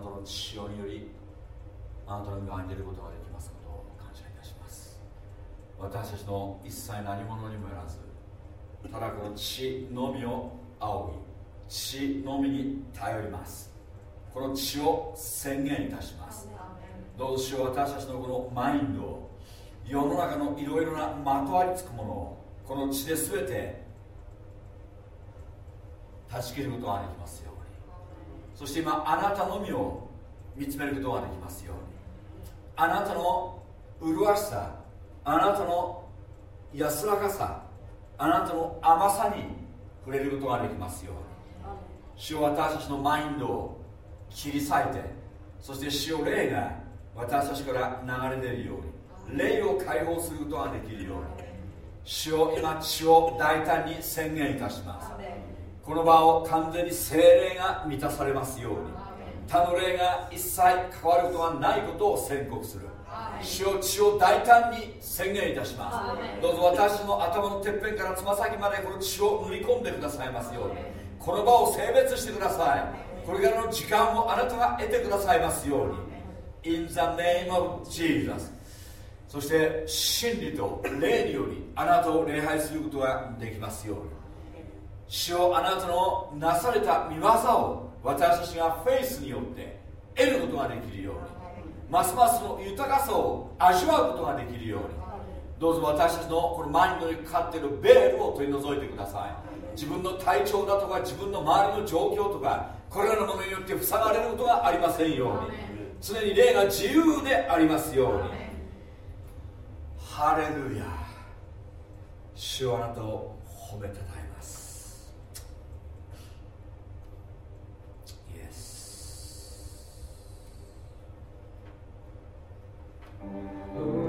なたの血潮によりあなたの側に出ることができますことを感謝いたします。私たちの一切何者にもよらずただこの血のみを仰ぎ血のみに頼ります。この血を宣言いたします。どうしよう私たちのこのマインドを世の中のいろいろなまとわりつくものをこの血で全て断ち切ることができますよそして今あなたのみを見つめることができますように。あなたの麗しさあなたの安らかさあなたの甘さに触れることができますように。主を私たちのマインドを切り裂いてそして主を霊が私たちから流れ出るように霊を解放することができるように。主を今血を大胆に宣言いたします。この場を完全に精霊が満たされますように。他の霊が一切関わることがないことを宣告する。主を血を大胆に宣言いたします。どうぞ私の頭のてっぺんからつま先までこの血を塗り込んでくださいますように。この場を性別してください。これからの時間をあなたが得てくださいますように。In the name of Jesus そして真理と霊によりあなたを礼拝することができますように主をあなたのなされた見業を私たちがフェイスによって得ることができるようにますますの豊かさを味わうことができるようにどうぞ私たちのこのマインドにかかっているベールを取り除いてください。自分の体調だとか自分の周りの状況とかこれらのものによって塞がれることがありませんように。常に霊が自由でありますように。ハレルヤ。主はあなたを褒めてた Amém.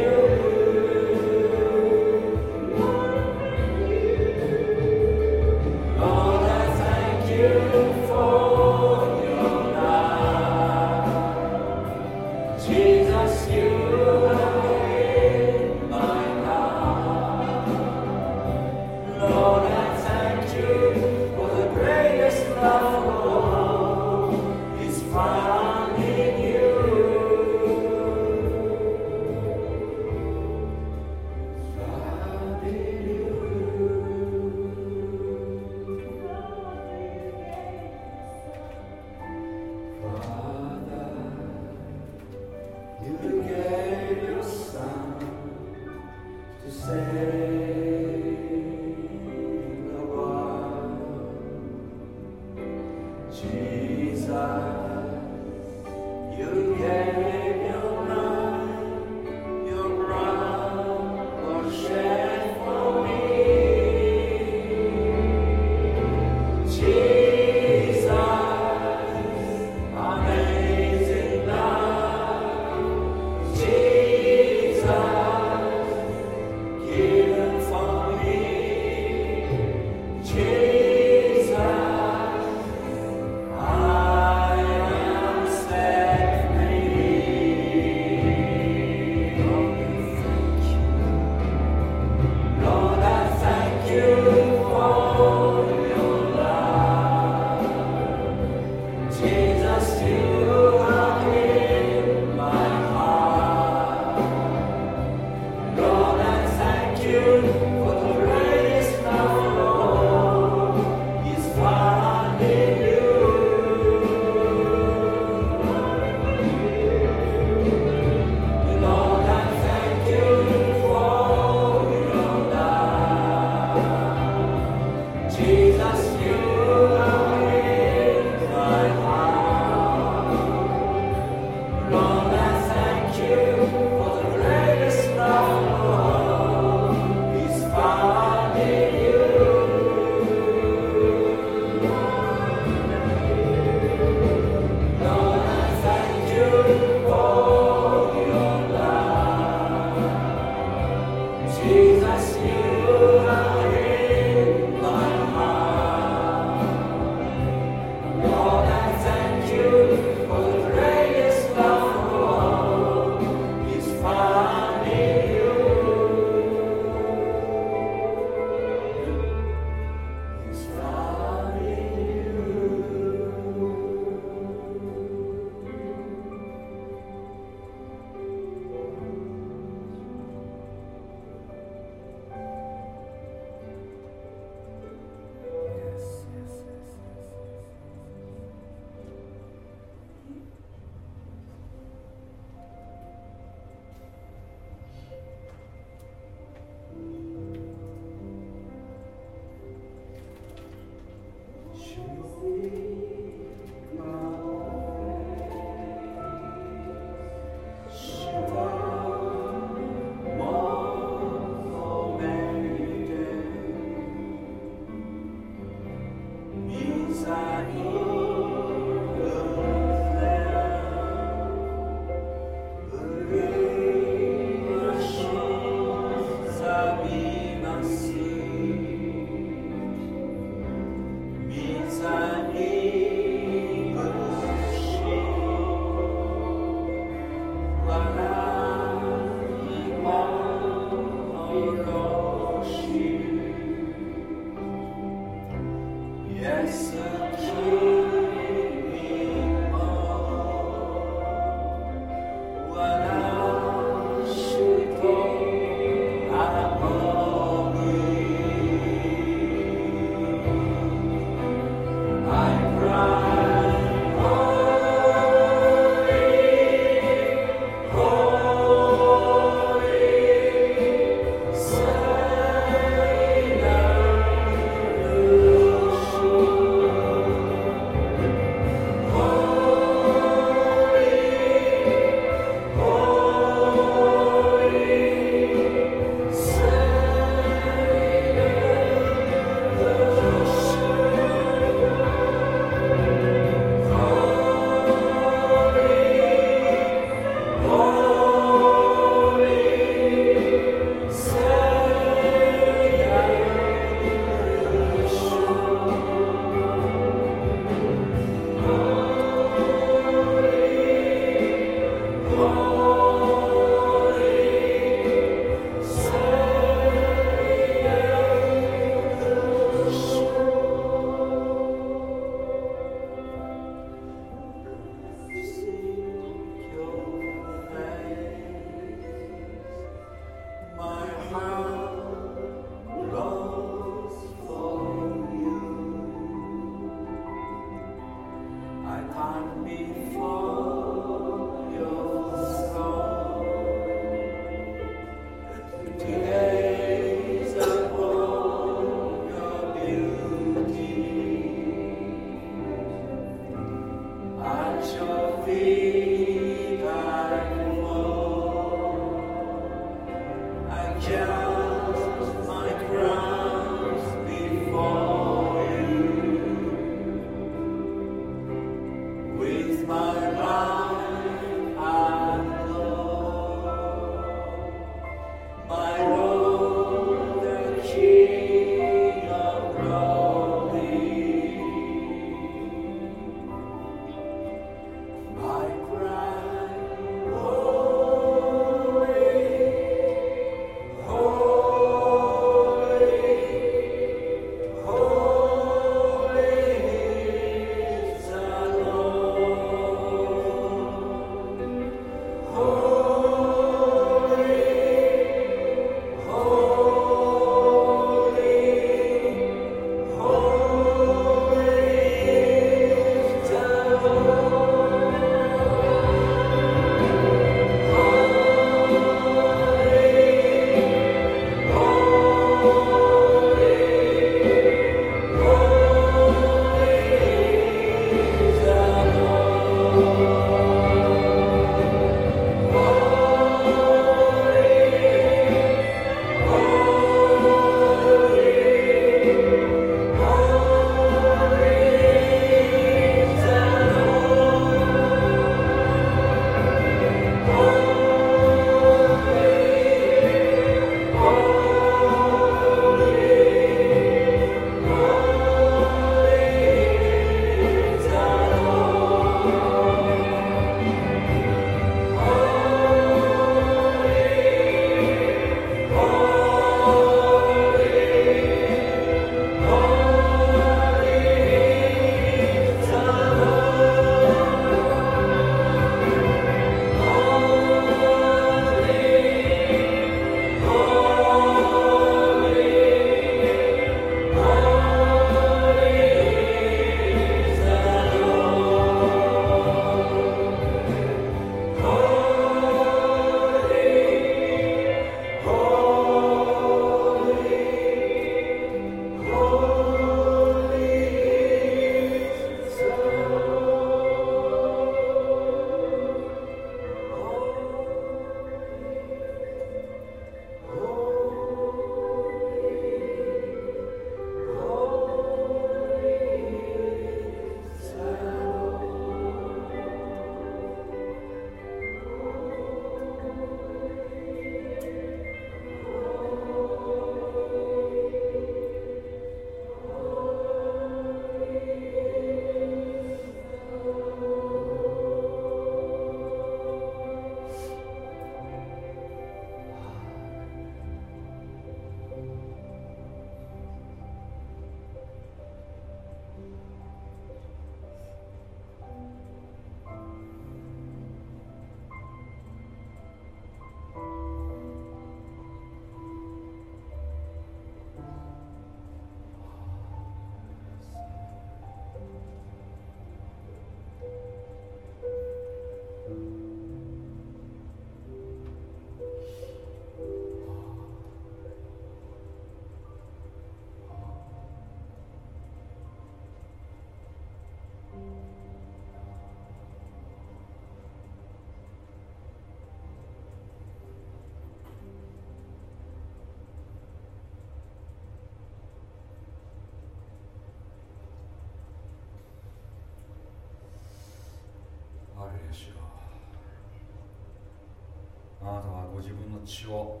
ご自分の血を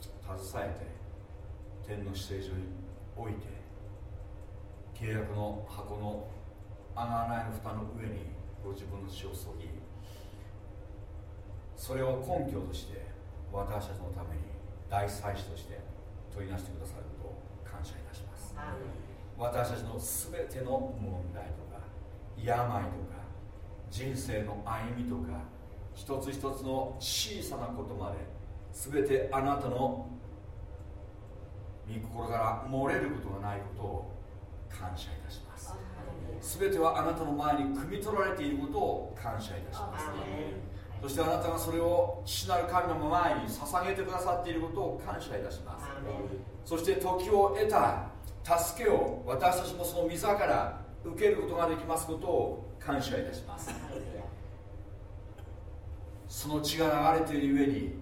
携えて天の姿勢所に置いて契約の箱の穴穴の蓋の上にご自分の血を注ぎそれを根拠として私たちのために大祭司として取りなしてくださることを感謝いたします。私たちの全ての問題とか病とか人生の歩みとか一つ一つの小さなことまで全てあなたの御心から漏れることがないことを感謝いたします。全てはあなたの前に汲み取られていることを感謝いたします。そしてあなたがそれを父なる神の前に捧げてくださっていることを感謝いたします。そして時を得た助けを私たちもその御座から受けることができますことを感謝いたしますその血が流れているゆえに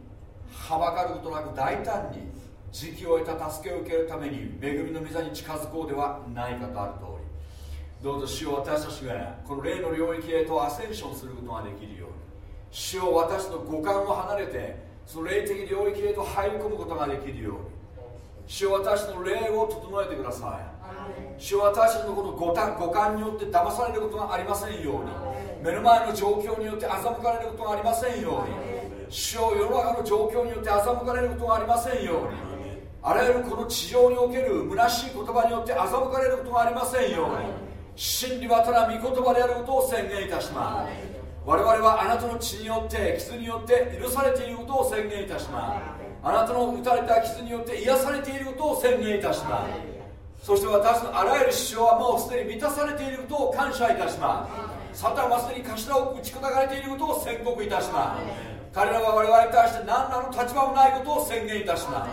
はばかることなく大胆に時期を得た助けを受けるために恵みの御座に近づこうではないかとある通り。どうぞ主を私たちがこの霊の領域へとアセンションすることができるように主を私の五感を離れてその霊的領域へと入り込むことができるように主を私の霊を整えてください。主は私たちのこの五感によって騙されることがありませんように目の前の状況によって欺かれることがありませんように。主を世の中の状況によって欺かれることがありませんように。あらゆるこの地上における虚しい言葉によって欺かれることがありませんように。真理はただ御言葉であることを宣言いたします。我々はあなたの血によって傷によって許されていることを宣言いたします。あなたの打たれた傷によって癒されていることを宣言いたします。そして私のあらゆる主張はもうすでに満たされていることを感謝いたしますサタンはすでに頭を打ち砕かれていることを宣告いたします。彼らは我々に対して何らの立場もないことを宣言いたします。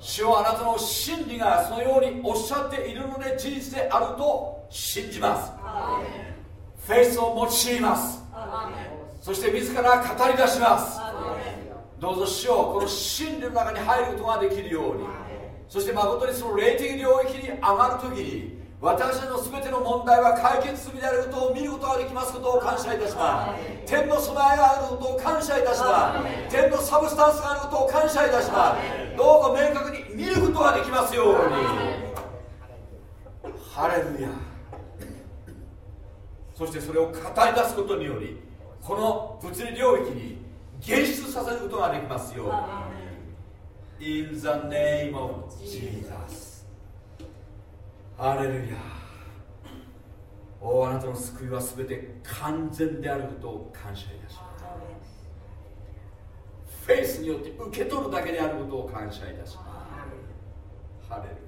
主はあなたの真理がそのようにおっしゃっているので事実であると信じます。フェイスを用います。そして自ら語り出します。どうぞ主をこの真理の中に入ることができるように。そして誠にその霊的領域に上がるときに私たちの全ての問題は解決するであることを見ることができますことを感謝いたします。天の備えがあることを感謝いたします。天のサブスタンスがあることを感謝いたします。どうぞ明確に見ることができますように。ハレルヤ。そしてそれを語り出すことによりこの物理領域に現出させることができますように。In the name of Jesus ハレルヤおあなたの救いは全て完全であることを感謝いたします。フェイスによって受け取るだけであることを感謝いたします。ハレルヤ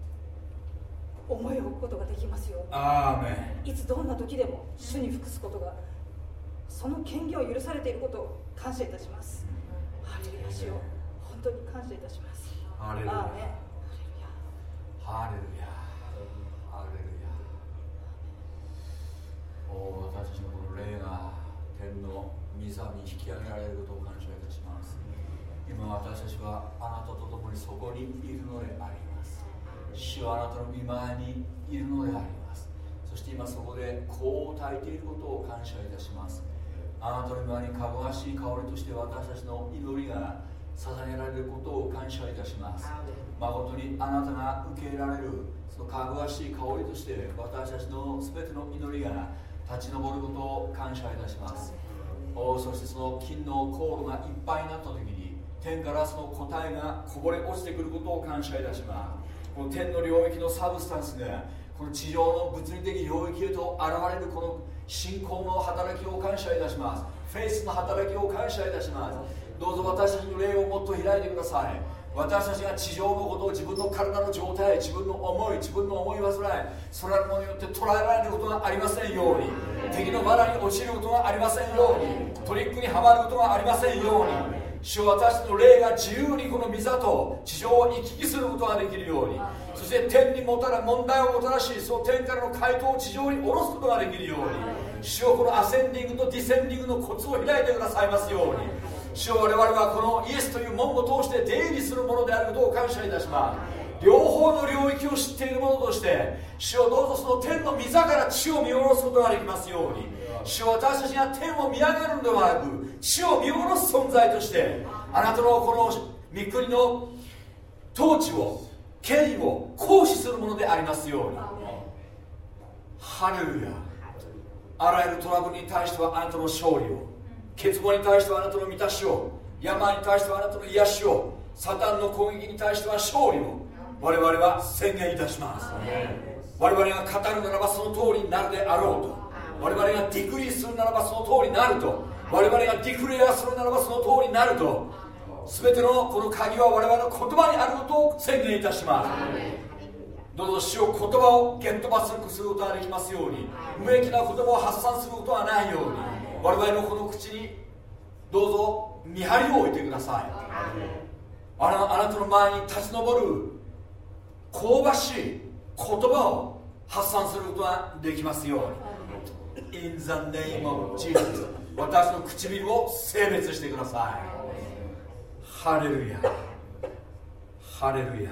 思いを置くことができますよいつどんな時でも主に服すことがその権限を許されていることを感謝いたします。ハレルヤ主よ。本当に感謝いたします。ンハレルヤアーメンハレルヤハレルヤおお私たちのこの霊が天の御座に引き上げられることを感謝いたします。今私たちはあなたと共にそこにいるのであります主はあなたの御前にいるのであります。そして今そこで香を焚いていることを感謝いたします。あなたの御前にかぐわしい香りとして私たちの祈りが捧げられることを感謝いたします。誠にあなたが受け入れられるそのかぐわしい香りとして私たちの全ての祈りが立ち上ることを感謝いたします。おそしてその金の航路がいっぱいになった時に天からその答えがこぼれ落ちてくることを感謝いたしますこの天の領域のサブスタンスがこの地上の物理的領域へと現れるこの信仰の働きを感謝いたします。フェイスの働きを感謝いたします。どうぞ私たちの霊をもっと開いてください。私たちが地上のことを自分の体の状態自分の思い自分の思い煩いそれらのものによって捉えられることがありませんように。敵の罠に落ちることがありませんように。トリックにはまることがありませんように。主は私の霊が自由にこの御座と地上を行き来することができるようにそして天にもたら問題をもたらしその天からの回答を地上に下ろすことができるように主をこのアセンディングとディセンディングのコツを開いてくださいますように。主を我々はこのイエスという門を通して出入りするものであることを感謝いたします。両方の領域を知っている者として主をどうぞその天の御座から地を見下ろすことができますように主は私たちが天を見上げるのではなく地を見下ろす存在としてあなたのこの御国の統治を権威を行使するものでありますように。ハレルヤ。あらゆるトラブルに対してはあなたの勝利を。欠乏に対してはあなたの満たしを。病に対してはあなたの癒しを。サタンの攻撃に対しては勝利を。我々は宣言いたします。我々が語るならばその通りになるであろうと我々がディクリーするならばその通りになると。我々がディクレアするならばその通りになると。全てのこの鍵は我々の言葉にあることを宣言いたします。どうぞ主を言葉をゲットバスルすることができますように。無益な言葉を発散することはないように。我々のこの口にどうぞ見張りを置いてください。あなあなたの前に立ち上る香ばしい言葉を発散することができますように。In the name of Jesus. 私の唇を性別してください。ハレルヤ。ハレルヤ。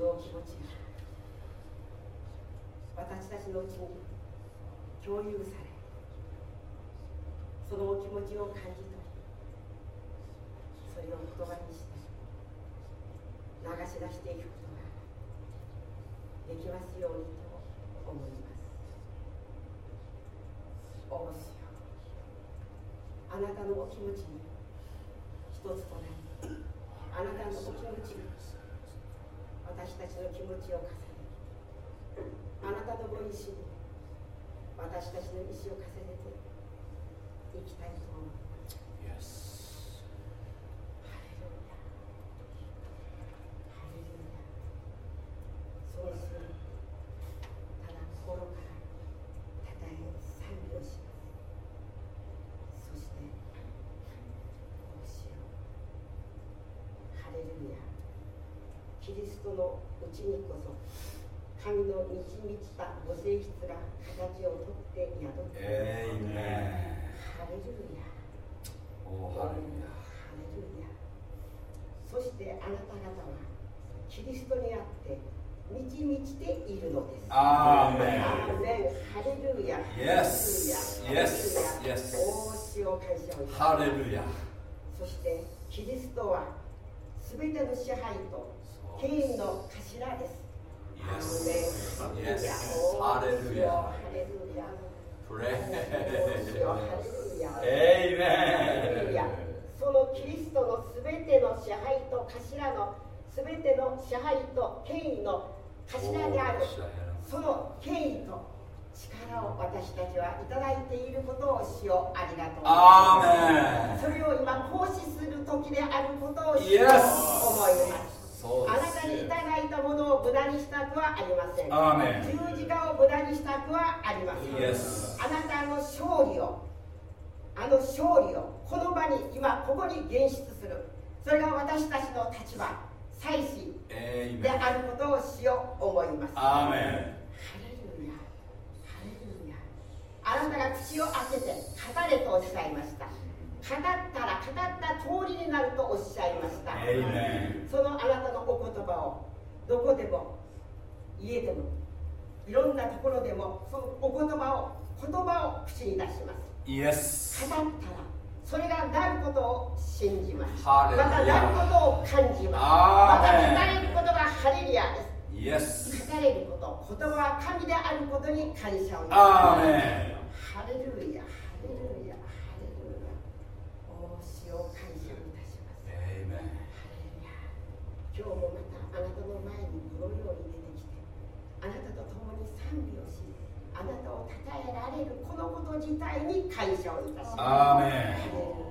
の気持ちが私たちのうちに共有されそのお気持ちを感じ取りそれを言葉にして流し出していくことができますようにと思いますおおしよあなたのお気持ちに一つとなりあなたのお気持ちに私たちの気持ちを重ねあなたのご意志に私たちの意志を重ねていきたいと思います。Yes. ハレルヤハレルヤそうするただ心からたたえ賛美をしますそしてこうしようハレルヤキリストのうちにこそ神の満ち満ちたご性質が形をとって宿ってえー、ハレルヤおハレルヤハレルヤそしてあなた方はキリストにあって満ち満ちているのです。アーメン。ハレルヤ。Yes. Yes. Yes. お主を感謝をハレルヤ。そしてキリストはすべての支配と権威の頭です。Yes. Yes. ハレルヤ。ハレルヤ。プレエイメン。そのキリストのすべての支配と頭のすべての支配と権威の頭であるその権威と力を私たちはいただいていることをしよう。ありがとう。アーメンそれを今行使する時であることをしよう思います。あなたにいただいたものを無駄にしたくはありません。十字架を無駄にしたくはありません。あなたの勝利をあの勝利をこの場に今ここに現出する。それが私たちの立場祭司であることをしよう思いますアーメンハレルヤハレルヤあなたが口を開けて語れとおっしゃいました。語ったら語った通りになるとおっしゃいました。そのあなたのお言葉をどこでも家でもいろんなところでもそのお言葉を言葉を口に出します。語ったらそれがなることを信じます。またなることを感じます。また語れることがハレリアです。語れること言葉は神であることに感謝をいたします。ハレルヤ。今日もまたあなたの前にこのように出てきてあなたと共に賛美をしあなたを称えられるこのこと自体に感謝をいたします。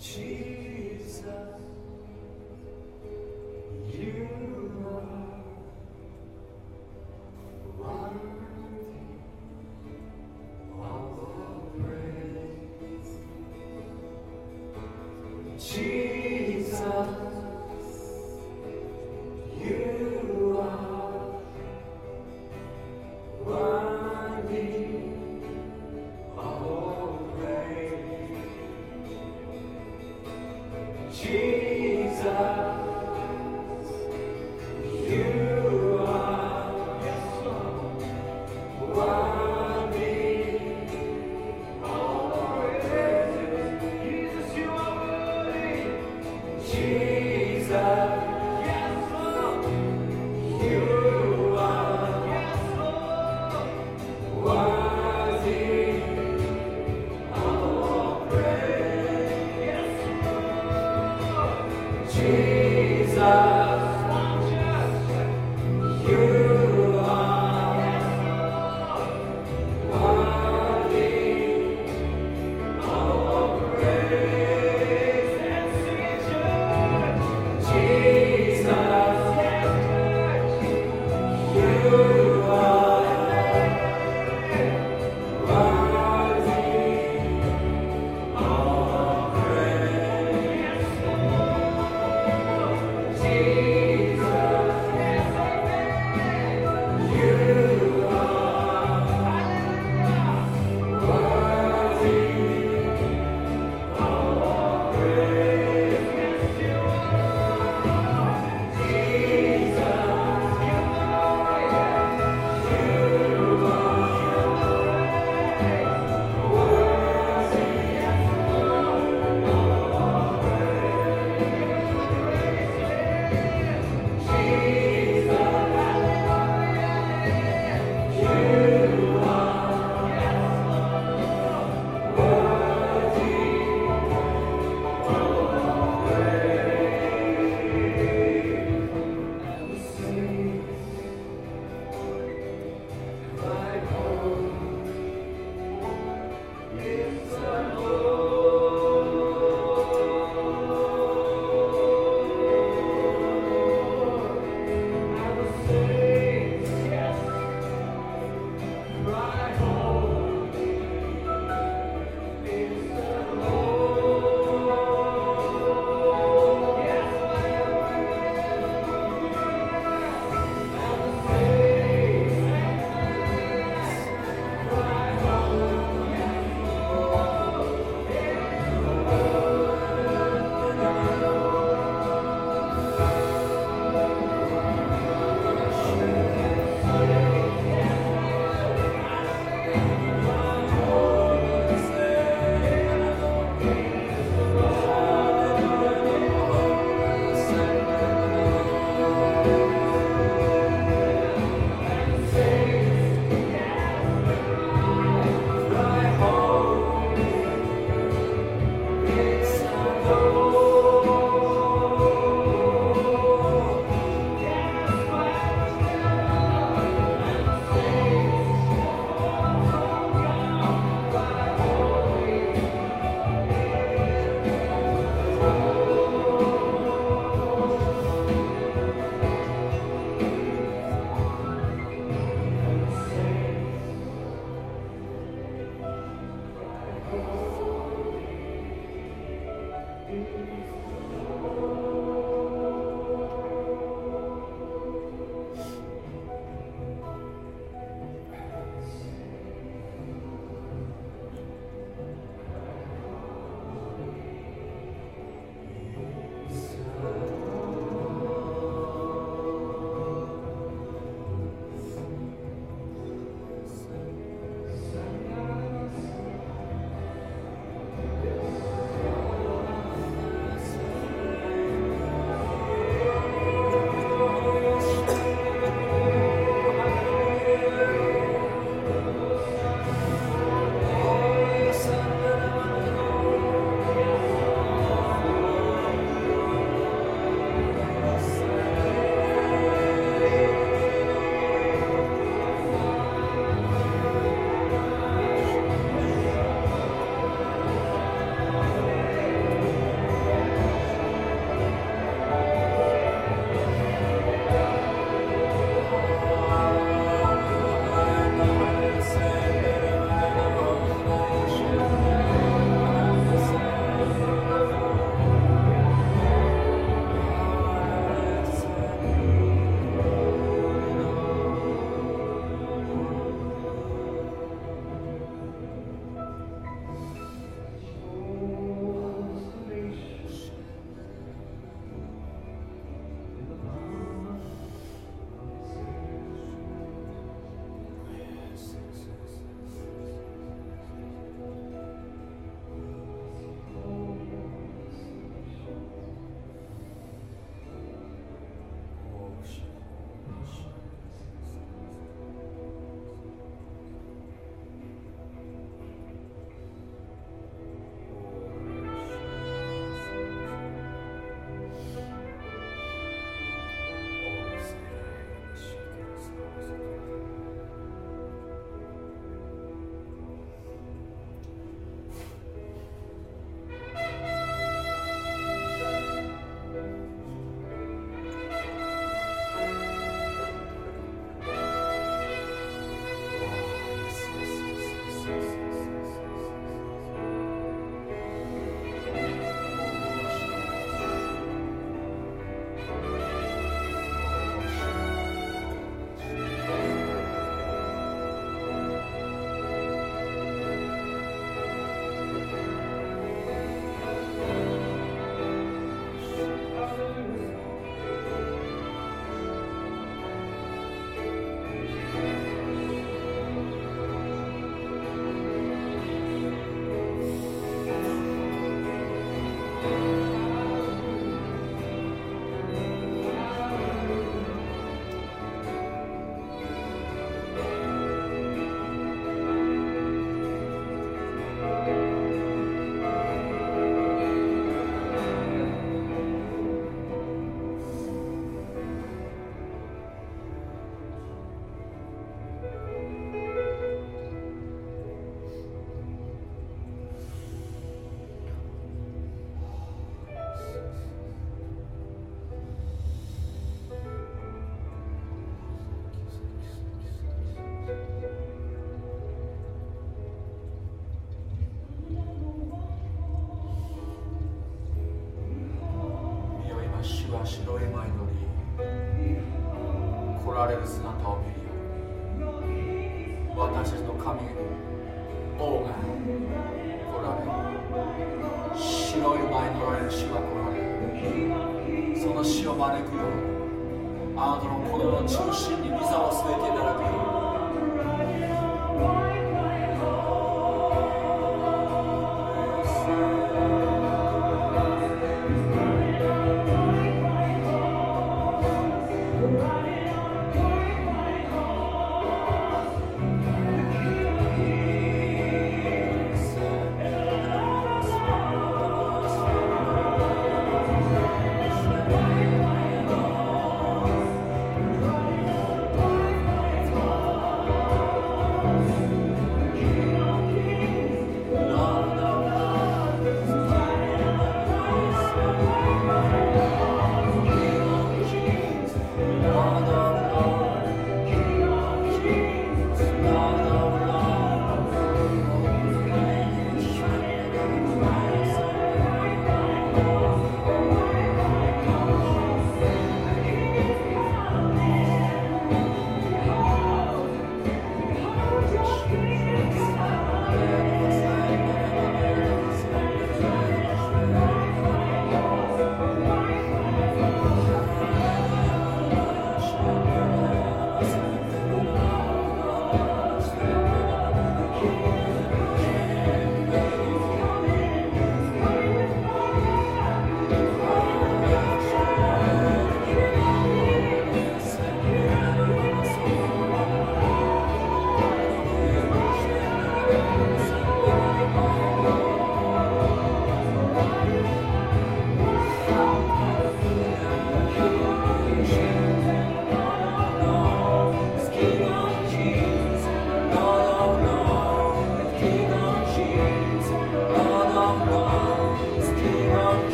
Jesus,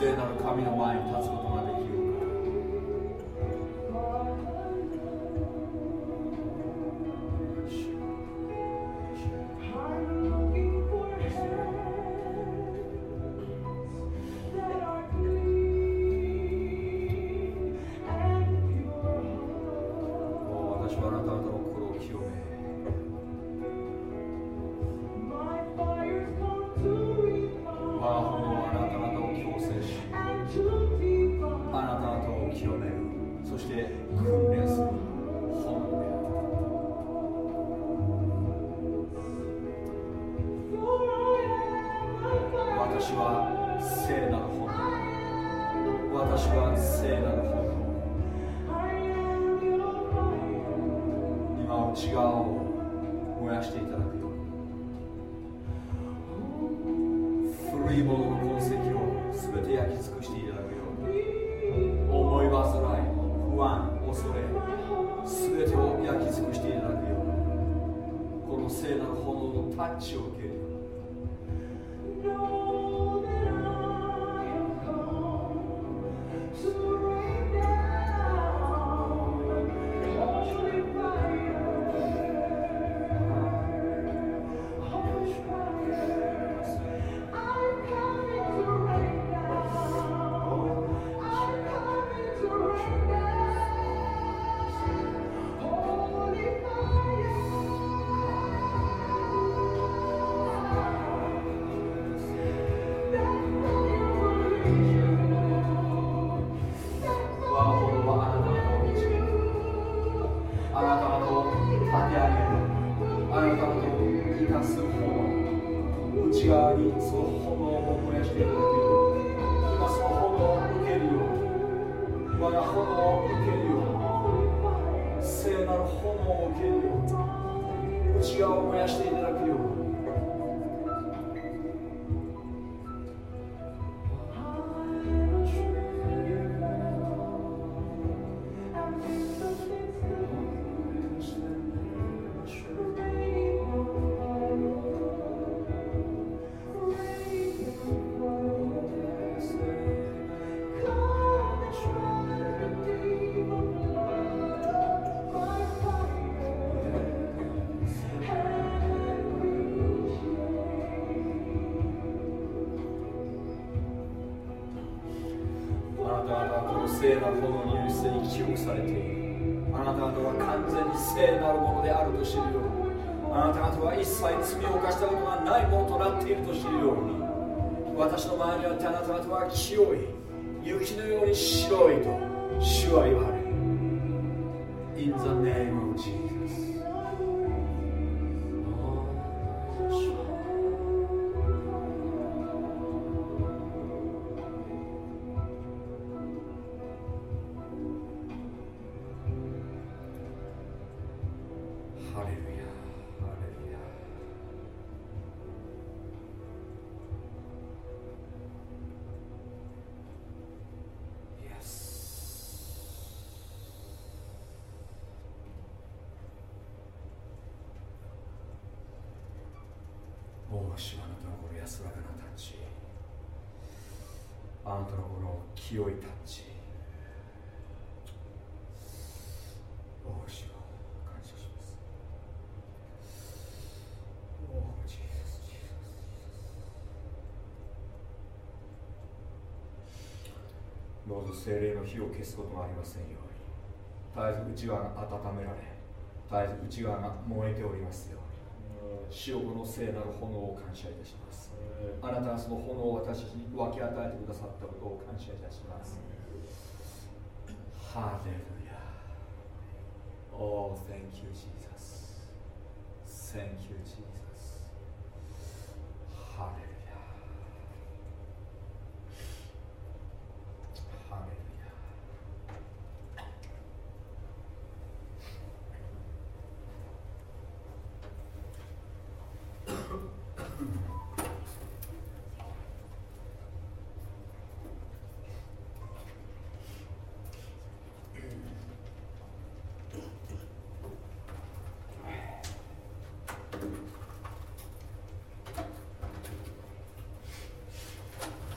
誰がこの聖な私の前にあってあなた方は清い雪のように白いと主はあなたのこの安らかなタッチあなたのこの清いタッチおお主を感謝します。おおジーザスジーザス。どうぞ精霊の火を消すことがありませんように。絶えず内側が温められ絶えず内側が燃えておりますよ主よこの聖なる炎を感謝いたしますあなたがその炎を私に分け与えてくださったことを感謝いたしますハレルヤ Oh, thank you, Jesus. Thank you, Jesus. ハレルヤハレルヤ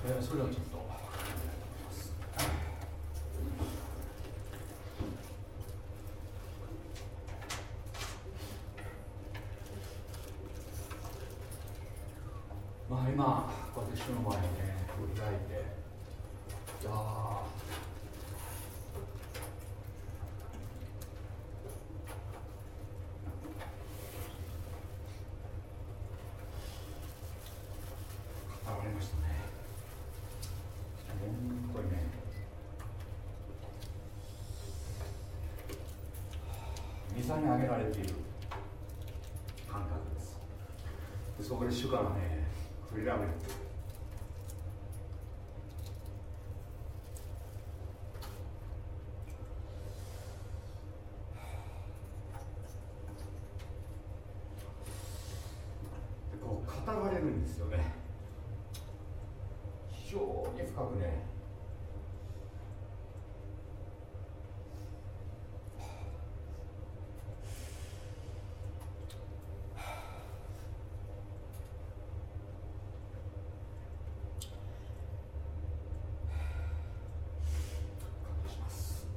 えーそれではちょっとまあ今私の前にね振り返って。いやー。語られましたね。本当にね。水にあげられている感覚です。そこで主からね触れられるでこう語られるんですよね非常に深くねします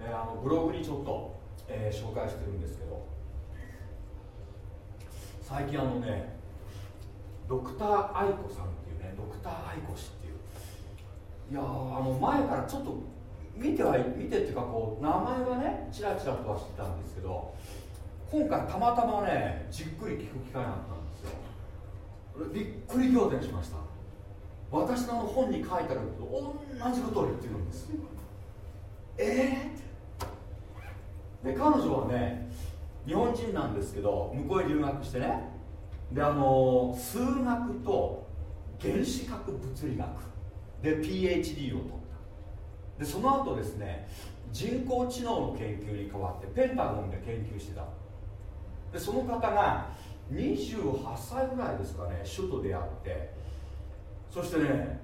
えーあのブログにちょっと、えー紹介してるんですけど。最近あのねドクター愛子さんっていうねドクター愛子氏っていう。いやあの前からちょっと見ては見てっていうかこう名前はねチラチラとは知ってたんですけど今回たまたまねじっくり聞く機会があったんですよ。びっくり仰天しました。私の本に書いてあることと同じことを言ってるんですえー、で彼女はね日本なんですけど向こうへ留学してね。であの数学と原子核物理学。で PhD を取った。でその後ですね人工知能の研究に代わってペンタゴンで研究してた。でその方が28歳ぐらいですかね首都であって。そしてね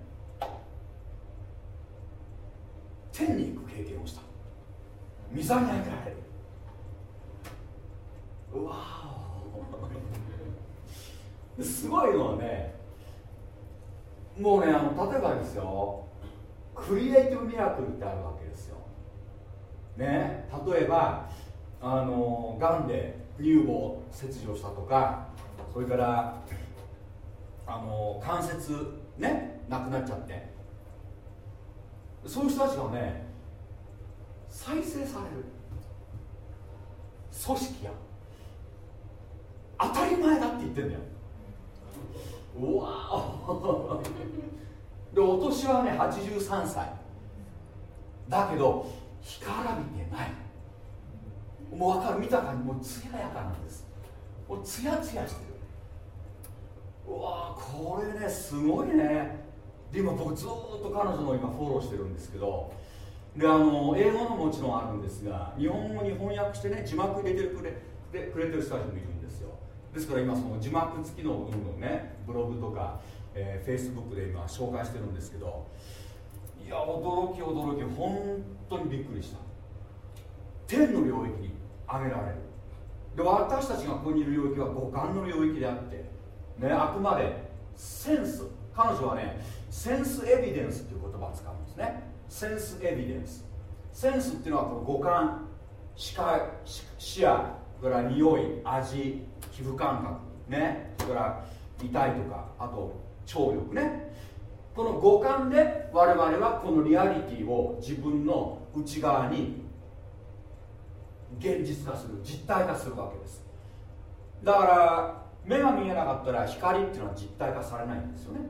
天に行く経験をした。御座に上げられるうわすごいのはねもうねあの例えばですよクリエイティブミラクルってあるわけですよ。ね例えばあのがんで乳房切除したとかそれからあの関節ねなくなっちゃって。そういう人たちがね再生される。組織や。当たり前だって言ってんだよ。うわ でお年はね83歳。だけど干からびてない。もう分かる？見た感じもう艶やかなんです。もうツヤツヤしてる。うわーこれねすごいね。で今僕ずっと彼女の今フォローしてるんですけどであの英語のもちろんあるんですが日本語に翻訳してね字幕入れてくれでくれてる人たちもいるんですから今その字幕付きのどんどんねブログとか、えー、Facebook で今紹介してるんですけどいや驚き驚き本当にびっくりした。天の領域に上げられる。で私たちがここにいる領域は五感の領域であってねあくまでセンス。彼女はねセンスエビデンスっていう言葉を使うんですね。センスエビデンス。センスっていうのはこの五感視界視視野それから匂い味皮膚感覚ね。それから痛いとかあと聴力ね。この五感で我々はこのリアリティを自分の内側に現実化する実体化するわけです。だから目が見えなかったら光っていうのは実体化されないんですよね。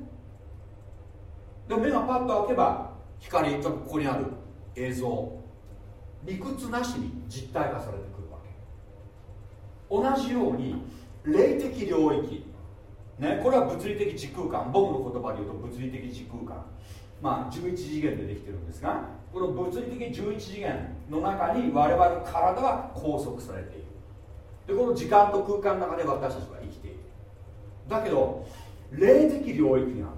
で目がパッと開けば光っとここにある映像理屈なしに実体化されてる。同じように霊的領域。ね、これは物理的時空間。僕の言葉で言うと物理的時空間。まあ11次元でできてるんですがこの物理的11次元の中に我々の体は拘束されている。でこの時間と空間の中で私たちは生きている。だけど霊的領域がある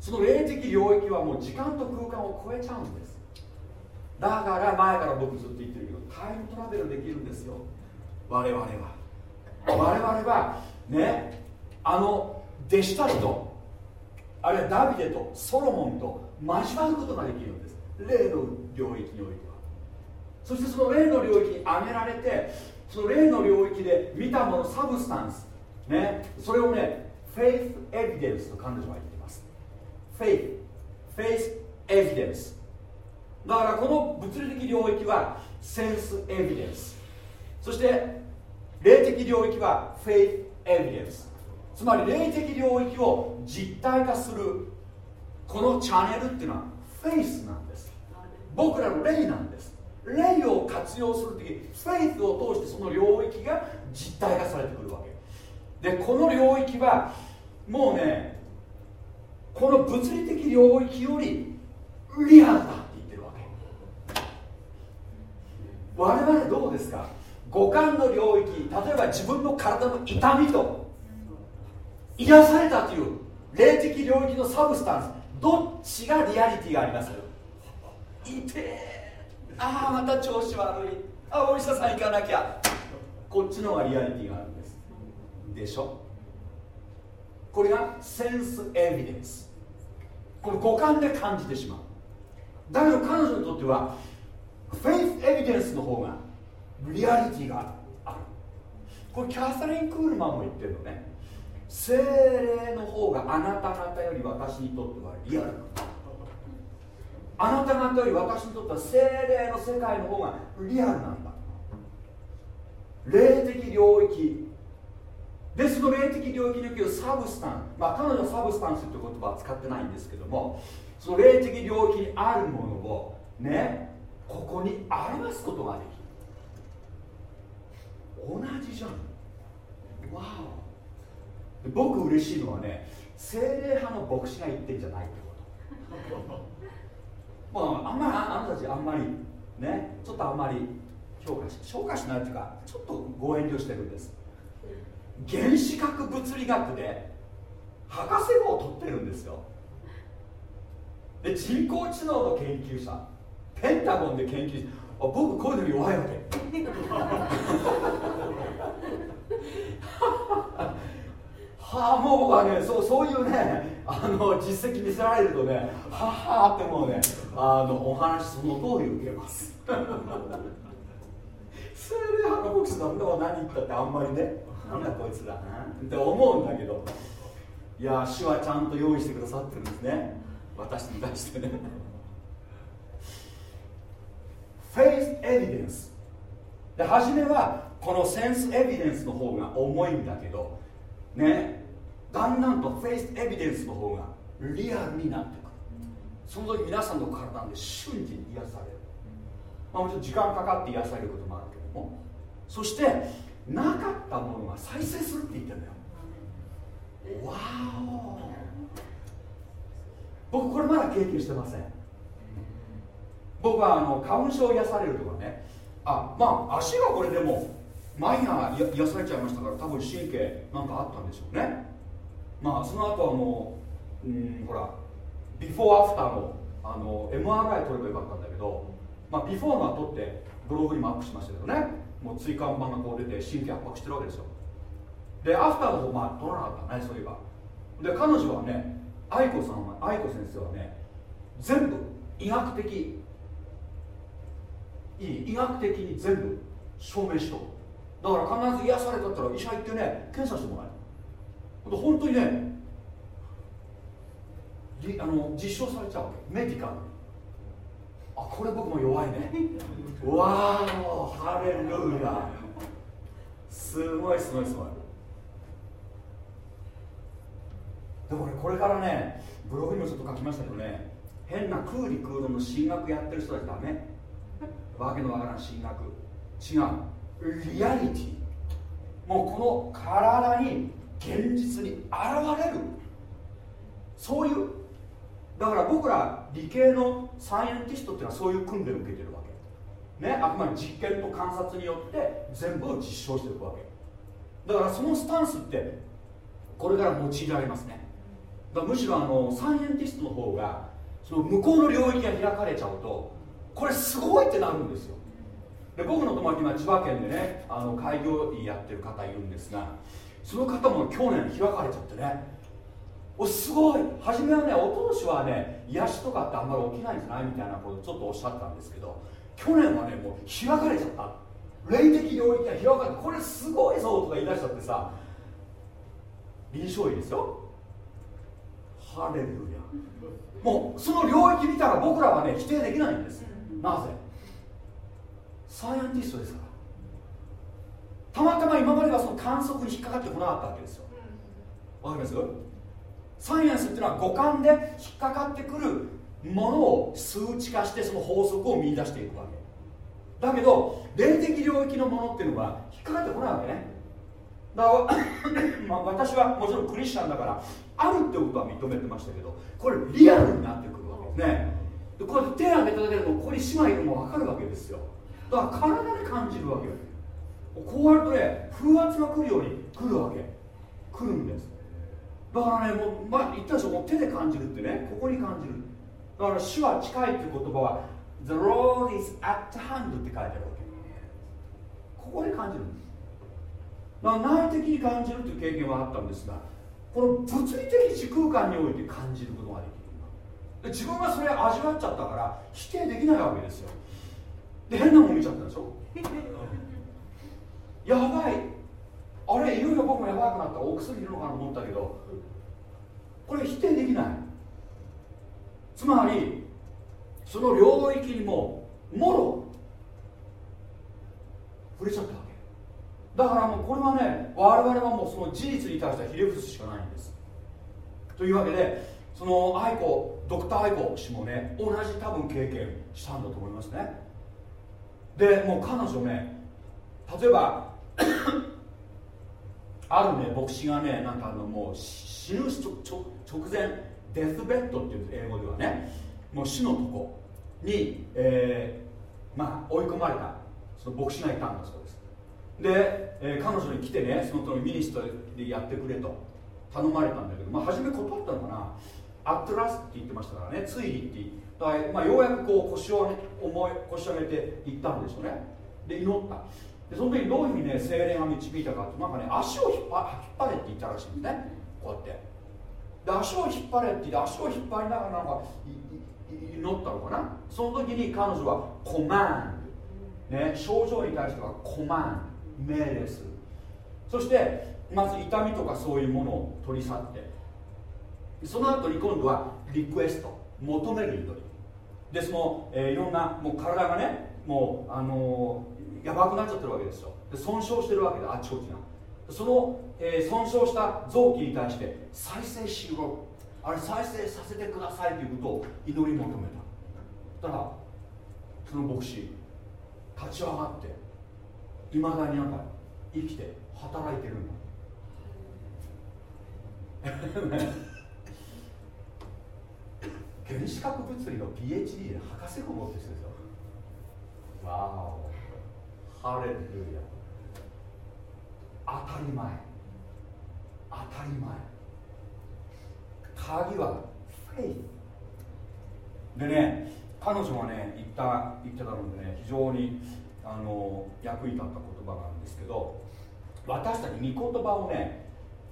その霊的領域はもう時間と空間を超えちゃうんです。だから前から僕ずっと言ってるけどタイムトラベルできるんですよ。我々は。我々はねあの弟子たちとあるいはダビデとソロモンと交わることができるんです。霊の領域においては。そしてその霊の領域に上げられてその霊の領域で見たもの substance。ねそれをね faith evidence と彼女は言ってます。 faith faith evidenceだからこの物理的領域はセンスエビデンスそして霊的領域はフェイスエビデンスつまり霊的領域を実体化するこのチャンネルっていうのはフェイスなんです。僕らの霊なんです。霊を活用する時フェイスを通してその領域が実体化されてくるわけ。でこの領域はもうねこの物理的領域よりリアルだって言ってるわけ。我々どうですか？五感の領域例えば自分の体の痛みと癒されたという霊的領域のサブスタンスどっちがリアリティがあります？い。てああまた調子悪い。あお医者さん行かなきゃ。こっちの方がリアリティがあるんです。でしょ？これがセンスエビデンス。これ五感で感じてしまう。だけど彼女にとってはフェイスエビデンスの方がリアリティがある。これキャサリン・クールマンも言ってるのね。精霊の方があなた方より私にとってはリアルあなた方より私にとっては精霊の世界の方がリアルなんだ。霊的領域。でその霊的領域におけるサブスタンまあ彼女はサブスタンスという言葉は使ってないんですけども。その霊的領域にあるものをねここに表すことができる。同じじゃん。わお僕嬉しいのはね精霊派の牧師が言ってんじゃないってこと。まああんまりああなたたちあんまりねちょっとあんまり評価し評価しないっていうかちょっとご遠慮してるんです。原子核物理学で博士号を取ってるんですよ。で人工知能の研究者ペンタゴンで研究してあ僕こういうの弱いわけ。はあもう僕はねそうそういうねあの実績見せられるとねははってもうねあのお話その通り受けます。それであの牧師なんだ何言ったってあんまりね。なんだこいつらって思うんだけど。いや主はちゃんと用意してくださってるんですね。私に対してねフェイスエビデンスで初めはこのセンスエビデンスの方が重いんだけどねだんだんとフェイスエビデンスの方がリアルになってくる。その時皆さんの体で瞬時に癒される、まあ、もちろん時間かかって癒されることもあるけども。そしてなかったものが再生するって言ってるんだよ。わお。僕これまだ経験してません。僕はあの花粉症癒されるとかね。あまあ足がこれでもマイナーや癒されちゃいましたから多分神経なんかあったんでしょうね。まあその後はもううんほらビフォーアフターのあの MRI 取ればよかったんだけど、まあ、ビフォーの後ってブログにもアップしましたけどね。もう椎間板がこう出て神経圧迫してるわけですよ。でアフターの方まあ取らなかったねそういえば。で彼女はね愛子さんは愛子先生はね全部医学的医学的に全部証明しとるだから必ず癒されたったら医者行ってね検査してもらえる。本当にねりあの実証されちゃうわけ。メディカル。あこれ僕も弱いね。わーおハレルヤ。すごいすごいすごい。でもねこれからねブログにもちょっと書きましたけどね変な空理空論の進学やってる人たちダメわけのわからん進学。違う。リアリティ。もうこの体に現実に現れる。そういうだから僕ら理系のサイエンティストっていうのはそういう訓練を受けてるわけ。ねあくまで実験と観察によって全部を実証していくわけ。だからそのスタンスってこれから用いられますね。だむしろあのサイエンティストの方がその向こうの領域が開かれちゃうとこれすごいってなるんですよ。で僕の友達今千葉県でねあの開業医やってる方いるんですがその方も去年開かれちゃってねおすごい。初めはねおととしはね癒しとかってあんまり起きないんじゃないみたいなことちょっとおっしゃったんですけど去年はねもう開かれちゃった。霊的領域が開かれてこれすごいぞとか言い出しちゃってさ臨床医ですよ。ハレルヤ。もうその領域見たら僕らはね否定できないんです。なぜ？サイエンティストですから。たまたま今まではその観測に引っかかってこなかったわけですよ。わかります？サイエンスっていうのは五感で引っかかってくるものを数値化してその法則を見出していくわけ。だけど霊的領域のものっていうのは引っかかってこないわけね。だから まあ、私はもちろんクリスチャンだからあるってことは認めてましたけどこれリアルになってくるわけですね。こうやって手を挙げただけでもここに姉妹いるのも分かるわけですよ。だから体で感じるわけよ。こうやるとね風圧が来るように来るわけ。来るんです。だからねもう、まあ、言ったでしょもう手で感じるってねここに感じる。だから主は近いっていう言葉は The Lord is at hand って書いてあるわけ。ここで感じるんです。だから内的に感じるという経験はあったんですがこの物理的時空間において感じることができる。自分がそれ味わっちゃったから否定できないわけですよ。で変なもん見ちゃったでしょ？やばい。あれいよいよ僕もやばくなったお薬いるのかなと思ったけどこれ否定できない。つまりその領域にももろ触れちゃったわけ。だからもうこれはね我々はもうその事実に対してはひれ伏すしかないんです。というわけでその愛子ドクター愛子氏もね同じ多分経験したんだと思いますね。でもう彼女ね例えば あるね牧師がねなんかあのもう死ぬ直前デスベッドっていう英語ではねもう死のとこに、えー、まあ追い込まれたその牧師がいたんだそうです。で、えー、彼女に来てねそのとミニストでやってくれと頼まれたんだけど、まあ、初め断ったのかな。アットラスって言ってましたからねついにってだから、まあ、ようやくこう腰を、ね、重い腰上げて行ったんでしょうね。で祈った。でその時にどういうふうにね精霊が導いたかってなんかね足を引っ張引っ張れって言ったらしいんですね。こうやって。で足を引っ張れって言って足を引っ張りながらなんか祈ったのかな。その時に彼女はコマンド、ね、症状に対してはコマンド。命令する。そしてまず痛みとかそういうものを取り去って。その後に今度はリクエスト求める祈り。でその、えーいろんなもう体がねもうあのーやばくなっちゃってるわけですよ。で損傷してるわけであっちこっちが。その、えー損傷した臓器に対して再生しろ。あれ再生させてくださいということを祈り求めた。たらその牧師立ち上がっていまだになんか生きて働いてるんだ原子核物理の PhD で博士号持ってる人ですよ。わおハレルヤ当たり前。当たり前。鍵はフェイス。でね彼女がね言った言ってたのでね非常にあの役に立った言葉なんですけど私たち御言葉をね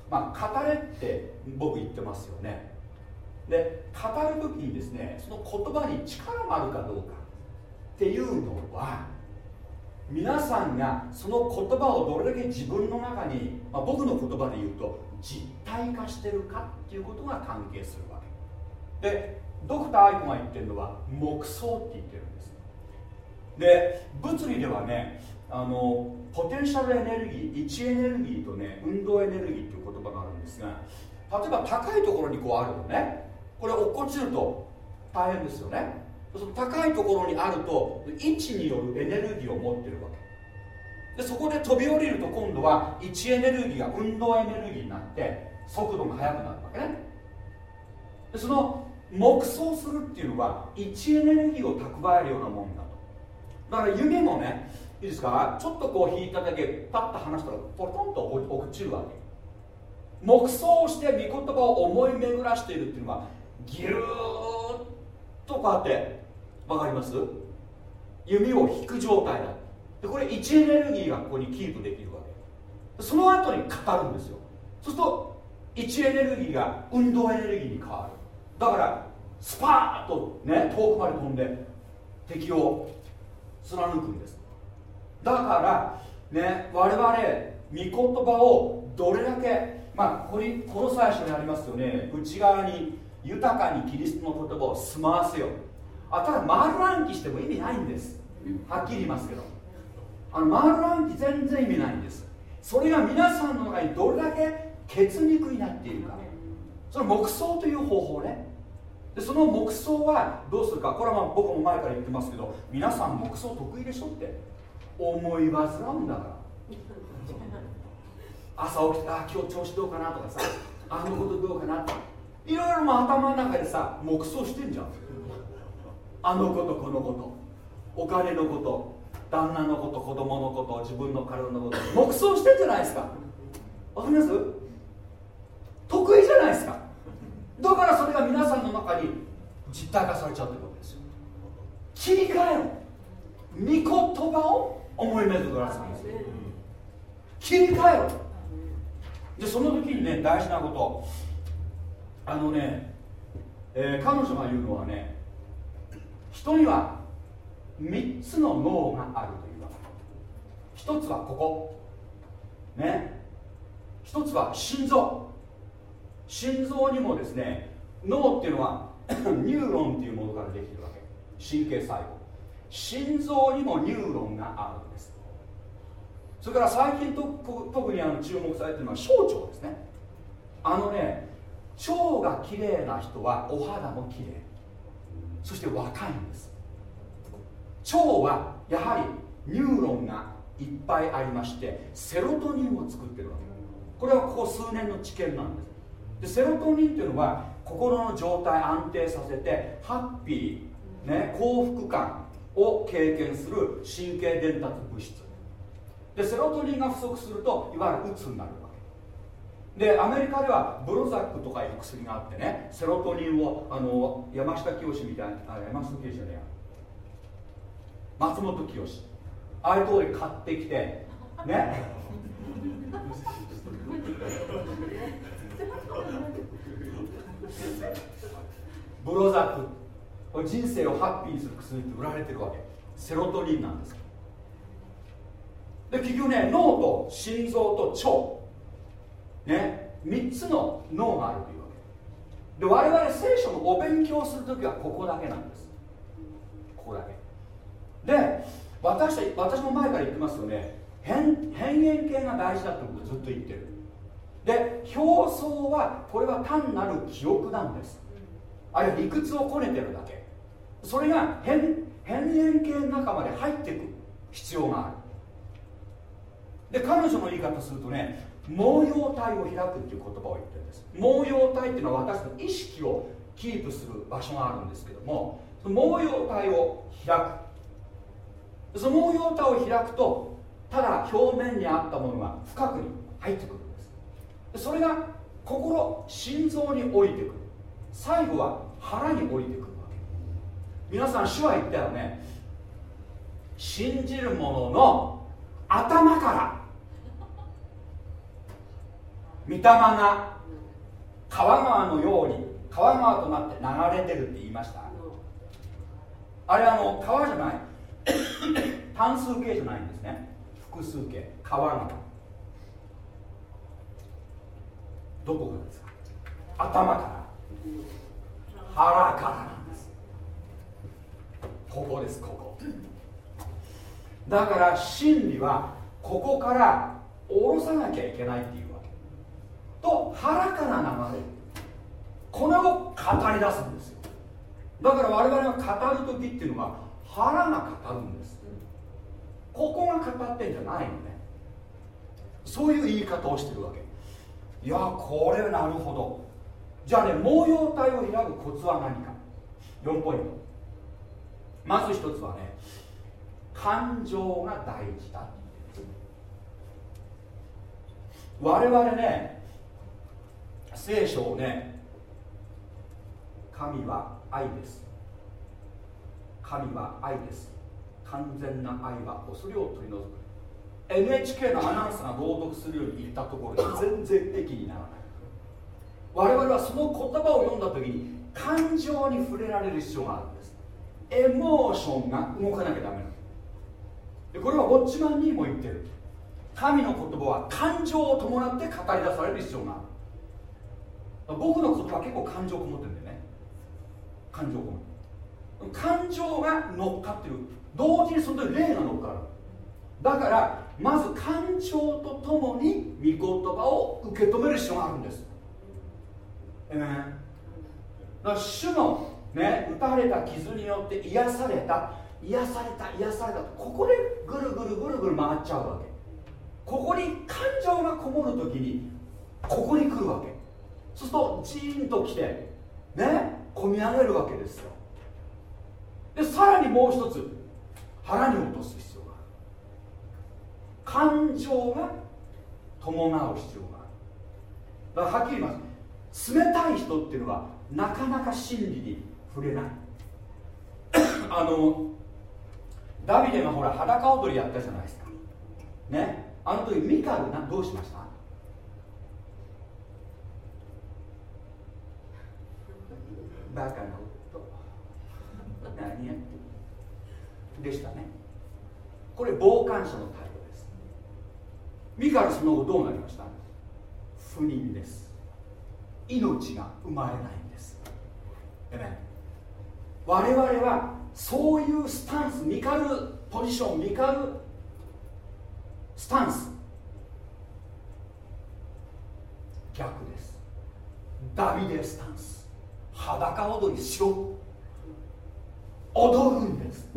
まあ語れって僕言ってますよね。で語る時にですねその言葉に力があるかどうかっていうのは皆さんがその言葉をどれだけ自分の中に、まあ、僕の言葉で言うと実体化してるかっていうことが関係するわけ。でドクターアイコが言ってるのは木想って言ってるんです。で物理ではねあのポテンシャルエネルギー位置エネルギーとね運動エネルギーっていう言葉があるんですが例えば高いところにこうあるのね。これ落っこちると大変ですよね。高いところにあると位置によるエネルギーを持ってるわけ。でそこで飛び降りると今度は位置エネルギーが運動エネルギーになって速度が速くなるわけね。でその黙想するっていうのは位置エネルギーを蓄えるようなもんだと。だから夢もねいいですか？ちょっとこう引いただけパッと離したらポトンと落ちるわけ。黙想して御言葉を思い巡らしているっていうのはギューッとこうやってわかります？弓を引く状態だ。でこれ位置エネルギーがここにキープできるわけ。その後に語るんですよ。そうすると位置エネルギーが運動エネルギーに変わる。だからスパーッとね遠くまで飛んで敵を貫くんです。だからね我々御言葉をどれだけまあこれこの最初にありますよね。内側に豊かにキリストの言葉を住ませよう。あただ丸暗記しても意味ないんです。はっきり言いますけど。あの丸暗記全然意味ないんです。それが皆さんの中にどれだけ血肉になっているか。その黙想という方法ね。でその黙想はどうするか。これはまあ僕も前から言ってますけど皆さん黙想得意でしょって。思い煩うんだから。朝起きてあ今日調子どうかなとかさ。あのことどうかなとかいろいろもう頭の中でさ黙想してんじゃん。あのことこのことお金のこと旦那のこと子供のこと自分の体のこと黙想してんじゃないですか。わかります？得意じゃないですか。だからそれが皆さんの中に実体化されちゃってるわけですよ。切り替えろ御言葉を思い巡らせるんですよ切り替えろでその時にね大事なことあのね、えー彼女が言うのはね人には3つの脳があるというわけ。1つはここ。ね。1つは心臓。心臓にもですね脳っていうのは ニューロンっていうものからできてるわけ。神経細胞。心臓にもニューロンがあるんです。それから最近特にあの注目されてるのは小腸ですね。あのね腸がきれいな人はお肌もきれいそして若いんです。腸はやはりニューロンがいっぱいありましてセロトニンを作ってるわけ。これはここ数年の知見なんです。でセロトニンっていうのは心の状態安定させてハッピー、ね、幸福感を経験する神経伝達物質。でセロトニンが不足するといわゆるうつになる。でアメリカではブロザックとかいう薬があってねセロトニンをあの山下清みたいなあ山下清じゃねえや。松本清ああいうところで買ってきてね。ブロザック。人生をハッピーにする薬って売られてるわけ。セロトニンなんです。で結局ね脳と心臓と腸。ね3つの脳があるというわけ。で我々聖書のお勉強する時はここだけなんです。ここだけ。で私た私も前から言ってますよね。変変幻系が大事だってことをずっと言ってる。で表層はこれは単なる記憶なんです。あるいは理屈をこねてるだけ。それが変変幻系の中まで入っていく必要がある。で彼女の言い方するとね毛様体を開くっていう言葉を言ってるんです。毛様体っていうのは私の意識をキープする場所があるんですけどもその毛様体を開く。その毛様体を開くとただ表面にあったものが深くに入ってくるんです。それが心心臓に降りてくる。最後は腹に降りてくるわけ。皆さん主は言ったよね。信じる者の頭から御霊が川川のように川川となって流れてるって言いました。あれあの川じゃない。単数形じゃないんですね。複数形。川川どこからですか？頭から。腹からなんです。ここですここ。だから真理はここから下ろさなきゃいけないっていう。と腹から流れる。これを語り出すんですよ。だから我々が語る時っていうのは腹が語るんです。ここが語ってんじゃないのね。そういう言い方をしてるわけ。いやこれなるほど。じゃあね毛様体を開くコツは何か。4ポイント。まず一つはね感情が大事だ我々ね聖書をね神は愛です。神は愛です。完全な愛は恐れを取り除く。NHK のアナウンサーが朗読するように言ったところで 全然益にならない。我々はその言葉を読んだ時に感情に触れられる必要があるんです。エモーションが動かなきゃダメなこれはウォッチマンにも言ってる。神の言葉は感情を伴って語り出される必要がある僕の言葉は結構感情こもってるんだよね。感情こもる。感情が乗っかってる。同時にその時霊が乗っかる。だからまず感情とともに御言葉を受け止める必要があるんです。えー、だから主のね打たれた傷によって癒された癒された癒されたここでぐるぐるぐるぐる回っちゃうわけ。ここに感情がこもる時にここに来るわけ。そうするとジーンと来てね込み上げるわけですよ。でさらにもう一つ腹に落とす必要がある。感情が伴う必要がある。だからはっきり言います。冷たい人っていうのはなかなか真理に触れない。あのダビデがほら裸踊りやったじゃないですか。ね。あの時ミカルなどうしました？バカな夫何やってるでしたね。これ傍観者の態度です。ミカルその後どうなりました？不妊です。命が生まれないんです。我々はそういうスタンスミカルポジションミカルスタンス。逆です。ダビデスタンス。裸踊りしろ踊るんです。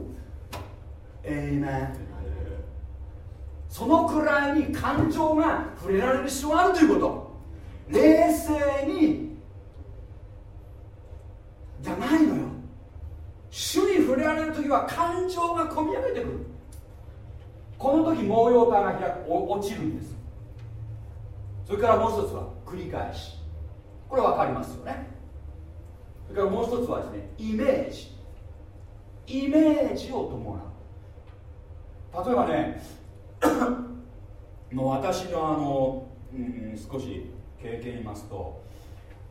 えいめそのくらいに感情が触れられる必要があるということ。冷静に。じゃないのよ。主に触れられる時は感情が込み上げてくる。この時毛様体が落ちるんです。それからもう一つは繰り返し。これ分かりますよね。それからもう一つはですねイメージ。イメージを伴う。例えばね もう私のあの、うん、少し経験言いますと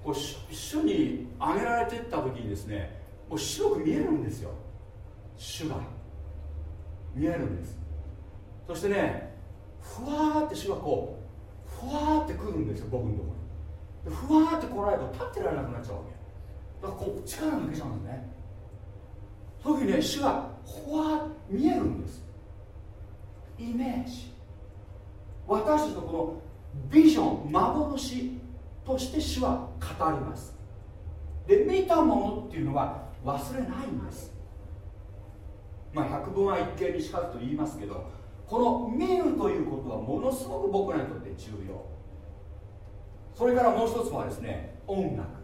こう主に挙げられていった時にですねこう白く見えるんですよ。主が。見えるんです。そしてねふわーって主がこうふわーってくるんですよ僕のところに。ふわーって来られると立ってられなくなっちゃうわけ。だからこう力抜けちゃうんだね。そういうふうにね主がほわ見えるんです。イメージ。私たちのこのビジョン幻として主は語ります。で見たものっていうのは忘れないんです。まあ百聞は一見にしかずと言いますけどこの見るということはものすごく僕らにとって重要。それからもう一つはですね音楽。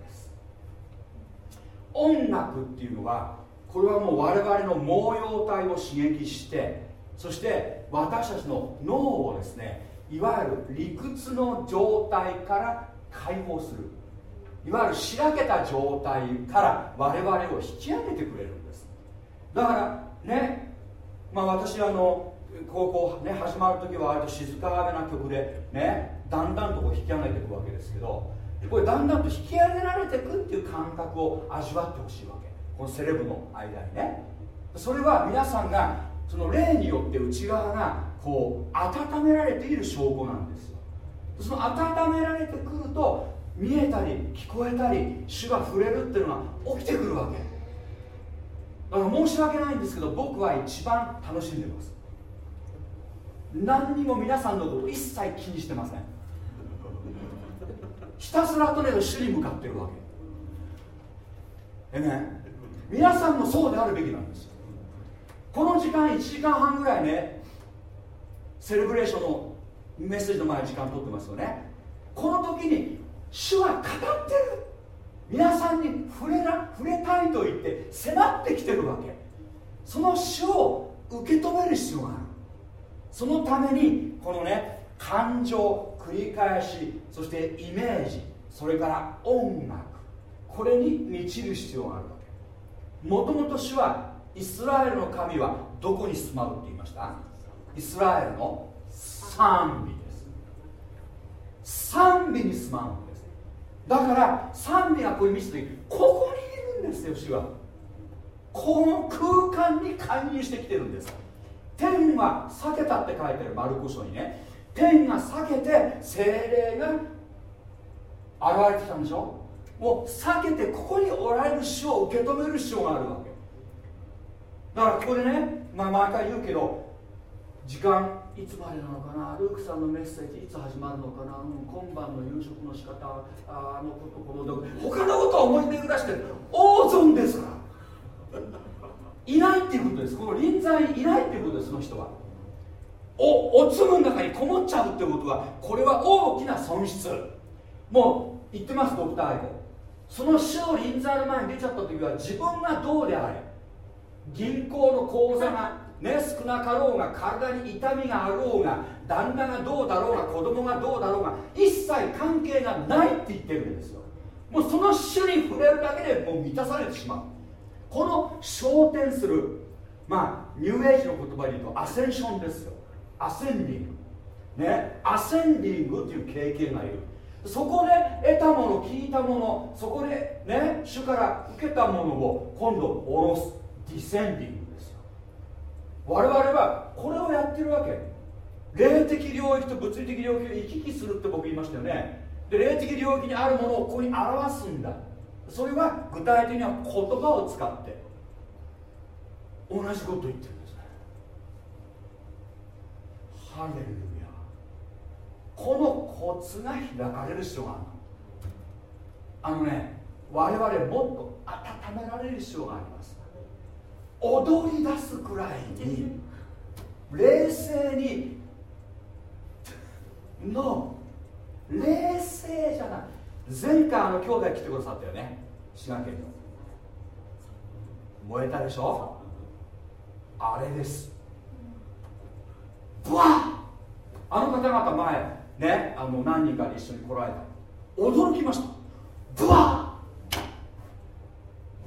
音楽っていうのはこれはもう我々の毛様体を刺激してそして私たちの脳をですねいわゆる理屈の状態から解放する。いわゆるしらけた状態から我々を引き上げてくれるんです。だからねまあ私あの高校ね始まる時は割と静かめな曲でねだんだんとこう引き上げていくわけですけどこれだんだんと引き上げられていくっていう感覚を味わってほしいわけ。このセレブの間にね。それは皆さんがその霊によって内側がこう温められている証拠なんですよ。その温められてくると見えたり聞こえたり主が触れるっていうのが起きてくるわけ。だから申し訳ないんですけど僕は一番楽しんでます。何にも皆さんのこと一切気にしてません。ひたすらとね主に向かってるわけ。えね皆さんもそうであるべきなんです。よこの時間1時間半ぐらいねセレブレーションのメッセージの前に時間取ってますよね。この時に主は語ってる。皆さんに触れら触れたいと言って迫ってきてるわけ。その主を受け止める必要がある。そのためにこのね感情繰り返しそしてイメージそれから音楽これに満ちる必要があるわけ。もともと主はイスラエルの神はどこに住まうって言いました？イスラエルの賛美です。賛美に住まうんです。だから賛美がこういう満ちた時ここにいるんですよ主は。この空間に介入してきてるんです。天は避けたって書いてあるマルコ書にね天が避けて精霊が現れてきたんでしょ？もう避けてここにおられる主を受け止める必要があるわけ。だからここでね、まあ、毎回言うけど時間いつまでなのかな？ルークさんのメッセージいつ始まるのかな、うん、今晩の夕食の仕方ああのことこの他のことを思い巡らして大損ですから。いないっていうことです。この臨在いないっていうことですその人は。おおつの中にこもっちゃうってことはこれは大きな損失。もう言ってますドクター愛子その主の臨在の前に出ちゃった時は自分がどうであれ銀行の口座がね少なかろうが体に痛みがあろうが旦那がどうだろうが子供がどうだろうが一切関係がないって言ってるんですよ。もうその主に触れるだけでもう満たされてしまう。この昇天するまあニューエイジの言葉で言うとアセンションですよ。アセンディング。ね。アセンディングっていう経験がいる。そこで得たもの聞いたものそこでね主から受けたものを今度下ろす。ディセンディングですよ。我々はこれをやってるわけ。霊的領域と物理的領域を行き来するって僕言いましたよね。で霊的領域にあるものをここに表すんだ。それは具体的には言葉を使って。同じこと言ってるんですねハレルヤ。このコツが開かれる必要がある。あのね我々もっと温められる必要があります。踊り出すくらいに冷静にの冷静じゃない。前回あの兄弟来てくださったよね。滋賀県の。燃えたでしょ？あれです。ブワーあの方々前ねあの何人かで一緒に来られた。驚きました。ブワー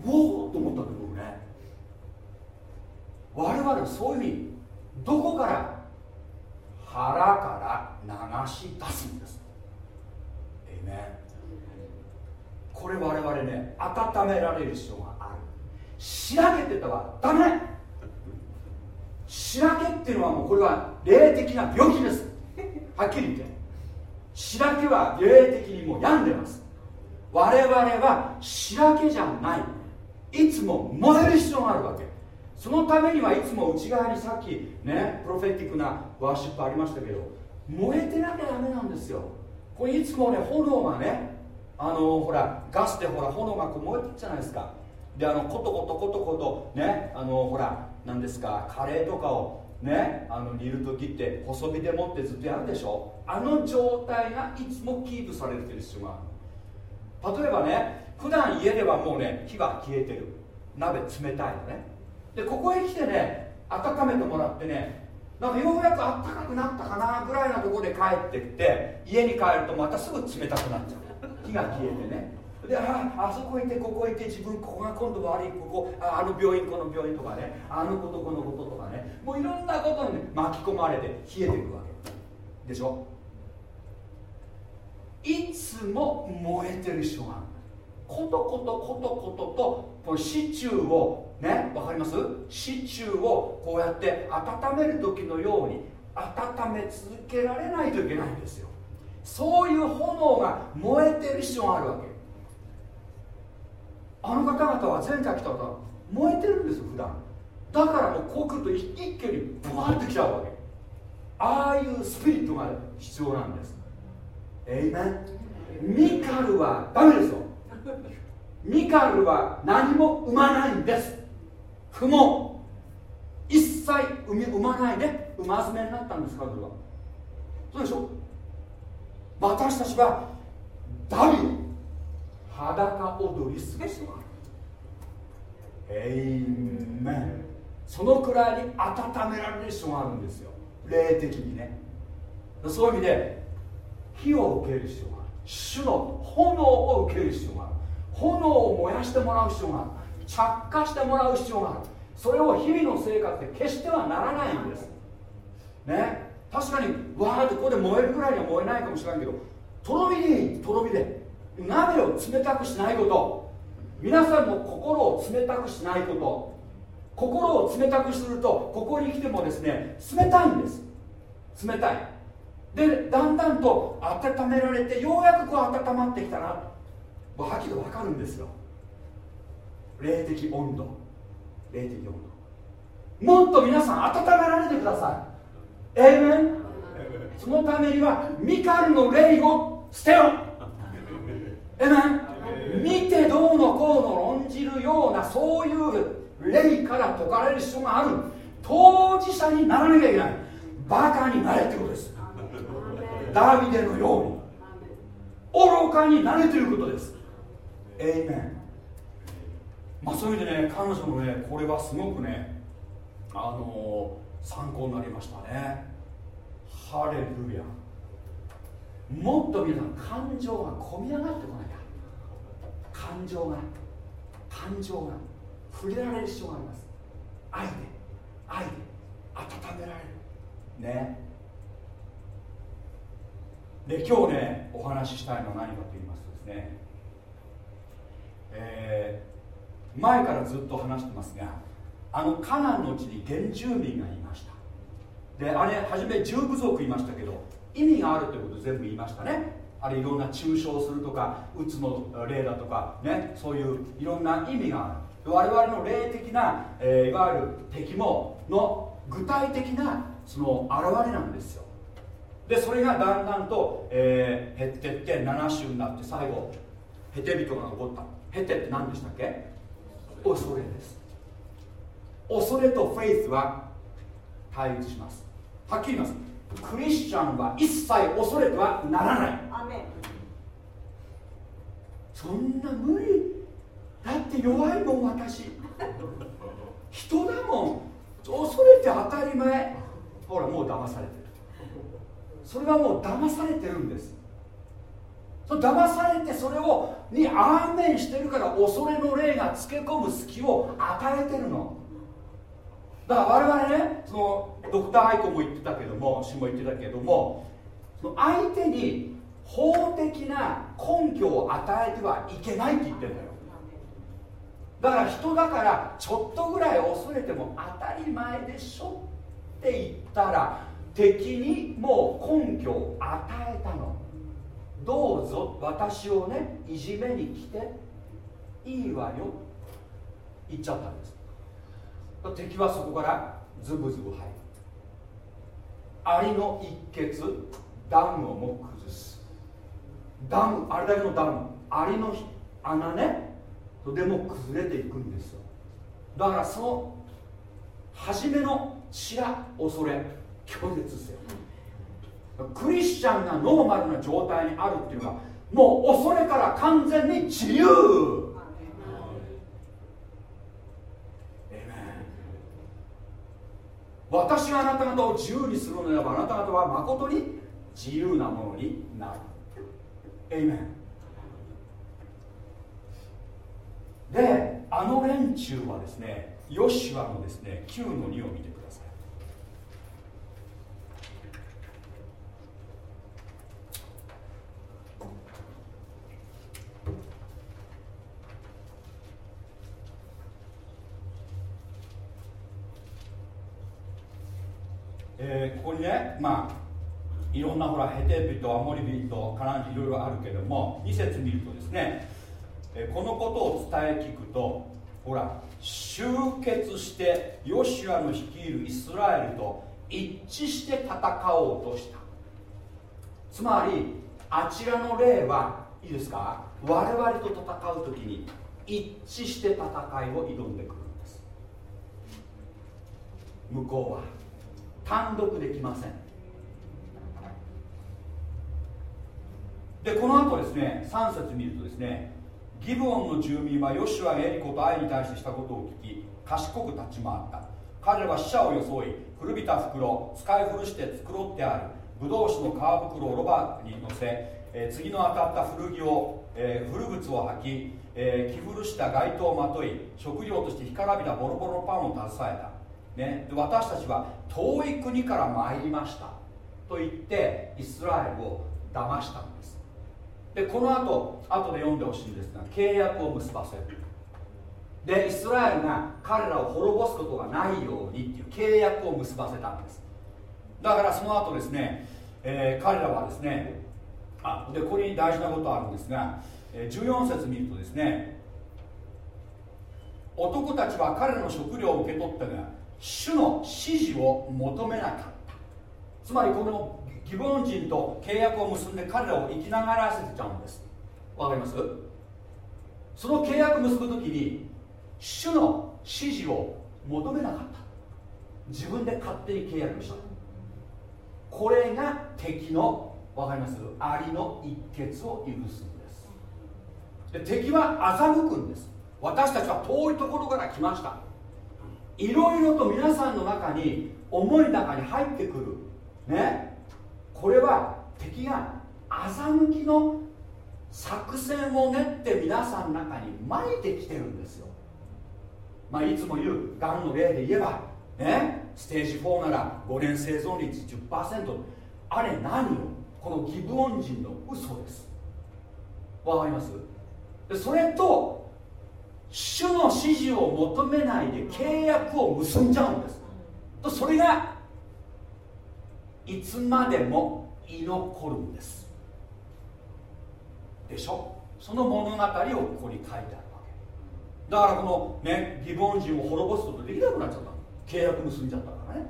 うおーと思ったんだ僕ね。我々はそういうふうにどこから腹から流し出すんです。えめこれ我々ね温められる必要がある。しらけてたはダメ。しらけっていうのはもうこれは霊的な病気です。はっきり言って。しらけは霊的にもう病んでます。我々はしらけじゃない。いつも燃える必要があるわけ。そのためにはいつも内側にさっきねプロフェティックなワーシップありましたけど燃えてなきゃダメなんですよ。これいつもね炎がねあのほらガスでほら炎がこう燃えてるじゃないですか。であのコトコトコトコトねあのほら何ですか？カレーとかをね？あの煮る時って細火でもってずっとやるでしょ？あの状態がいつもキープされてる必要がある。例えばね普段家ではもうね火が消えてる。鍋冷たいのね。でここへ来てね温めてもらってねなんかようやく暖かくなったかなぐらいなところで帰ってきて家に帰るとまたすぐ冷たくなっちゃう。火が消えてね。でああそこ行ってここ行って自分ここが今度悪いここああの病院この病院とかねあのことこのこととかねもういろんなことに巻き込まれて冷えていくわけ。でしょ？いつも燃えてる人がことことことこととこのシチューをねわかります？シチューをこうやって温める時のように温め続けられないといけないんですよ。そういう炎が燃えてる必要があるわけ。あの方々は前回来た方燃えてるんですよ普段。だからもうこう来ると一気にブワーってきちゃうわけ。ああいうスピリットが必要なんです。エイメン。ミカルはダメですよ。ミカルは何も生まないんです。不毛。一切生み生まないで生まずめになったんです彼女は。そうでしょ？私たちはダビ裸踊りすべしはエイメンそのくらいに温められる必要があるんですよ。霊的にね。そういう意味で火を受ける必要がある。主の炎を受ける必要がある。炎を燃やしてもらう必要がある。着火してもらう必要がある。それを日々の生活で決してはならないんです。ね。確かにわーってここで燃えるぐらいには燃えないかもしれないけどとろみでいいとろみで。鍋を冷たくしないこと。皆さんの心を冷たくしないこと。心を冷たくするとここに来てもですね冷たいんです。冷たい。でだんだんと温められてようやくこう温まってきたな。もうはっきり分かるんですよ。霊的温度。霊的温度。もっと皆さん温められてください。ええメンそのためにはミカルの霊を捨てよええメン見てどうのこうの論じるようなそういう霊から解かれる必要がある。当事者にならなきゃいけない。バカになれってことです。ダビデのように。愚かになれということです。エイメンまあそういう意味でね彼女のねこれはすごくねあのー参考になりましたね。ハレルヤ。もっと皆さん感情が込み上がってこなきゃ感情が感情が触れられる必要があります。愛で愛で温められる。ね。で今日ねお話ししたいのは何かと言いますとですね。えー前からずっと話してますがあのカナンの地に原住民がいました。であれ初め十部族いましたけど意味があるということ全部言いましたね。あれいろんな抽象するとかうつの例だとかねそういういろんな意味がある。我々の霊的な、えーいわゆる敵もの具体的なその現れなんですよ。でそれがだんだんと、えー減ってって7種になって最後ヘテ人が残った。ヘテって何でしたっけ？恐れです。恐れとフェイスは対立します。はっきり言います。クリスチャンは一切恐れてはならない。アメそんな無理。だって弱いもん私。人だもん。恐れて当たり前。ほらもう騙されてる。それはもう騙されてるんです。そ騙されてそれをにアーメンしてるから恐れの霊がつけ込む隙を与えてるの。だから我々ねそのドクターアイコも言ってたけども氏も言ってたけどもその相手に法的な根拠を与えてはいけないって言ってるんだよ。だから人だからちょっとぐらい恐れても当たり前でしょって言ったら敵にもう根拠を与えたの。どうぞ私をねいじめに来ていいわよ。言っちゃったんです。敵はそこからズブズブ入る。アリの一血ダムをも崩ダムあれだけのダムアリの穴ねとでも崩れていくんですよ。だからその初めの知ら恐れ拒絶せよ。クリスチャンがノーマルな状態にあるっていうのはもう恐れから完全に自由。私があなた方を自由にするのならばあなた方は誠に自由なものになる。エイメンであの連中はですねヨシュアのですね9の2を見てください。えーここにねまあいろんなほらヘテ人アモリ人カナン人いろいろあるけども2節見るとですね、えこのことを伝え聞くとほら集結してヨシュアの率いるイスラエルと一致して戦おうとした。つまりあちらの例はいいですか？我々と戦う時に一致して戦いを挑んでくるんです。向こうは単独できません。でこの後ですね3節見るとですねギブオンの住民はヨシュアがエリコとアイに対してしたことを聞き賢く立ち回った。彼らは死者を装い古びた袋使い古して繕ってある。ブドウ酒の皮袋をロバーに乗せ、えー次の当たった古着を、えー古靴を履き、えー着古した街灯をまとい食料として干からびたボロボロパンを携えた、ね、で私たちは遠い国から参りました。と言ってイスラエルを騙したんです。でこの後後で読んでほしいんですが契約を結ばせる。でイスラエルが彼らを滅ぼすことがないようにっていう契約を結ばせたんです。だからその後ですね、えー彼らはですねあでここに大事なことあるんですが、14節見るとですね男たちは彼らの食料を受け取ったが主の指示を求めなかった。つまりこのギボン人と契約を結んで彼らを生きながらせてちゃうんです。わかります？その契約を結ぶ時に主の指示を求めなかった。自分で勝手に契約した。これが敵のわかります？アリの一血を許すんです。で敵は欺くんです。私たちは遠いところから来ました。いろいろと皆さんの中に思いの中に入ってくる。ね？これは敵が欺きの作戦を練って皆さんの中に巻いてきてるんですよ。まあいつも言うがんの例で言えばねステージ4なら5年生存率10%あれ何よ？このギブオン人の嘘です。わかります？でそれと主の指示を求めないで契約を結んじゃうんです。とそれがいつまでも居残るんです。でしょ？その物語をここに書いてあるわけ。だからこのねギボン人を滅ぼすことできなくなっちゃった。契約結んじゃったからね。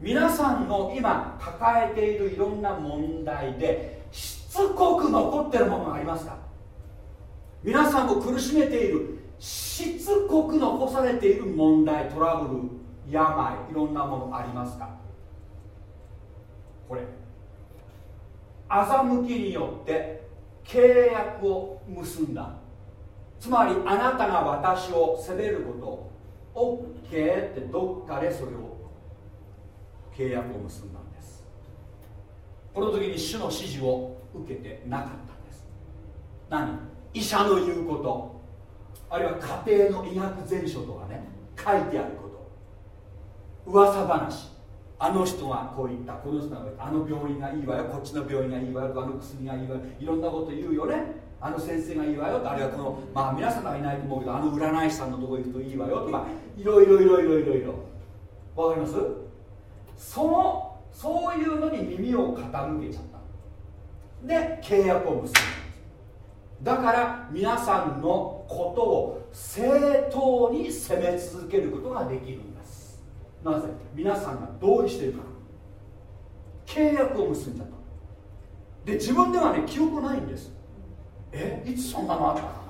皆さんの今抱えているいろんな問題でしつこく残ってるものがありますか？皆さんを苦しめているしつこく残されている問題トラブル病いろんなものありますか？これ。欺きによって契約を結んだ。つまりあなたが私を責めること。を OK ってどっかでそれを契約を結んだんです。この時に主の指示を受けてなかったんです。何？医者の言うこと。あるいは家庭の医学全書とかね。書いてあること。噂話。あの人がこう言ったこの人がこう言ったあの病院がいいわよこっちの病院がいいわよあの薬がいいわよいろんなこと言うよね。あの先生がいいわよあるいはこのまあ皆さんはいないと思うけどあの占い師さんのとこ行くといいわよとかいろいろいろいろいろいろ。わかります？そのそういうのに耳を傾けちゃった。で契約を結んだ。だから皆さんのことを正当に責め続けることができる。なぜ皆さんが同意しているか。ら契約を結んじゃった。で自分ではね記憶ないんです。えいつそんなのあったかな。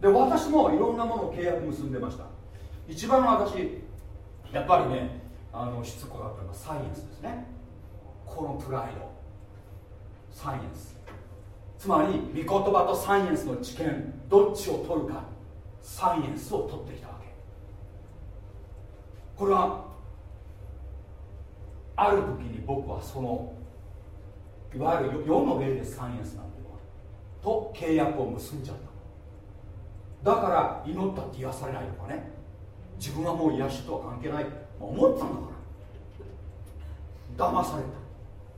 で私もいろんなものを契約結んでました。一番私やっぱりねあのしつこかったのがサイエンスですね。このプライド。サイエンス。つまり御言葉とサイエンスの知見どっちを取るか。サイエンスを取ってきた。これはある時に僕はそのいわゆる世の霊でサイエンスなんていうのはと契約を結んじゃった。だから祈ったって癒されないとかね。自分はもう癒しとは関係ない。思ったんだから。騙された。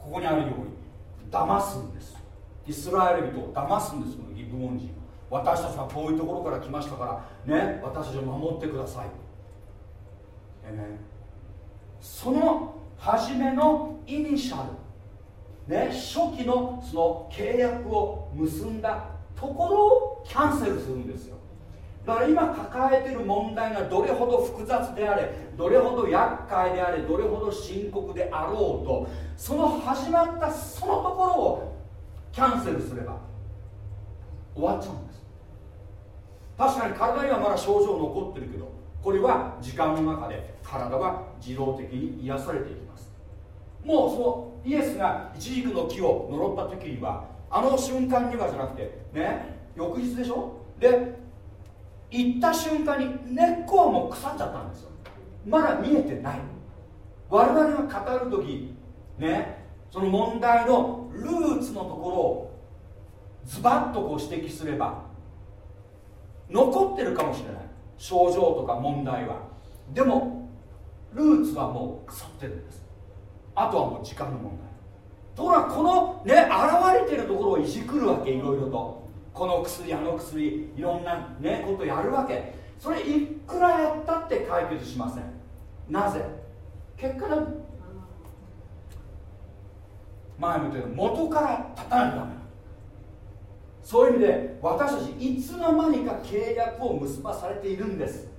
ここにあるように騙すんです。イスラエル人を騙すんですこのギブオン人私たちはこういうところから来ましたからね私たちを守ってください。えね。その初めのイニシャル。ね初期のその契約を結んだところをキャンセルするんですよ。だから今抱えている問題がどれほど複雑であれどれほど厄介であれどれほど深刻であろうとその始まったそのところをキャンセルすれば終わっちゃうんです。確かに体にはまだ症状残ってるけど。これは時間の中で体は自動的に癒されていきます。もうそのイエスが一軸の木を呪った時にはあの瞬間にはじゃなくてね翌日でしょ？で行った瞬間に根っこはもう腐っちゃったんですよ。まだ見えてない。我々が語る時ねその問題のルーツのところをズバッとこう指摘すれば残ってるかもしれない。症状とか問題は。でもルーツはもう腐ってるんです。あとはもう時間の問題。ところがこのね現れてるところをいじくるわけいろいろと。この薬あの薬いろんなねことやるわけ。それいくらやったって解決しません。なぜ？結果だ。前も言ったように元から立たないとダメ。そういう意味で私たちいつの間にか契約を結ばされているんです。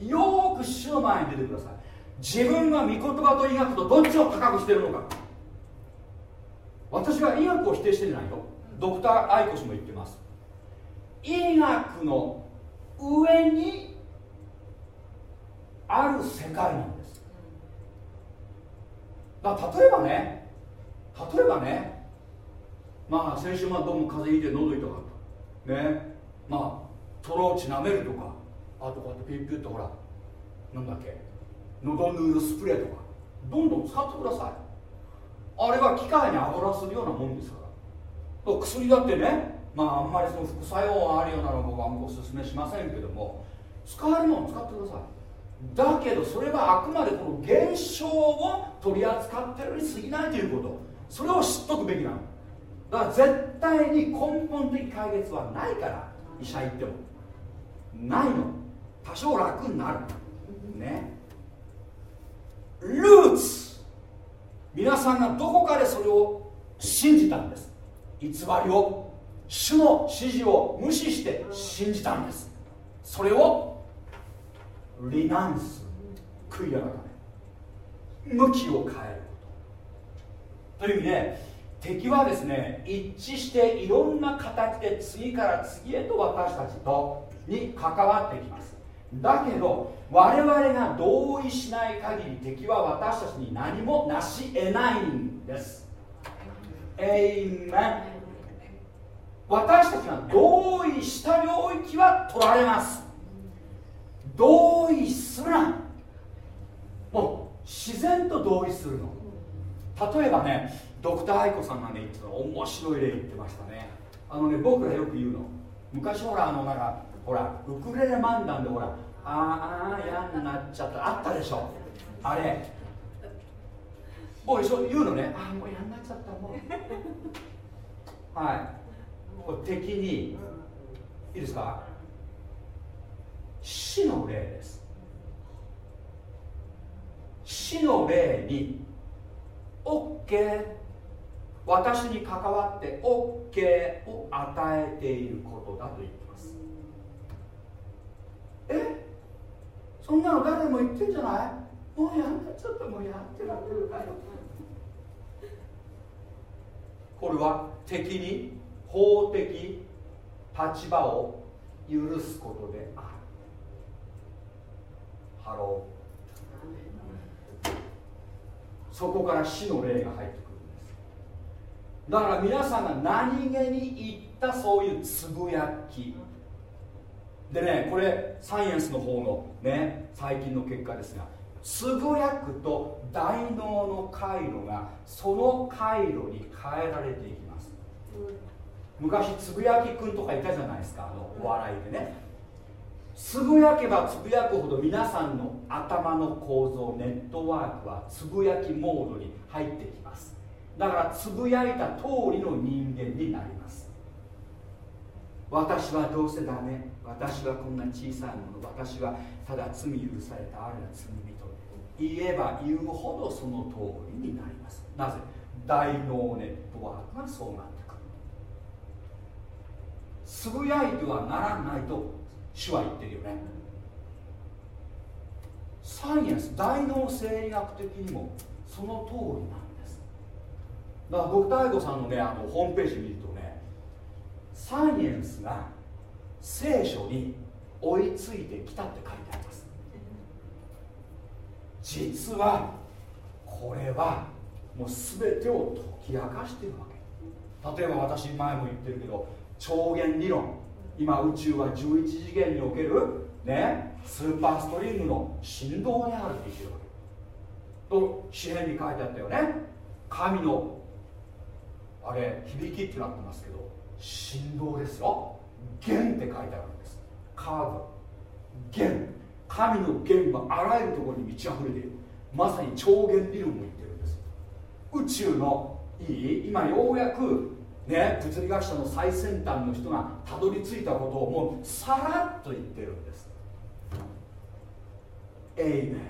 よーく主の前に出てください。自分は御言葉と医学とどっちを高くしてるのか。私は医学を否定してないよドクター・アイコスも言ってます。医学の上にある世界なんです。だ例えばね例えばねまあ先週までどうも風邪ひいて喉痛かった。ね。まあトローチ舐めるとか。あとこうやってピュッピュッとほら。なんだっけ。喉ヌールスプレーとか。どんどん使ってください。あれは機械に油するようなもんですから。薬だってね。まああんまりその副作用があるようなの僕はお勧めしませんけども。使えるもの使ってください。だけどそれはあくまでこの現象を取り扱ってるに過ぎないということ。それを知っとくべきなのだから絶対に根本的解決はないから医者行っても。ないの。多少楽になる。ね。ルーツ。皆さんがどこかでそれを信じたんです。偽りを主の指示を無視して信じたんです。それをリナンス。悔い改め。向きを変えること。という意味で敵はですね一致していろんな形で次から次へと私たちとに関わってきます。だけど我々が同意しない限り敵は私たちに何もなし得ないんです。エイメン私たちが同意した領域は取られます。同意するな。もう自然と同意するの。例えばねドクター愛子さんがね言ってた面白い例言ってましたね。あのね僕らよく言うの。昔ほらあのなんかほらウクレレ漫談でほらあーあー嫌になっちゃったあったでしょ。あれ。僕一緒言うのね。ああもう嫌になっちゃったもう。はい。これ敵にいいですか？死の霊です。死の霊に OK 私に関わって OK を与えていることだと言ってます。え？そんなの誰でも言ってんじゃない？もうやんなちょっともうやってられるかよ。これは敵に法的立場を許すことである。 hello。そこから死の霊が入ってだから皆さんが何気に言ったそういうつぶやき。でねこれサイエンスの方のね最近の結果ですがつぶやくと大脳の回路がその回路に変えられていきます。昔つぶやきくんとかいたじゃないですかあのお笑いでね。つぶやけばつぶやくほど皆さんの頭の構造ネットワークはつぶやきモードに入ってきますだからつぶやいた通りの人間になります。私はどうせダメ私はこんな小さいもの。私はただ罪許されたあるいは罪人言えば言うほどその通りになります。なぜ？大脳ネットワークがそうなってくる。つぶやいてはならないと主は言ってるよね。サイエンス大脳生理学的にもその通りなんだから僕大悟さんのねあのホームページ見るとねサイエンスが聖書に追いついてきたって書いてあります。実はこれはもう全てを解き明かしてるわけ。例えば私前も言ってるけど超弦理論。今宇宙は11次元におけるねスーパーストリームの振動であるって言ってるわけ。と詩篇に書いてあったよね。神のあれ響きってなってますけど振動ですよ。弦って書いてあるんです。カーブ。弦。神の弦はあらゆるところに満ち溢れている。まさに超弦理論も言ってるんです。宇宙のいい今ようやくね物理学者の最先端の人がたどり着いたことをもうさらっと言ってるんです。エイメン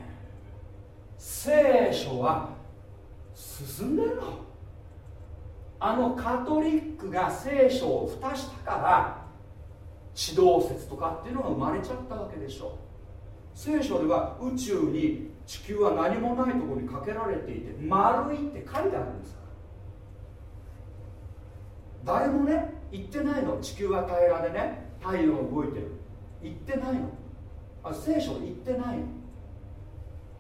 聖書は進んでるの。あのカトリックが聖書を蓋したから地動説とかっていうのが生まれちゃったわけでしょ。聖書では宇宙に地球は何もないところにかけられていて丸いって書いてあるんですから。誰もね言ってないの。地球は平らでね太陽が動いてる。言ってないの。あ聖書言ってないの。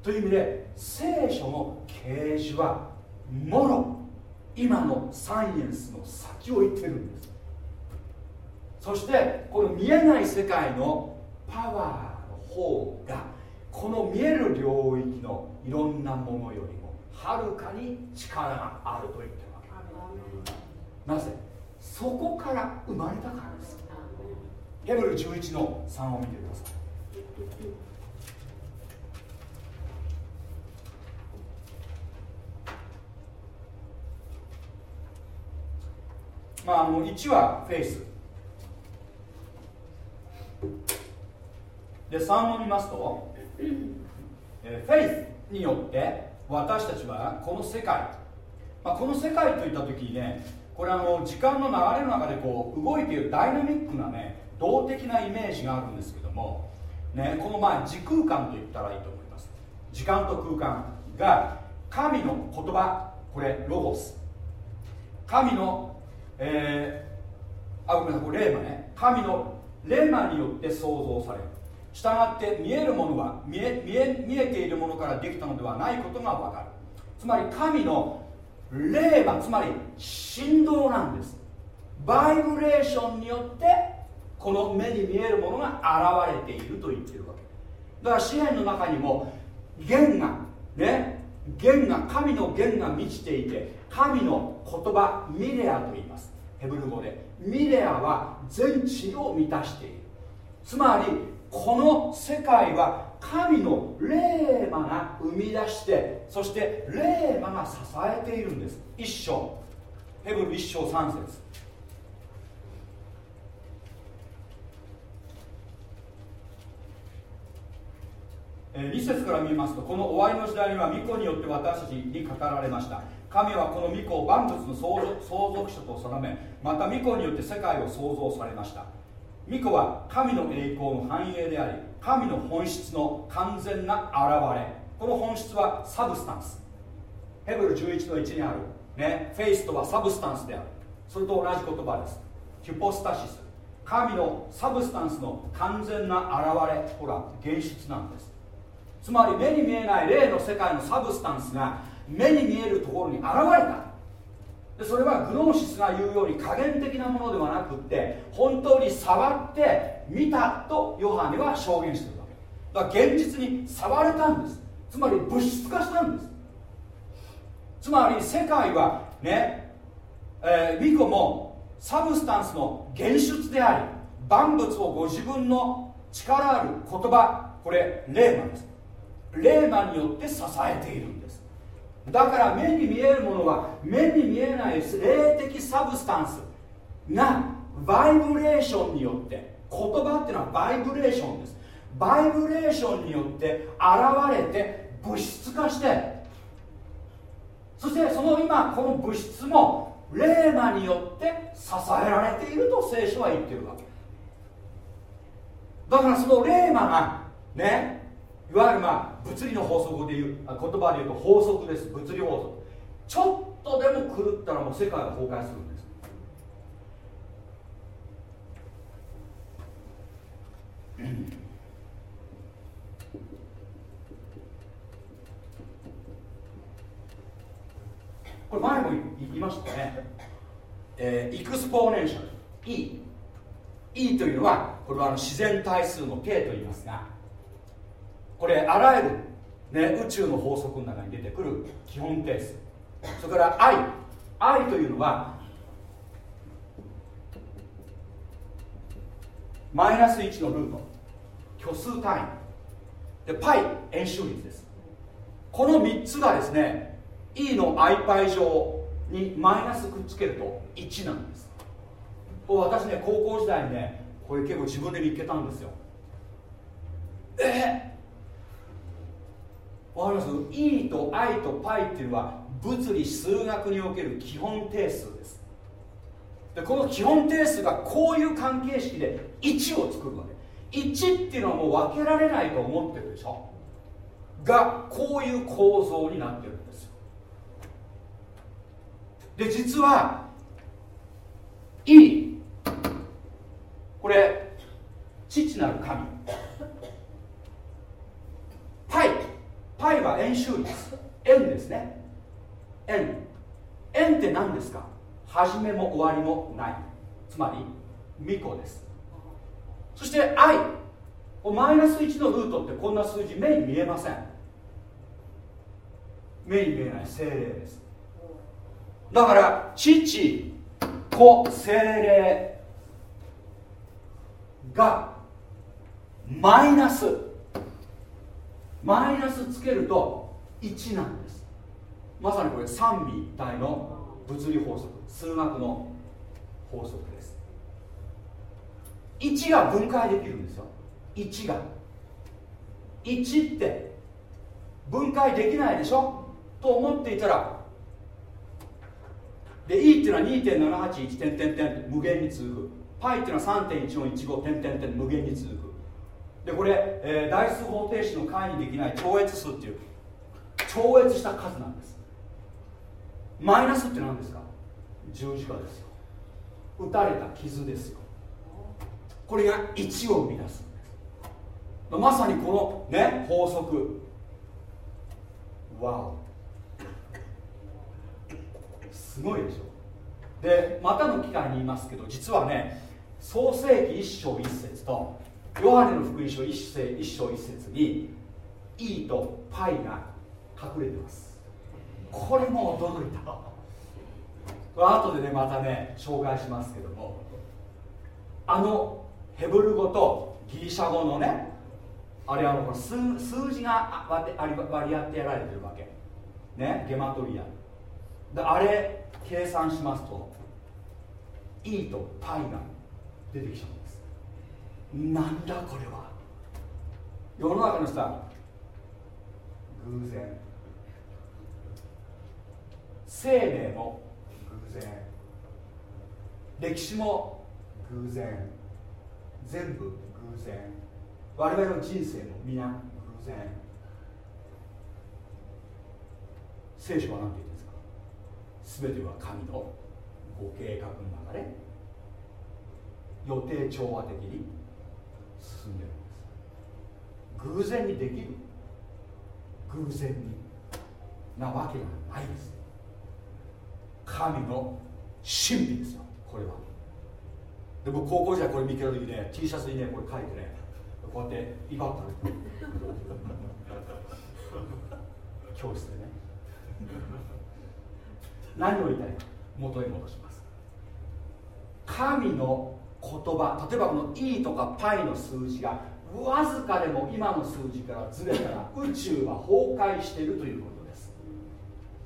という意味で聖書の啓示はもろ。今のサイエンスの先を言ってるんです。そしてこの見えない世界のパワーの方がこの見える領域のいろんなものよりもはるかに力があると言ってるわけ。なぜ？そこから生まれたからです。ヘブル11の3を見てくださいまあ、あの1はフェイス。で3を見ますと、えーフェイスによって私たちはこの世界、まあ、この世界といった時にねこれあの時間の流れの中でこう動いているダイナミックなね動的なイメージがあるんですけども、ね、このまあ時空間と言ったらいいと思います。時間と空間が神の言葉。これロゴス。神のえー、あごめんなさい。これレーマね神のレーマによって創造されるしたがって見えるものは見え見え見えているものからできたのではないことが分かる。つまり神のレーマつまり振動なんです。バイブレーションによってこの目に見えるものが現れていると言ってるわけ。だから詩篇の中にも弦がね弦が神の弦が満ちていて神の言葉ミレアと言います。ヘブル語でミレアは全地を満たしている。つまりこの世界は神の霊魔が生み出してそして霊魔が支えているんです。一章。ヘブル一章三節。え2節から見ますとこの終わりの時代には御子によって私たちに語られました。神はこの御子を万物の相続相続者と定めまた御子によって世界を創造されました。御子は神の栄光の反映であり神の本質の完全な現れ。この本質は substance。ヘブル11の1にある、ね、 faith とは substance である。それと同じ言葉です。ヒュポスタシス。神の substance の完全な現れ。ほら現出なんです。つまり目に見えない霊の世界の substance が目に見えるところに現れた。でそれはグノーシスが言うように加減的なものではなくって本当に触って見たとヨハネは証言してるわけ。だから現実に触れたんです。つまり物質化したんです。つまり世界はね、えー、ミコもサブスタンスの現出であり万物をご自分の力ある言葉これレーマです。レーマによって支えているんです。だから目に見えるものは目に見えない霊的サブスタンスがバイブレーションによって言葉っていうのはバイブレーションです。バイブレーションによって現れて物質化してそしてその今この物質もレーマによって支えられていると聖書は言ってるわけ。だからそのレーマがねいわゆるまあ物理の法則でいう言葉で言うと法則です。物理法則。ちょっとでも狂ったらもう世界が崩壊するんです。これ前も言いましたね、えー、イクスポーネンシャル E E というのはこれはあの自然対数の K と言いますがこれあらゆる、ね、宇宙の法則の中に出てくる基本定数。それから I I というのはマイナス1のルート。虚数単位。で π 円周率です。この3つがですね E の iπ 乗にマイナスくっつけると1なんです。私ね高校時代にねこれ結構自分で見つけたんですよ。えわかります ?E と I と π っていうのは物理数学における基本定数です。でこの基本定数がこういう関係式で1を作るわけ。1っていうのはもう分けられないと思ってるでしょ？がこういう構造になってるんです。よで実は E これ父なる神パイパイは円周率。円ですね。円。円って何ですか？始めも終わりもない。つまり巫女です。そして I マイナス1のルートってこんな数字目に見えません。目に見えない精霊です。だから父子精霊がマイナス。マイナスつけると1なんです。まさにこれ三位一体の物理法則数学の法則です。1が分解できるんですよ。1が。1って分解できないでしょ？と思っていたらで E っていうのは2.781点点点無限に続く。π っていうのは3.1415点点点無限に続く。でこれ、えー、代数方程式の解にできない超越数っていう超越した数なんです。マイナスって何ですか？十字架ですよ。打たれた傷ですよ。これが1を生み出すまさにこのね法則。わおすごいでしょ。でまたの機会に言いますけど実はね創世紀一章一節とヨハネの福音書一一章一節に E と π が隠れてます。これも驚いた。後でねまたね紹介しますけども。あのヘブル語とギリシャ語のねあれはもう数数字が割り当てられてるわけ。ねゲマトリア。であれ計算しますと E と π が出てきちゃう。なんだこれは？世の中の人は偶然。生命も偶然。歴史も偶然。全部偶然。我々の人生も皆偶然。聖書は何て言ってるんですか？全ては神のご計画の中で。予定調和的に。進んでるんです偶然にできる偶然になわけがないです。神の神秘です。よこれはで僕高校時代これ見てる時ね T シャツにねこれ書いてねこうやって威張ったの教室でね何を言いたいか元へ戻します。神の言葉。例えばこの E とか π の数字がわずかでも今の数字からずれたら宇宙は崩壊しているということです。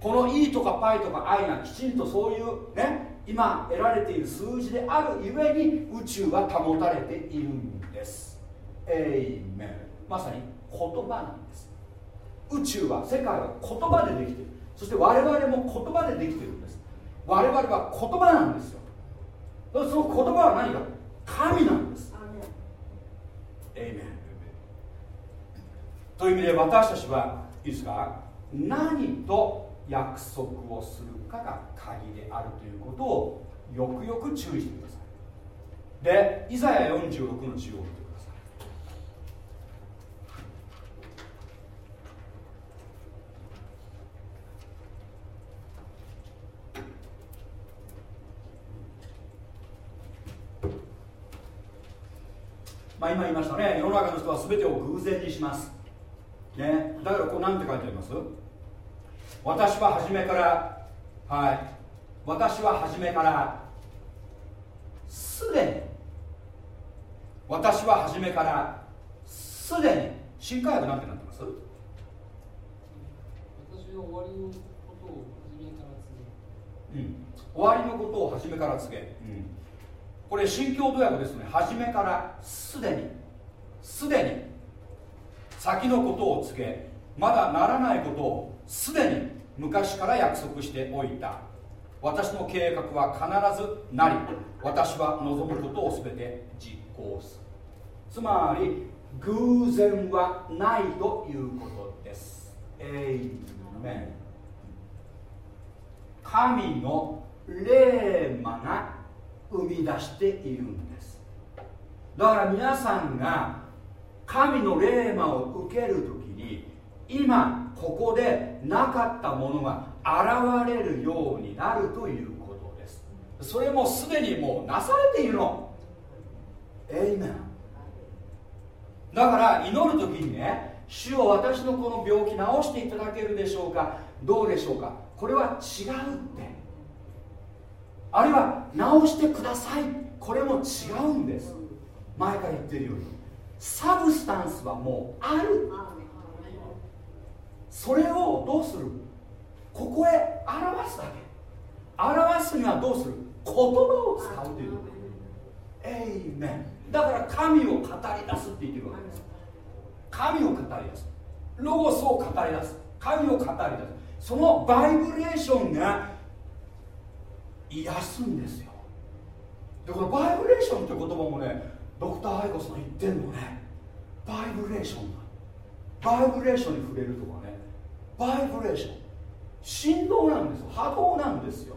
この E とか π とか I がきちんとそういうね今得られている数字であるゆえに宇宙は保たれているんです。エイメンまさに言葉なんです。宇宙は世界は言葉でできている。そして我々も言葉でできているんです。我々は言葉なんですよ。その言葉は何か？神なんです。エイメンという意味で私たちはいいですか？何と約束をするかが鍵であるということをよくよく注意してください。でイザヤ46の10を見てくださいまあ、今言いましたね。世の中の人は全てを偶然にします、ね、だからこう何て書いてあります？私は初めからはい。私は初めからすでに。私は初めからすでに。新海訳なんてなってます？私は終わりのことを初めから告うん。終わりのことを初めから告げ、うん、これ新共同訳ですね。初めからすでにすでに先のことを告げまだならないことをすでに昔から約束しておいた。私の計画は必ずなり私は望むことを全て実行する。つまり偶然はないということです。エイメン。神の霊魔が生み出しているんです。だから皆さんが神の霊魔を受ける時に今ここでなかったものが現れるようになるということです。それもすでにもうなされているの。エイメンだから祈る時にね主を私のこの病気治していただけるでしょうか？どうでしょうか？これは違うってあるいは治してください。これも違うんです。前から言ってるように。サブスタンスはもうある。それをどうする？ここへ表すだけ。表すにはどうする？言葉を使うという。エイメン。だから神を語り出すって言ってるわけです。神を語り出す。ロゴスを語り出す。神を語り出す。そのバイブレーションが癒すんですよ。でこのバイブレーションって言葉もねドクター・アイコさん言ってんのね。バイブレーションだ。バイブレーションに触れるとかね。バイブレーション。振動なんですよ。波動なんですよ。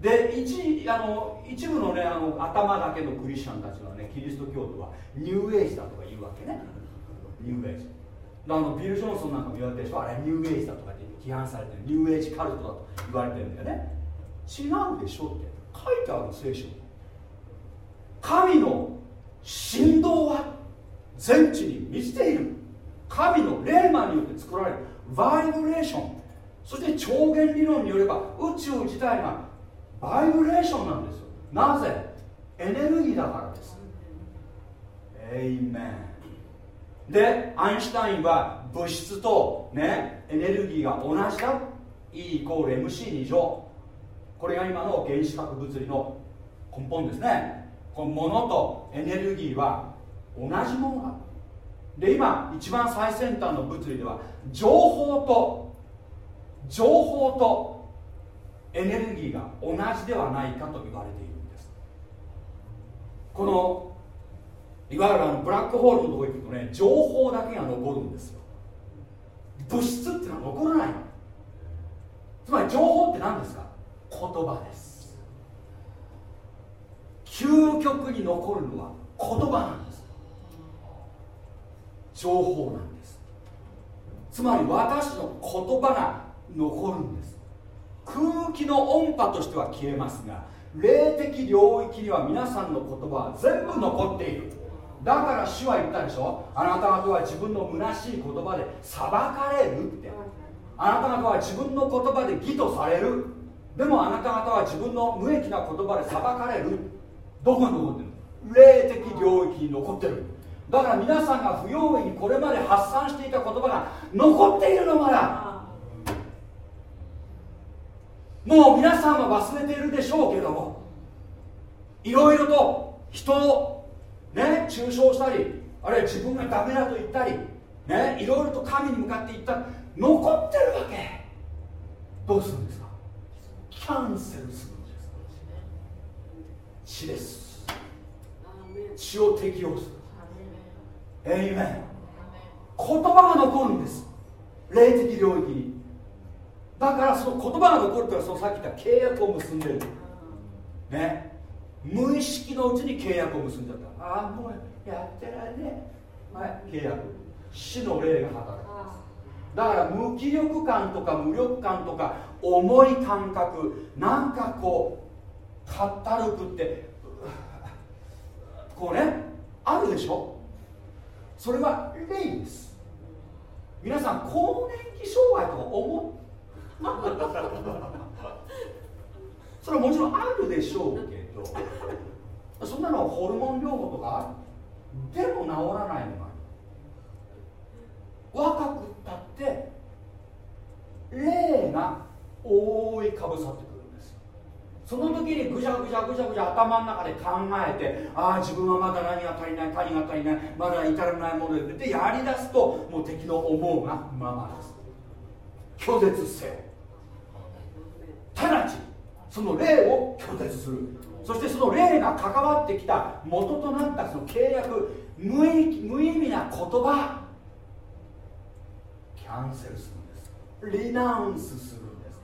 で一あの一部のねあの頭だけのクリスチャンたちはねキリスト教徒はニューエイジだとか言うわけね。ニューエイジ。あのビル・ジョンソンなんかも言われてるでしょあれニューエイジだとかって批判されてるニューエイジカルトだと言われてるんだよね。違うでしょって書いてある聖書神の振動は全地に満ちている。神の霊魔によって作られる。バイブレーション。そして超弦理論によれば宇宙自体がバイブレーションなんですよ。なぜ？エネルギーだからです。エイメンでアインシュタインは物質とねエネルギーが同じだ。E イコール MC2 乗これが今の原子核物理の根本ですね。このものとエネルギーは同じものだ。で今一番最先端の物理では情報と情報とエネルギーが同じではないかと言われているんです。このいわゆるあのブラックホールのとこ行くとね情報だけが残るんですよ。物質っていうのは残らない。つまり情報って何ですか？言葉です。究極に残るのは言葉なんです。情報なんです。つまり私の言葉が残るんです。空気の音波としては消えますが霊的領域には皆さんの言葉は全部残っている。だから主は言ったでしょ？あなた方は自分の虚しい言葉で裁かれるって。あなた方は自分の言葉で義とされる。でもあなた方は自分の無益な言葉で裁かれる。どこに残ってる？の霊的領域に残ってる。だから皆さんが不用意にこれまで発散していた言葉が残っているのまだ。もう皆さんは忘れているでしょうけどもいろいろと人をね中傷したりあるいは自分がダメだと言ったりねいろいろと神に向かって言った。残ってるわけ。どうするんですか？キャンセルするんです。血です。血を適用する。エイメン言葉が残るんです。霊的領域に。だからその言葉が残るというのはそのさっき言った契約を結んでる。ね。無意識のうちに契約を結んじゃった。ああもうやってられね。えはい契約。死の霊が働く。だから無気力感とか無力感とか重い感覚。なんかこうかったるくって こうねあるでしょ？それは霊です。皆さん更年期障害とか思う？それはもちろんあるでしょうけどそんなのホルモン療法とかでも治らないのが若くったって霊が覆いかぶさってくるんです。その時にぐちゃぐちゃぐちゃぐちゃ頭の中で考えてああ自分はまだ何が足りない何が足りないまだ至らないものででやりだすともう敵の思うがままです。拒絶せよ直ちその霊を拒絶する。そしてその霊が関わってきた元となったその契約無意無意味な言葉キャンセルするんです。リナウンスするんです。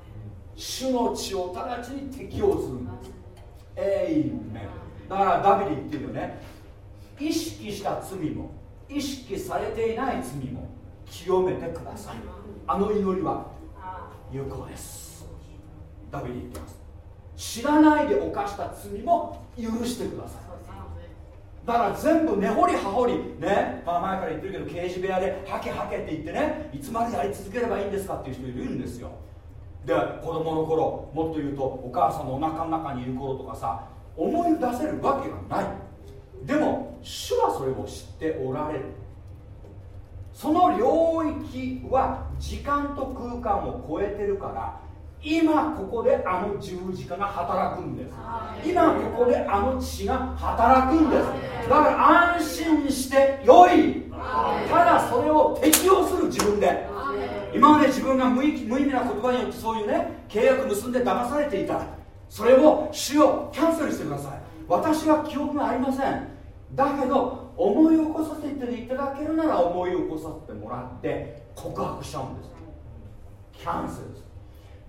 主の血を直ちに適用するんです。エイメン。だからダビデ言ってるよね。意識した罪も意識されていない罪も清めてください。あの祈りは有効です。ダビデ言ってます。知らないで犯した罪も許してください。だから全部根掘り葉掘りね、まあ、前から言ってるけど刑事部屋でハケハケって言ってねいつまでやり続ければいいんですかっていう人いるんですよ。で子供の頃もっと言うとお母さんのお腹の中にいる頃とかさ思い出せるわけがない。でも主はそれを知っておられる。その領域は時間と空間を超えてるから今ここであの十字架が働くんです。今ここであの血が働くんです。だから安心して良い。ただそれを適用する自分で。今まで自分が無意無意味な言葉によってそういうね契約結んで騙されていた。それを主をキャンセルしてください。私は記憶がありません。だけど思い起こさせていただけるなら思い起こさせてもらって告白しちゃうんです。キャンセルです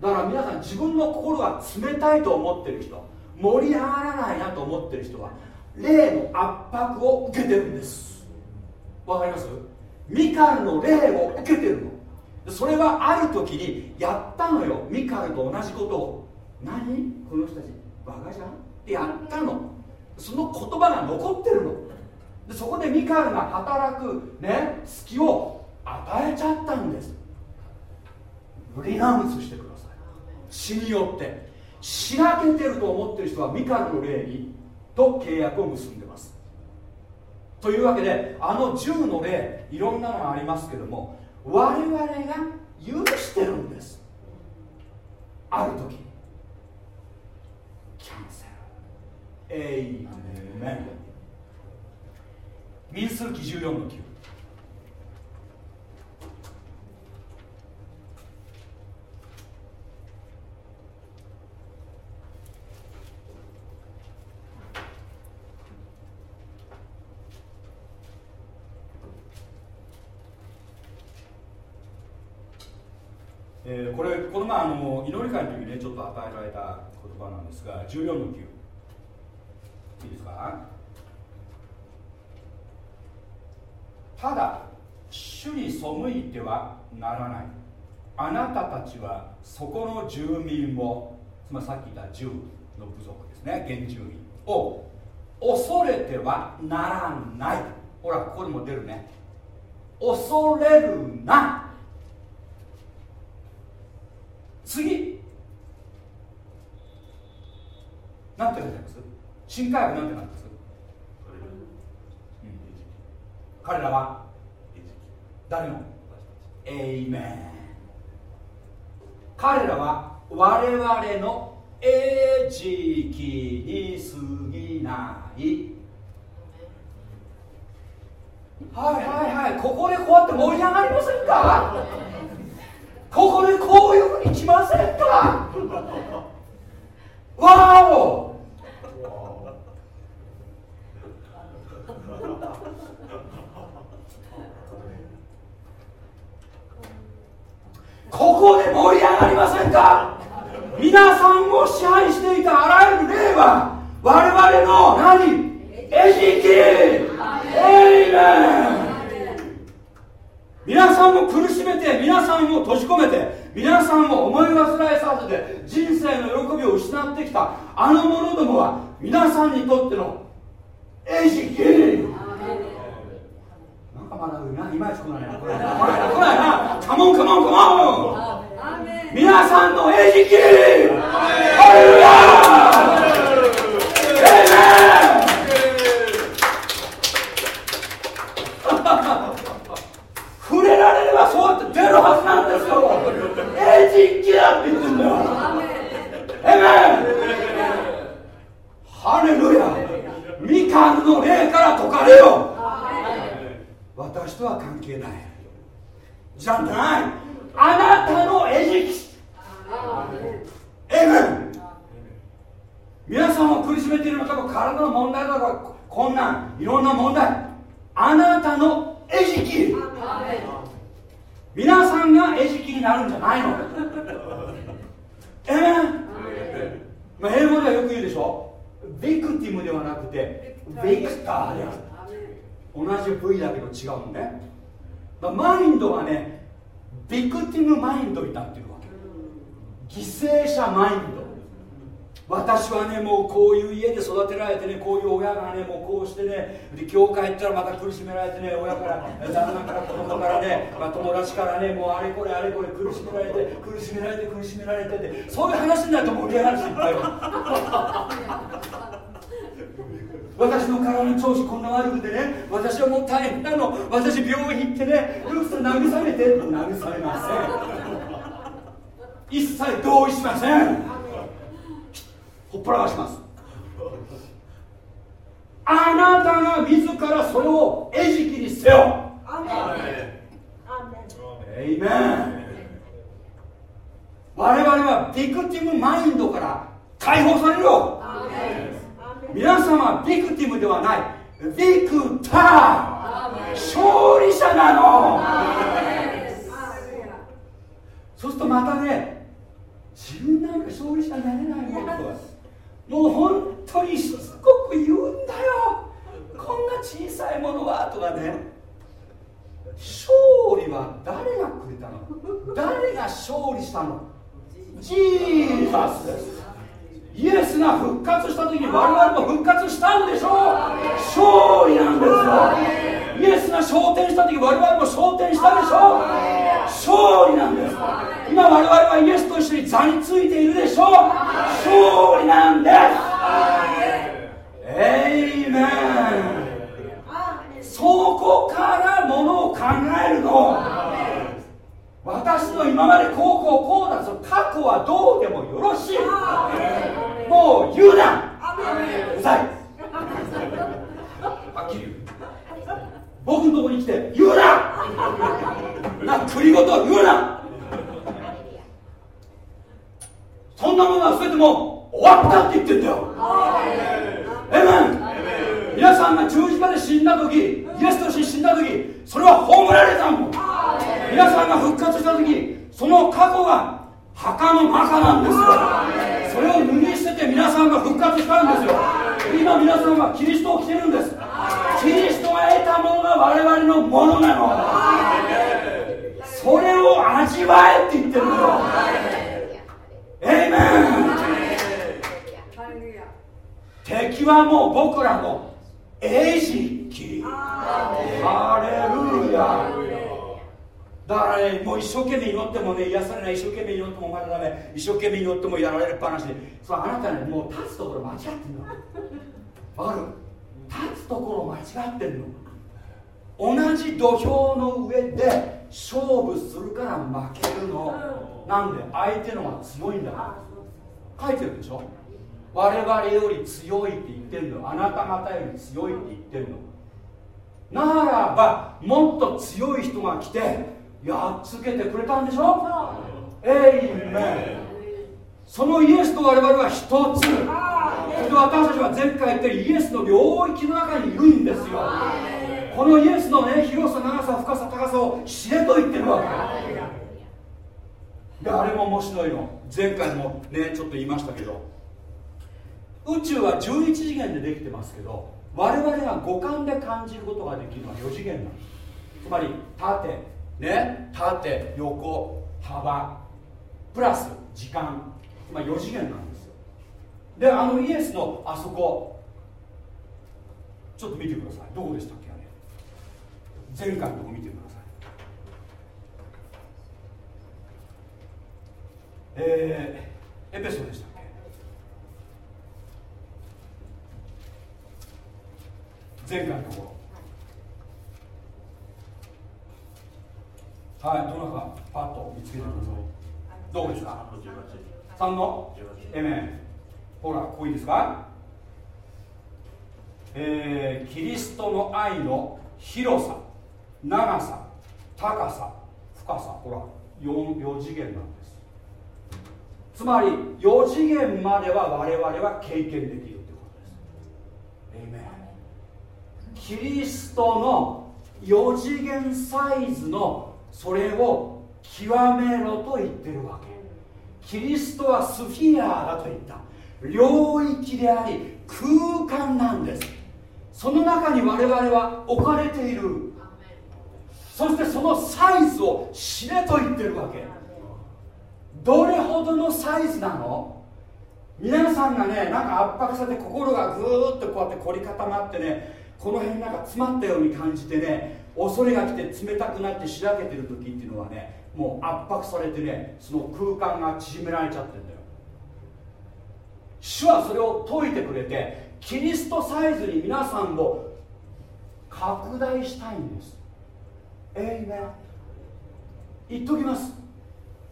だから皆さん自分の心が冷たいと思ってる人盛り上がらないなと思ってる人は霊の圧迫を受けてるんです。わかります？ミカルの霊を受けてるの。それはある時にやったのよ。ミカルと同じことを。何？この人たちバカじゃん？ってやったの。その言葉が残ってるの。でそこでミカルが働くね隙を与えちゃったんです。リナウンスしてください血によって。しらけてると思ってる人はミカルの霊にと契約を結んでます。というわけであの10の霊いろんなのがありますけども我々が許してるんです。ある時キャンセル。エイメン。民数記14の9えーこれこの前あの祈り会の時にねちょっと与えられた言葉なんですが14の9いいですか？ただ主に背いてはならない。あなたたちはそこの住民をつまりさっき言った銃の部族ですね原住民を恐れてはならない。ほらここにも出るね。恐れるな。次。なんて書いてあります？新海訳なんて書いてあります、彼らは？誰の？エイメン。彼らは？我々の餌食に過ぎない。はいはいはい。ここでこうやって盛り上がりませんか？ここでこういうふうに来ませんか？わお！ここで盛り上がりませんか？皆さんを支配していたあらゆる霊は我々の何餌食エイメン！皆さんを苦しめて皆さんを閉じ込めて皆さんを思い煩いさせて人生の喜びを失ってきたあの者どもは皆さんにとっての餌食なんかまだないまいち来ないな来ないな来ないな。来ないなカモンカモン。カモン皆さんの餌食ハレルヤエイメン触れられればそうやって出るはずなんですよ餌食だって言ってんだよエメンハレルヤミカンの霊から解かれよ私とは関係ないじゃないあなたの餌食エメン皆さんを苦しめているのか体の問題だとか困難いろんな問題あなたの餌食皆さんが餌食になるんじゃないの？え？ーまあ、英語ではよく言うでしょ？victim ではなくて victor である。同じ V だけど違うのね。だからマインドはね victim mind になってるわけ。犠牲者マインド。私はねもうこういう家で育てられてねこういう親がねもうこうしてねで教会行ったらまた苦しめられてね親から旦那から子供からね、まあ、友達からねもうあれこれあれこれ苦しめられて苦しめられて苦しめられてってそういう話になると盛り上がるしいっぱい私の体の調子こんな悪くてね私はもう大変なの。私病院行ってねルース慰めて。慰めません。一切同意しません。ほっぽらかします。あなたが自らそれを餌食にせよ。エイメン。我々はビクティムマインドから解放されるよ。皆様ビクティムではない。ビクター。勝利者なの。そうするとまたね自分なんか勝利者になれないもんともう本当にしつこく言うんだよ。こんな小さいものはとかね。勝利は誰がくれたの？誰が勝利したの？ジーザスです。イエスが復活した時に我々も復活したんでしょう。勝利なんですよ。イエスが昇天した時我々も昇天したでしょう。勝利なんです。今我々はイエスと一緒に座についているでしょう。勝利なんです。エイメン。そこからものを考えるの。私の今までこうこうこうだぞ。過去はどうでもよろしい。もう言うな。うざいはっきり言う僕のとこに来て言うな！な栗ごと言うな！そんなものは全てもう終わったって言ってんだよ！エメン！皆さんが十字架で死んだ時イエスとして死んだ時それは葬られたもん！皆さんが復活した時その過去が墓の中なんですよ！それを脱ぎ捨てて皆さんが復活したんですよ！今皆さんはキリストを着てるんです！キリストが得たものが我々のものなの。それを味わえって言ってるのよ。エイメン敵はもう僕らの餌食ハレルヤ。だからねもう一生懸命祈ってもね癒されない一生懸命祈ってもまだダメ一生懸命祈ってもやられるっぱなしで。そうあなたねもう立つところ間違ってんの。わかる？立つところ間違ってんの。同じ土俵の上で勝負するから負けるの。なんで相手のが強いんだ。から書いてるでしょ。我々より強いって言ってるの。あなた方より強いって言ってるの。ならばもっと強い人が来てやっつけてくれたんでしょ。エイメン。そのイエスと我々は一つそれで私たちは前回言ったようにイエスの領域の中にいるんですよ。このイエスのね広さ長さ深さ高さを知れと言ってるわけ。であれも面白いの。前回もねちょっと言いましたけど。宇宙は11次元でできてますけど我々が五感で感じることができるのは4次元なんですつまり縦ね縦横幅プラス時間。つまり4次元なんです。であのイエスのあそこ。ちょっと見てください。どこでしたっけあれ。前回のとこ見てください。えー、エペソでしたっけ。前回のとこ。ろはいどなたパッと見つけてください。どこですか？3のエメンほらここいいですか？えー、キリストの愛の広さ長さ高さ深さほら 4, 4次元なんです。つまり4次元までは我々は経験できるってことです。エイメンキリストの4次元サイズのそれを極めろと言ってるわけ。キリストはスフィアだと言った。領域であり空間なんです。その中に我々は置かれている。そしてそのサイズを知れと言ってるわけ。どれほどのサイズなの？皆さんがねなんか圧迫されて心がぐーっとこうやって凝り固まってねこの辺なんか詰まったように感じてね恐れが来て冷たくなってしらけてる時っていうのはねもう圧迫されてねその空間が縮められちゃってるんだよ。主はそれを解いてくれてキリストサイズに皆さんを拡大したいんです。えいめ言っときます。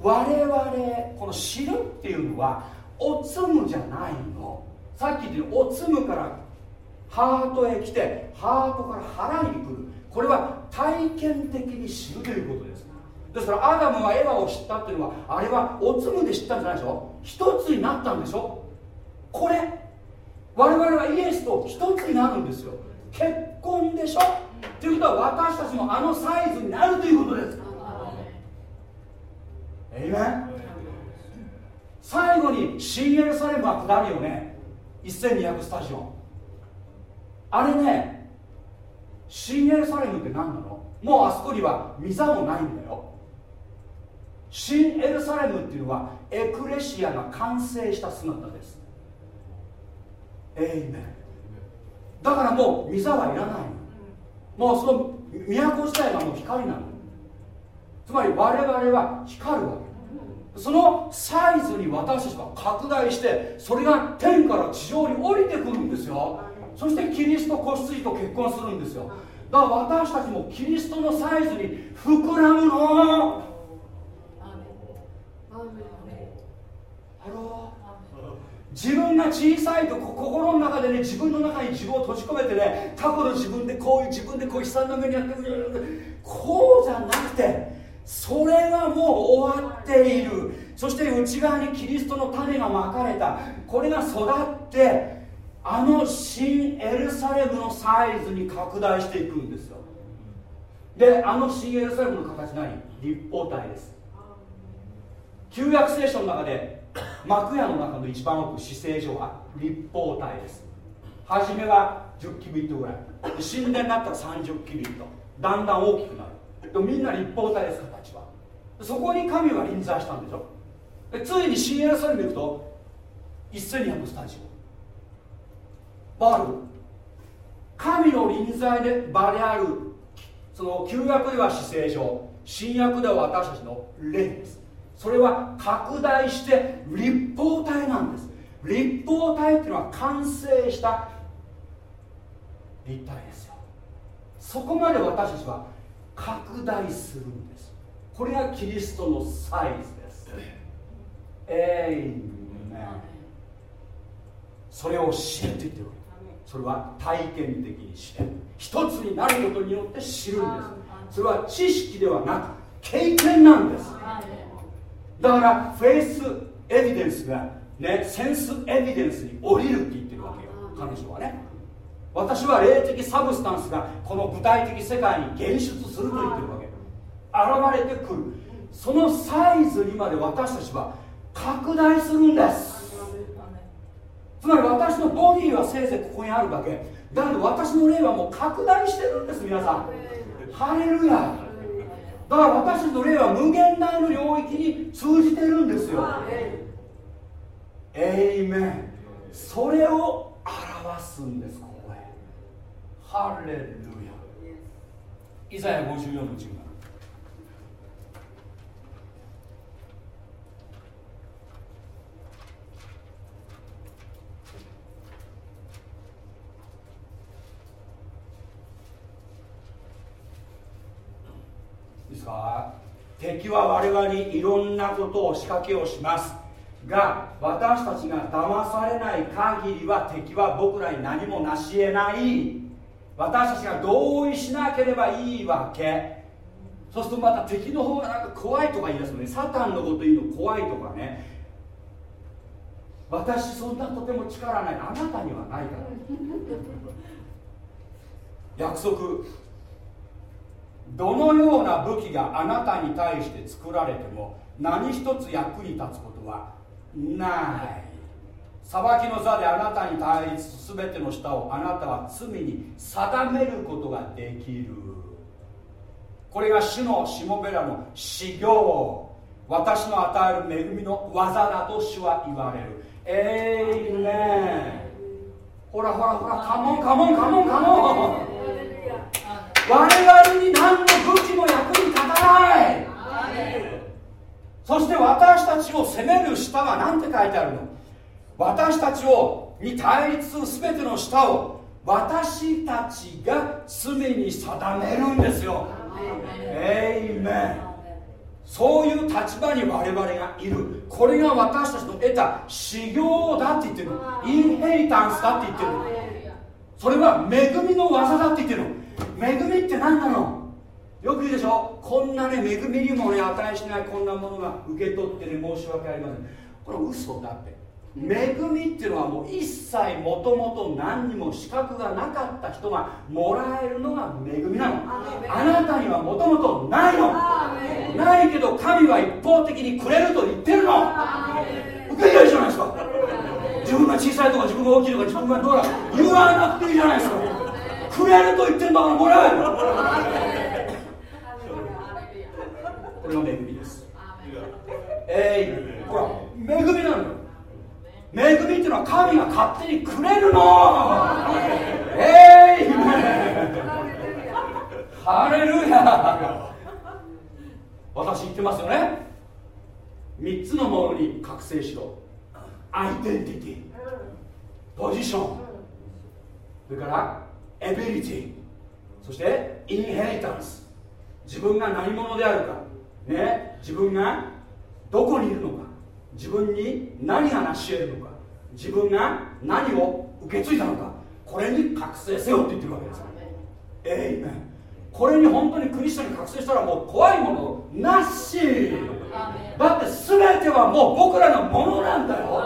我々この知るっていうのはおつむじゃないの。さっき言ったおつむからハートへ来てハートから腹に来る。これは体験的に知るということです。ですからアダムはエヴァを知ったっていうのはあれはおつむで知ったんじゃないでしょ？一つになったんでしょ？これ我々はイエスと一つになるんですよ。結婚でしょ？ということは私たちもあのサイズになるということです。えいめ最後に新エルサレムは下るよね。1200スタジオ。あれね新エルサレムって何なの？もうあそこには御座もないんだよ。新エルサレムっていうのはエクレシアが完成した姿です。エイメンだからもう御座はいらないの。もうその都自体がもう光なの。つまり我々は光るわけ。そのサイズに私たちが拡大してそれが天から地上に降りてくるんですよ。そしてキリスト子羊と結婚するんですよ。だから私たちもキリストのサイズに膨らむの。ハロー自分が小さいと心の中でね自分の中に自分を閉じ込めてね過去の自分でこういう自分でこう悲惨な目にやってくるこうじゃなくてそれがもう終わっている。そして内側にキリストの種がまかれた。これが育ってあの新エルサレムのサイズに拡大していくんですよ。であの新エルサレムの形何？立方体です。旧約聖書の中で 幕屋の中の一番奥死聖所は立方体です。初めは10キビットぐらい。神殿になったら30キビット。だんだん大きくなる。でもみんな立方体です形は。そこに神は臨在したんでしょ。でついに新エルサレムに行くと1200のスタジオ。バル。神の臨在でバリアル。その旧約では死聖所。新約では私たちの霊です。それは拡大して立方体なんです。立方体っていうのは完成した立体ですよ。そこまで私たちは拡大するんです。これがキリストのサイズです。えいそれを知れって言ってるそれは体験的に知れる一つになることによって知るんです。それは知識ではなく経験なんですだからフェイスエビデンスがねセンスエビデンスに降りるって言ってるわけよ。彼女はね。私は霊的サブスタンスがこの具体的世界に現出すると言ってるわけ。現れてくる。そのサイズにまで私たちは拡大するんです。つまり私のボディはせいぜいここにあるだけ。だけど私の霊はもう拡大してるんです皆さん。ハレルヤだから私の霊は無限大の領域に通じてるんですよ。エイメン。それを表すんですここへ。ハレルヤ。イザヤ54の17いいですか？敵は我々にいろんなことを仕掛けをします。が私たちが騙されない限りは敵は僕らに何もなし得ない。私たちが同意しなければいいわけ。そうするとまた敵の方がなんか怖いとか言い出すのね。サタンのこと言うの怖いとかね。私そんなとても力ない。あなたにはないから。約束。どのような武器があなたに対して作られても何一つ役に立つことはない。裁きの座であなたに対立す全ての下をあなたは罪に定めることができる。これが主のしもべらの修行私の与える恵みの技だと主は言われる。えいねほらほらほらカモンカモンカモンカモン。我々に何の武器も役に立たない。そして私たちを責める舌は何て書いてあるの？私たちをに対立する全ての舌を私たちが罪に定めるんですよ。エイメンそういう立場に我々がいる。これが私たちの得た修行だって言ってるの。インヘリタンスだって言ってるの。それは恵みの技だって言ってるの恵みって何なの？よく言うでしょ？こんなね恵みにもね値しないこんなものが受け取ってね申し訳ありません。これ嘘だって。恵みっていうのはもう一切もともと何にも資格がなかった人がもらえるのが恵みなの。あなたにはもともとないの。ないけど神は一方的にくれると言ってるの。受け入れるじゃないですか。自分が小さいとか自分が大きいとか自分がどうだ。言わなくていいじゃないですかくれると言ってるんだからもらえるこれが恵みです。えいほら恵みなのよ。恵みっていうのは神が勝手にくれるの。えいハレルヤ。私言ってますよね。3つのものに覚醒しろ。アイデンティティ。ポジション。それからエビリティそしてインヘリタンス自分が何者であるか。ね。自分がどこにいるのか。自分に何が成し得るのか。自分が何を受け継いだのか。これに覚醒せよって言ってるわけですエイメンこれに本当にクリスチャンに覚醒したらもう怖いものなし。だって全てはもう僕らのものなんだよ。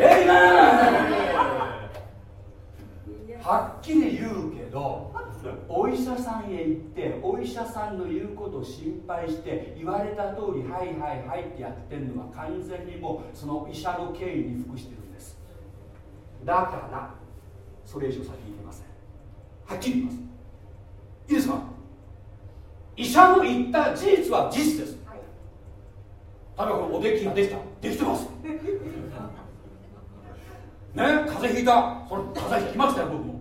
エイメンはっきり言うけど美味医者さんへ行ってお医者さんの言うことを心配して言われた通りはいはいはいってやってるのは完全にもうその医者の権威に服してるんです。だからそれ以上先言いません。はっきり言います。いいですか？医者の言った事実は事実です。例えばこれおできができた。できてます。ね？風邪ひいた？それ風邪ひきましたよ僕も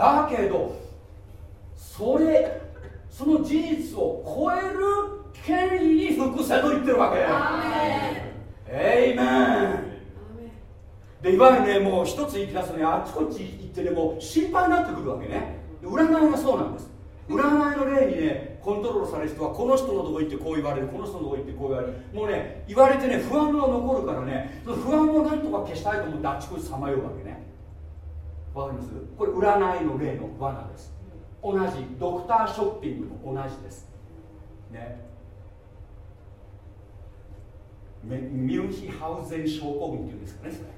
だけどそれその事実を超える権威に服せと言ってるわけ。エイメン。でいわゆるねもう一つ言い出すねあっちこっち行ってねもう心配になってくるわけね。で占いがそうなんです。占いの例にねコントロールされる人はこの人のとこ行ってこう言われるこの人のとこ行ってこう言われる。もうね言われてね不安が残るからねその不安をなんとか消したいと思ってあっちこっちさまようわけねわかります？これ占いの例の罠です。同じドクターショッピングも同じです。ね。ミュンヒハウゼン症候群っていうんですかねそれ。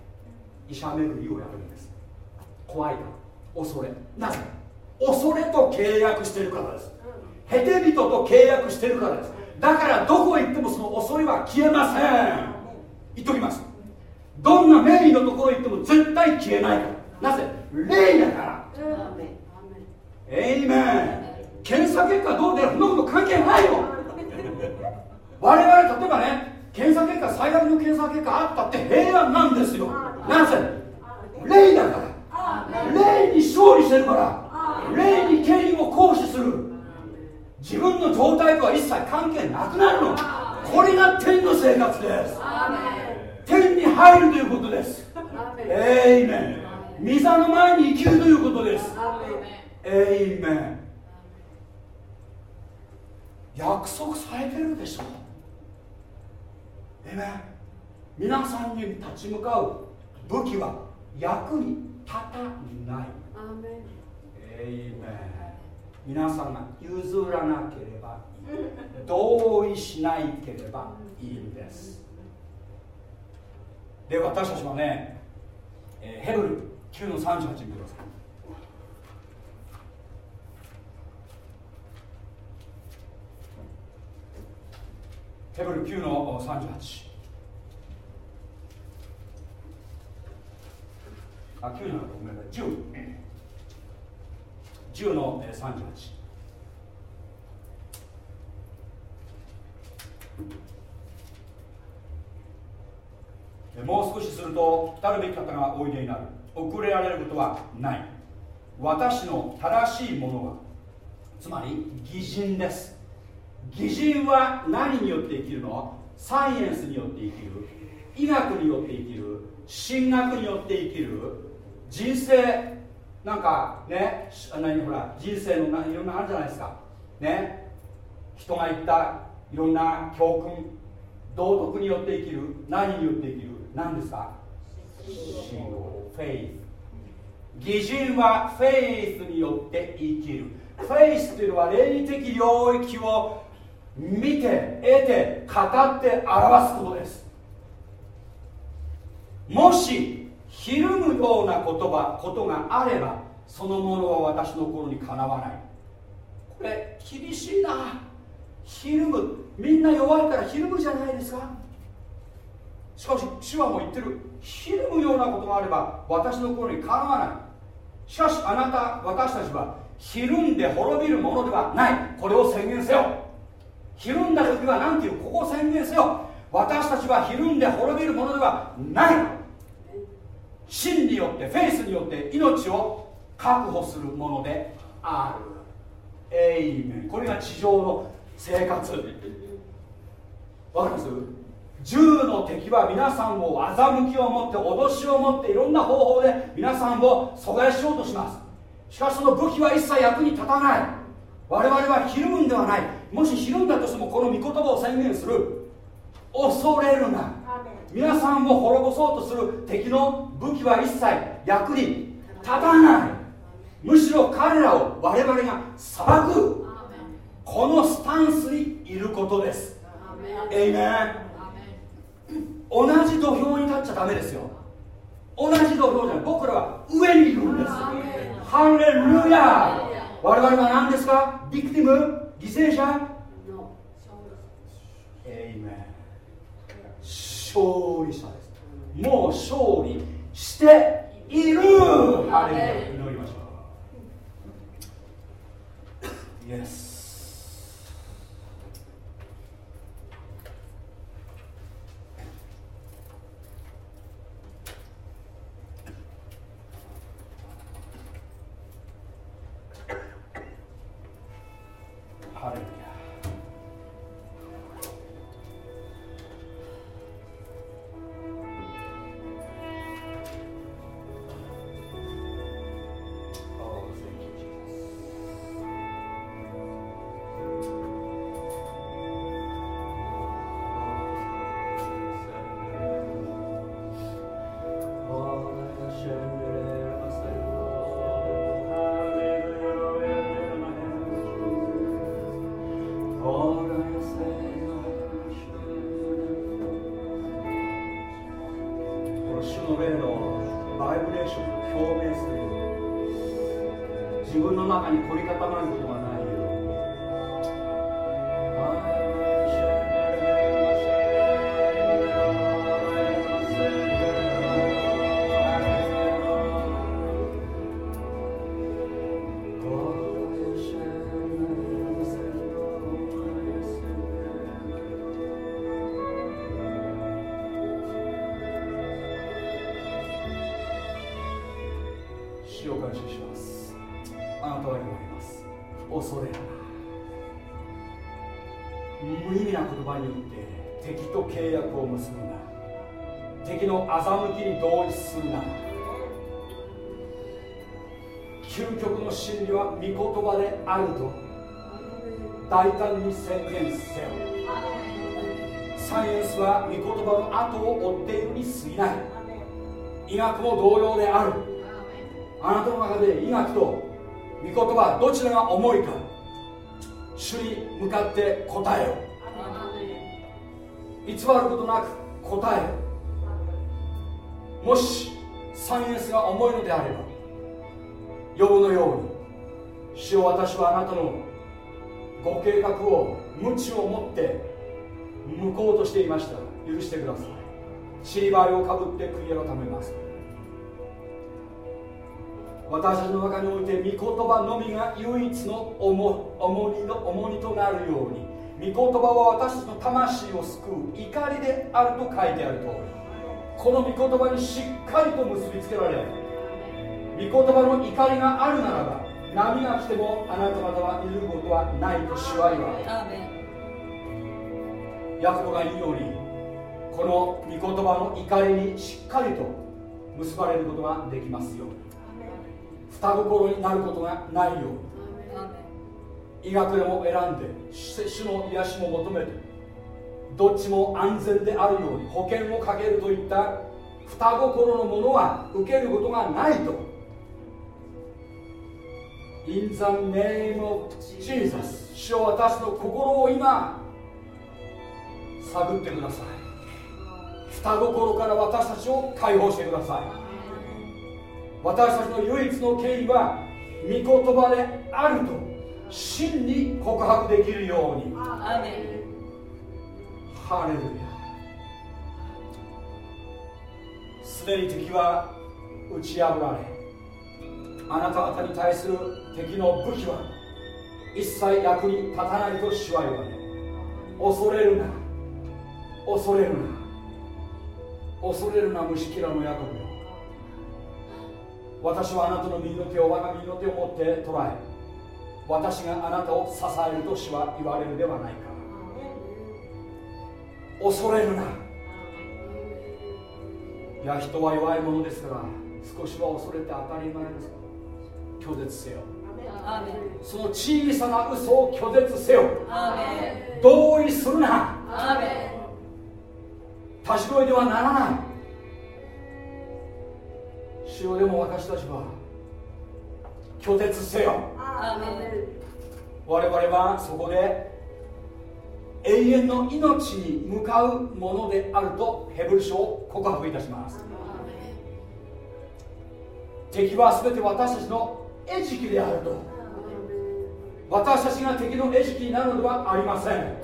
医者巡りをやるんです。怖いから。恐れ。なぜ恐れと契約してるからです。ヘテ人と契約してるからです。だからどこへ行ってもその恐れは消えません。言っときます。どんな名医のところ行っても絶対消えないから。なぜ？霊だから。エイメン。検査結果どう出るそんなこと関係ないよ。我々例えばね検査結果最悪の検査結果あったって平安なんですよ。なぜ？霊だから。霊に勝利してるから。霊に権威を行使する。自分の状態とは一切関係なくなるの。これが天の生活です。天に入るということです。エイメン御座の前に生きるということです。エイメン。約束されてるでしょ。エイメン皆さんに立ち向かう武器は役に立たない。エイメン。皆さんが譲らなければいい。同意しないければいいんです。で私たちはね、えーヘブル9の38見てください。ヘブル9の38あ9じゃなくてごめんなさい。10 10の38もう少しすると来るべき方がおいでになる。遅れられることはない。私の正しいものはつまり偽人です。偽人は何によって生きるの？サイエンスによって生きる。医学によって生きる。神学によって生きる。人生なんかね何ほら人生のいろんなあるじゃないですか。ね。人が言ったいろんな教訓。道徳によって生きる。何によって生きる。何ですか？信仰フェイス。偽人はフェイスによって生きる。フェイスというのは霊理的領域を見て得て語って表すことです。もしひるむような言葉ことがあればそのものは私の心にかなわない。これ厳しいな。ひるむ。みんな弱いからひるむじゃないですか。しかし主はもう言ってる。ひるむようなことがあれば私の心にかなわない。しかしあなた私たちはひるんで滅びるものではない。これを宣言せよ。ひるんだ時は何ていうここを宣言せよ。私たちはひるんで滅びるものではない。真によってフェイスによって命を確保するものである。エイメン。これが地上の生活。わかります？銃の敵は皆さんを欺きを持って脅しを持っていろんな方法で皆さんを阻害しようとします。しかしその武器は一切役に立たない。我々はひるむんではない。もしひるんだとしてもこの御言葉を宣言する。恐れるな。皆さんを滅ぼそうとする敵の武器は一切役に立たない。むしろ彼らを我々が裁く。このスタンスにいることです。エイメン同じ土俵に立っちゃダメですよ。同じ土俵じゃない。僕らは上にいるんですハレルヤ。我々は何ですか？ビクティム？犠牲者？のエイメン。勝利者です。もう勝利している。ハレルヤ。祈りましょう。イエス学も同様である。あなたの中で医学と御言葉どちらが重いか主に向かって答えよ。偽ることなく答えよ。もしサイエンスが重いのであれば呼ぶのように主よ私はあなたのご計画を無知を持って向こうとしていました許してください。シリバイをかぶって悔い改めます私たちの中において御言葉のみが唯一の重重荷の重荷となるように御言葉は私たちの魂を救う怒りであると書いてある通りこの御言葉にしっかりと結びつけられ御言葉の怒りがあるならば波が来てもあなた方は揺るぐことはないと主は言わヤコブが言うようにこの御言葉の怒りにしっかりと結ばれることができますように双心になることがないように。医学でも選んで主主の癒しも求めてどっちも安全であるように保険をかけるといった双心のものは受けることがないと。In the name of Jesus 主よ私の心を今探ってください。双心から私たちを解放してください私たちの唯一の権威は御言葉であると真に告白できるように。アーメンハレルヤすでに敵は打ち破られ。あなた方に対する敵の武器は一切役に立たないと主は言われ。恐れるな。恐れるな。恐れるな虫キラのヤコブよ私はあなたの右の手を我が右の手を持って捉え私があなたを支えると主は言われるではないか。恐れるな。いや人は弱いものですから少しは恐れて当たり前です。拒絶せよ。その小さな嘘を拒絶せよ。同意するな。立ち声ではならない主よでも私たちは拒絶せよ。我々はそこで永遠の命に向かうものであるとヘブル書を告白いたします。敵は全て私たちの餌食であると。私たちが敵の餌食になるのではありません。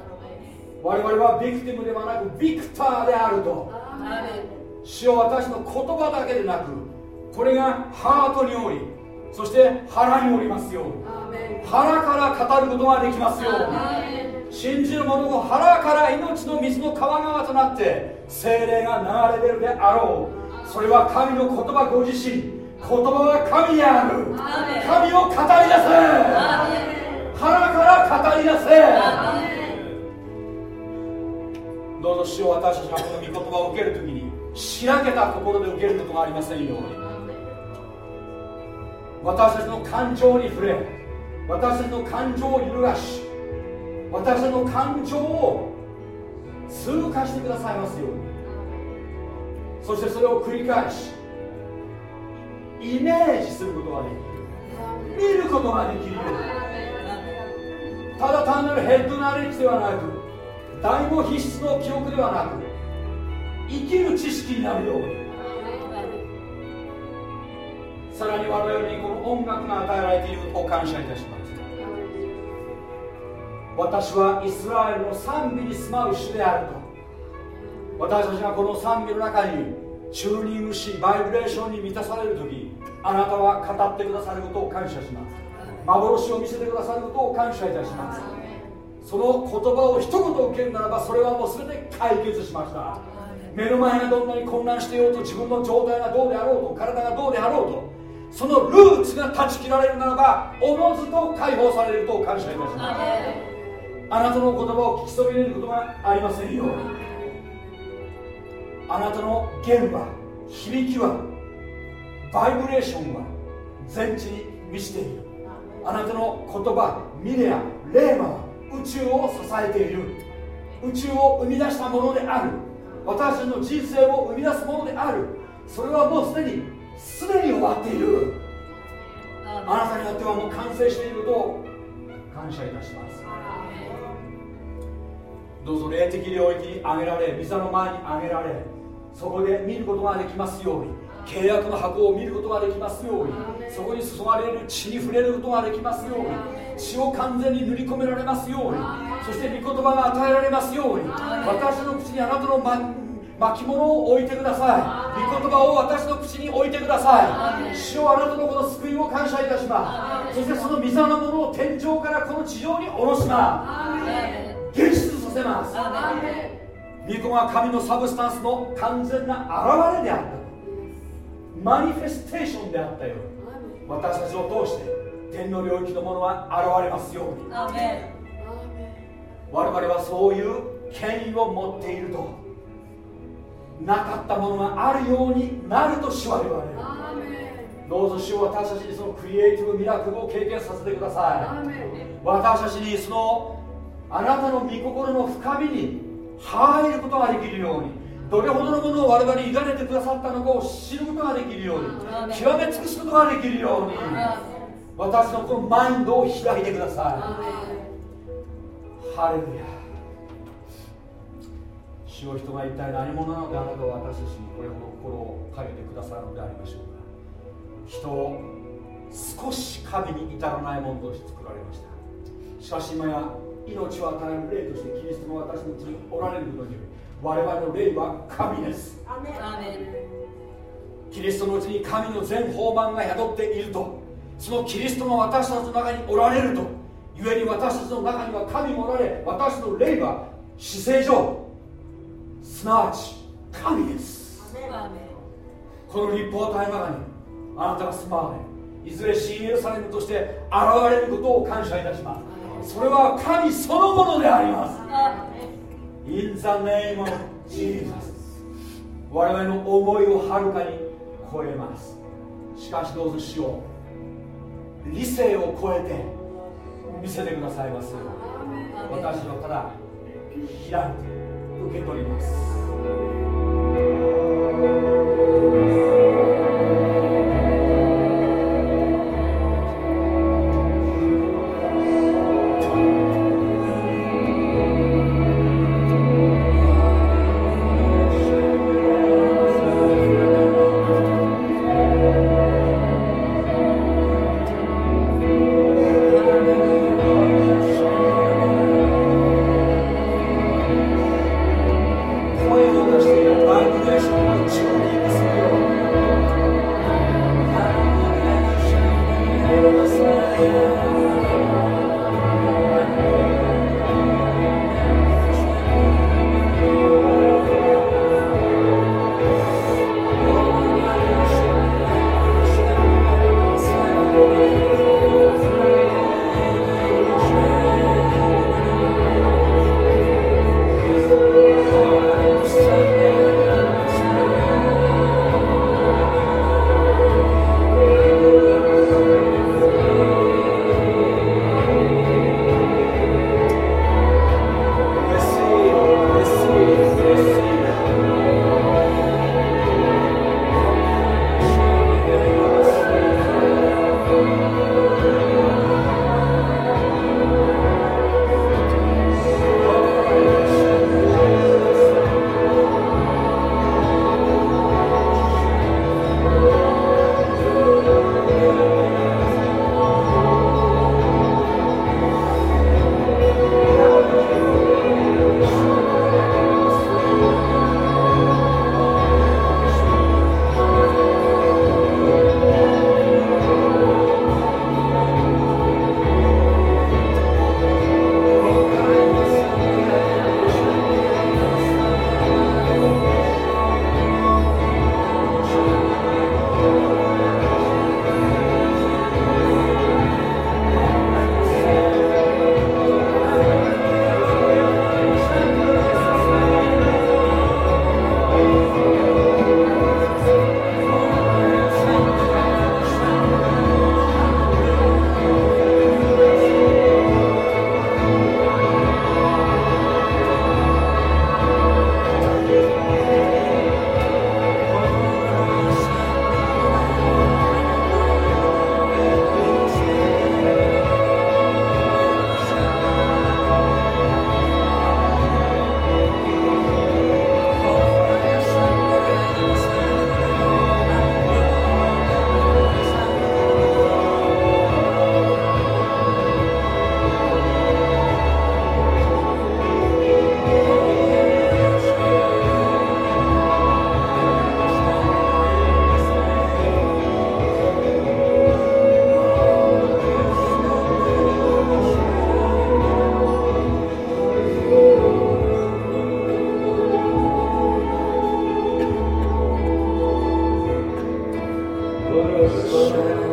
我々はビクティムではなくビクターであると。主よ私の言葉だけでなくこれがハートにおりそして腹におりますよ腹から語ることができますよ信じる者の腹から命の水の川川となって精霊が流れ出るであろう。それは神の言葉ご自身言葉は神である。神を語り出せ。腹から語り出せ。どうぞ主よ私たちがこの御言葉を受けるときにしらけた心で受けることがありませんように私たちの感情に触れ私たちの感情を揺るがし私たちの感情を通過してくださいますように。そしてそれを繰り返しイメージすることができる。見ることができるようただ単なるヘッドナレッジではなく誰も必須の記憶ではなく生きる知識になるように。さらに我々にこの音楽が与えられていることを感謝いたします。私はイスラエルの賛美に住まう主であると。私たちがこの賛美の中にチューニングしバイブレーションに満たされる時あなたは語ってくださることを感謝します。幻を見せてくださることを感謝いたします。その言葉を一言受けるならばそれはもう全て解決しました。目の前がどんなに混乱していようと自分の状態がどうであろうと体がどうであろうとそのルーツが断ち切られるならばおのずと解放されることを感謝いたします。あなたの言葉を聞きそびれることがありませんように。あなたの弦は響きはバイブレーションは全地に満ちている。あなたの言葉ミレアレーマは宇宙を支えている。宇宙を生み出したものである。私たちの人生を生み出すものである。それはもうすでにすでに終わっている。あなたによってはもう完成していること。を感謝いたします。どうぞ霊的領域に上げられ御座の前に上げられそこで見ることができますように契約の箱を見ることができますようにそこに注がれる血に触れることができますように血を完全に塗り込められますようにそして御言葉が与えられますように私の口にあなたのま巻物を置いてください。御言葉を私の口に置いてください。主をあなたのこの救いを感謝いたします。そしてその御座のものを天井からこの地上に下ろします。現出させます。御子が神のサブスタンスの完全な現れであったマニフェステーションであったように私たちを通して天の領域のものは現れますように。我々はそういう権威を持っているとなかったものがあるようになると主は言われる。どうぞ主を私たちにそのクリエイティブミラクルを経験させてください。私たちにそのあなたの御心の深みに入ることができるようにどれほどのものを我々に委ねてくださったのかを知ることができるように極め尽くすことができるように私のこのマインドを開いてください。ハレルヤ主を人が一体何者なのであなたは私たちにこれほど心をかけてくださるのでありましょうか。人を少し神に至らないものとして作られました。しかし今や命を与える霊としてキリストの私のうちにおられることにより我々の霊は神です。キリストのうちに神の全宝満が宿っていると。そのキリストが私たちの中におられると。故に私たちの中には神もおられ私の霊は姿勢上すなわち神です。この立法を絶え間がにあなたが住まわれいずれ新エルサレムとして現れることを感謝いたします。それは神そのものであります。In the name of Jesus 我々の思いをはるかに超えます。しかしどうぞ主を理性を超えて見せてくださいます。私はただ開いて受け取ります「Lord.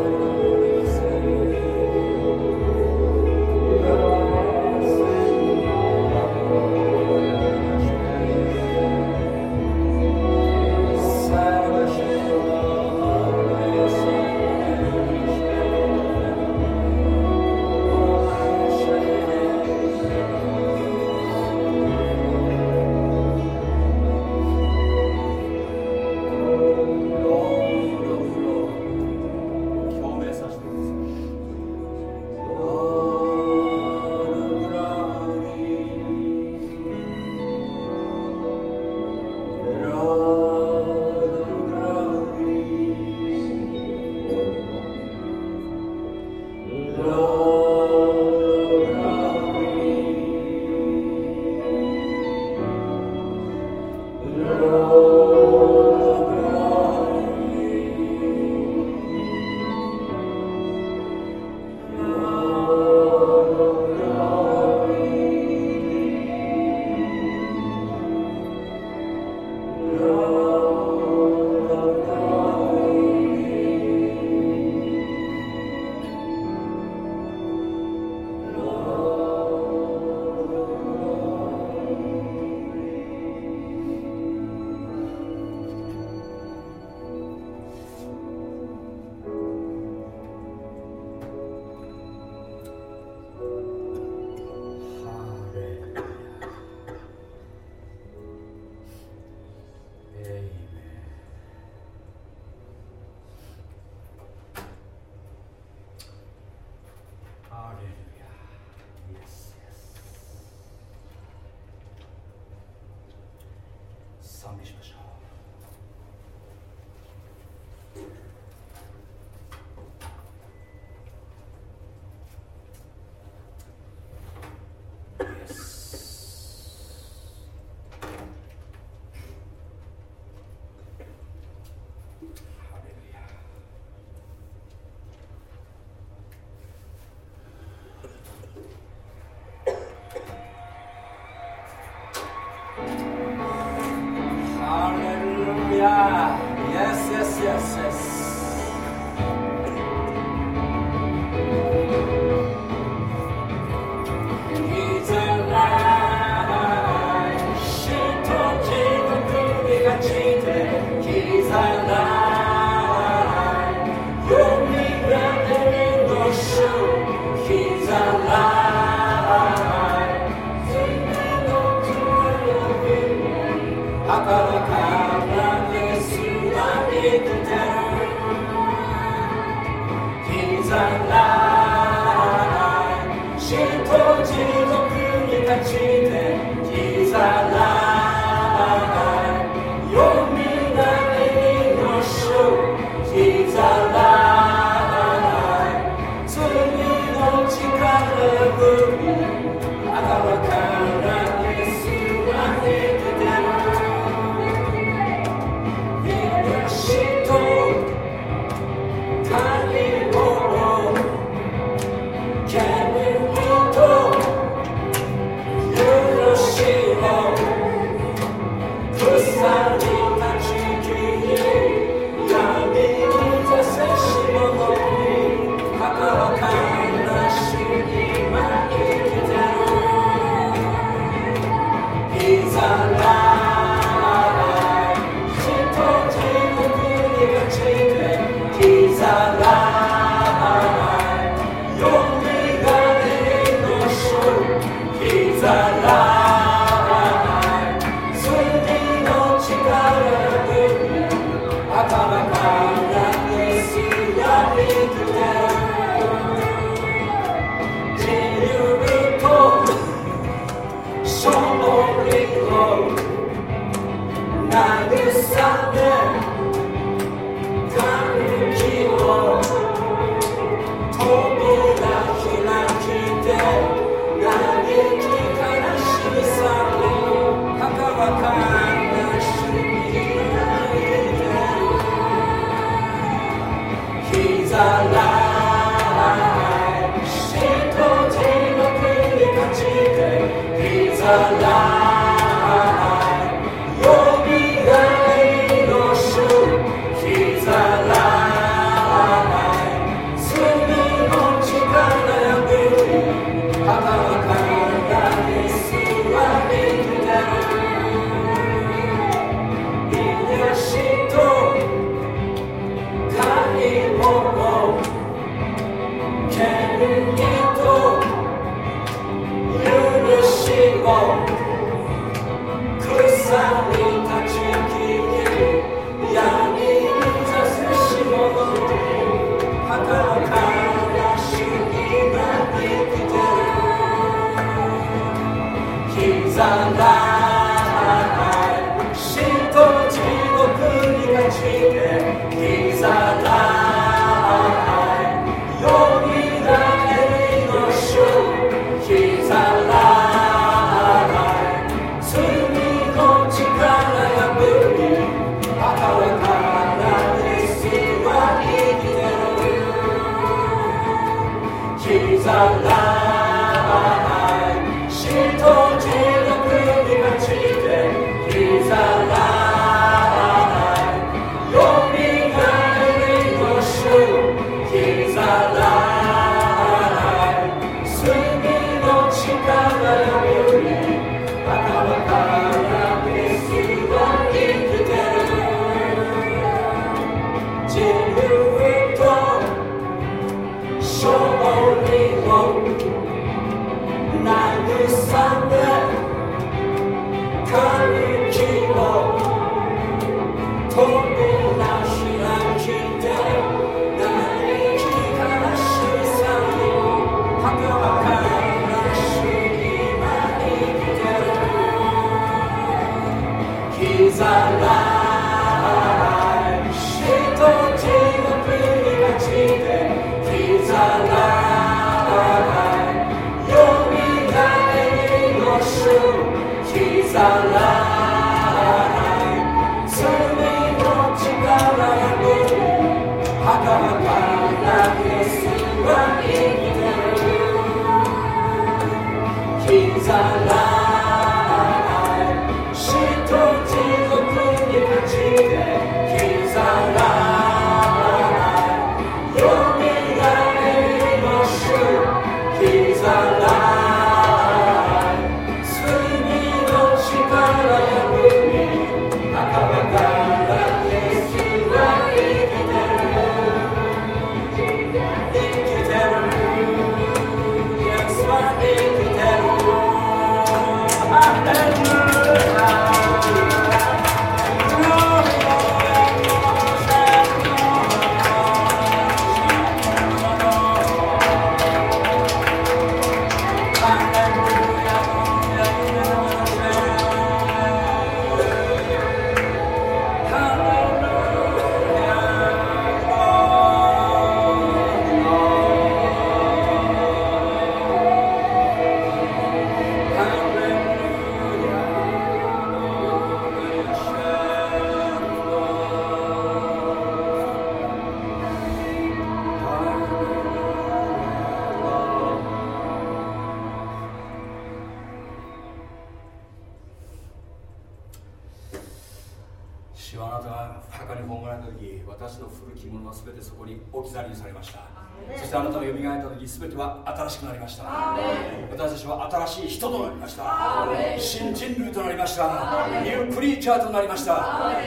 ました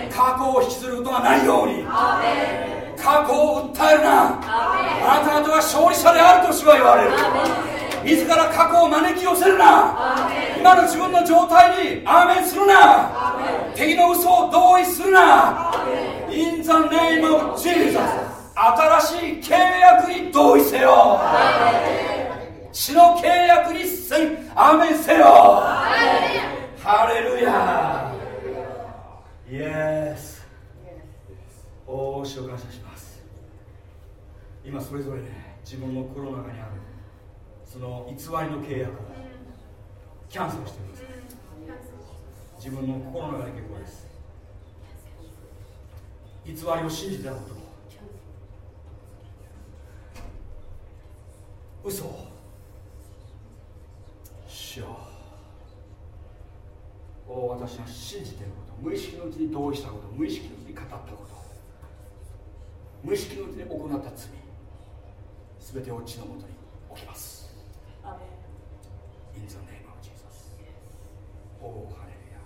過去を引きずることがないように過去を訴えるなあなた方は勝利者であると主は言われる自ら過去を招き寄せるな今の自分の状態にアーメンするな敵の嘘を同意するな In the name of Jesus 新しい契約に同意せよ血の契約にせんアーメンせよハレルヤイエスおー主を感謝します今それぞれ自分の心の中にあるその偽りの契約をキャンセルしてください自分の心の中で結構です。偽りを信じてたこと。嘘を。しよう。私が信じていること。無意識のうちに同意したこと。無意識のうちに語ったこと。無意識のうちに行った罪。全てを血のもとに置きます In the name of Jesus おおハレルヤ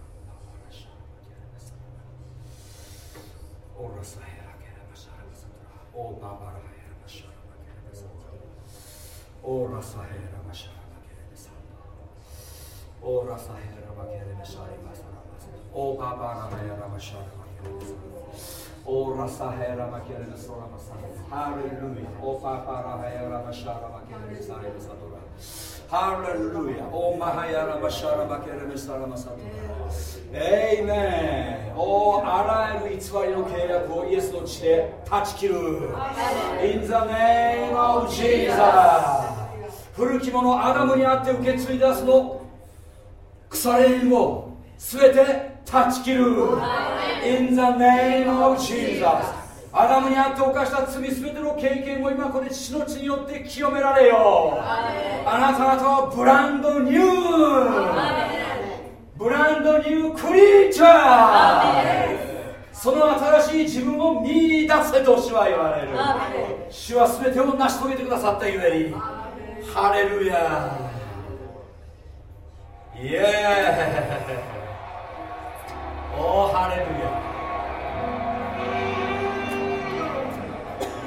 オーラサヘラケラマシャラマサトラオーバーバラヘラマシャラマケラマサトラオーラサヘラマシャラマケラマサトラオーラサヘラマケラマシャラマサラマサオーバーバラヘラマシャラマケオーラサヘラマケラマソラマサハレルヤ。オーバーバラヘラマシャラマケラマサレマサトラ。ハレルヤ。オーマハヤラマシャラマケラマサラマサトラ。エイメンおあらゆる偽りの契約をイエスの血で断ち切る。In the name of Jesus 古き者アダムにあって受け継いだその腐れ縁を全て断ち切る。In the name of Jesus. アダムにあって犯した罪全ての経験を今これ血の血によって清められよあなた方はブランドニュー。ブランドニュークリーチャー。その新しい自分を見出せと主は言われる。主は全てを成し遂げてくださったゆえに。ハレルヤイエーおーハレルヤ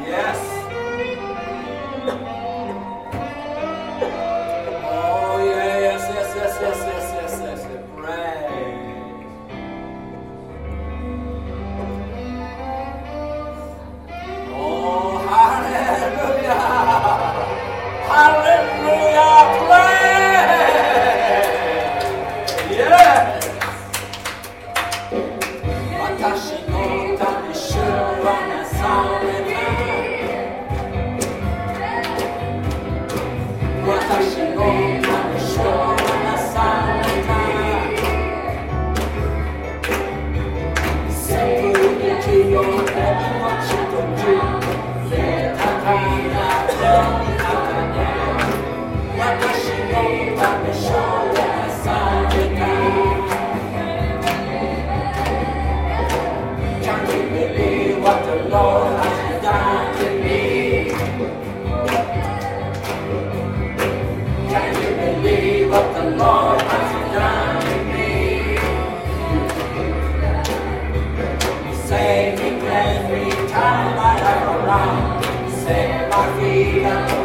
Yes I'll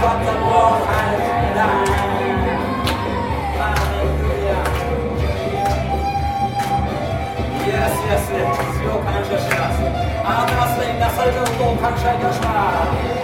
感謝します。あなたがすでになされたことを感謝いたします。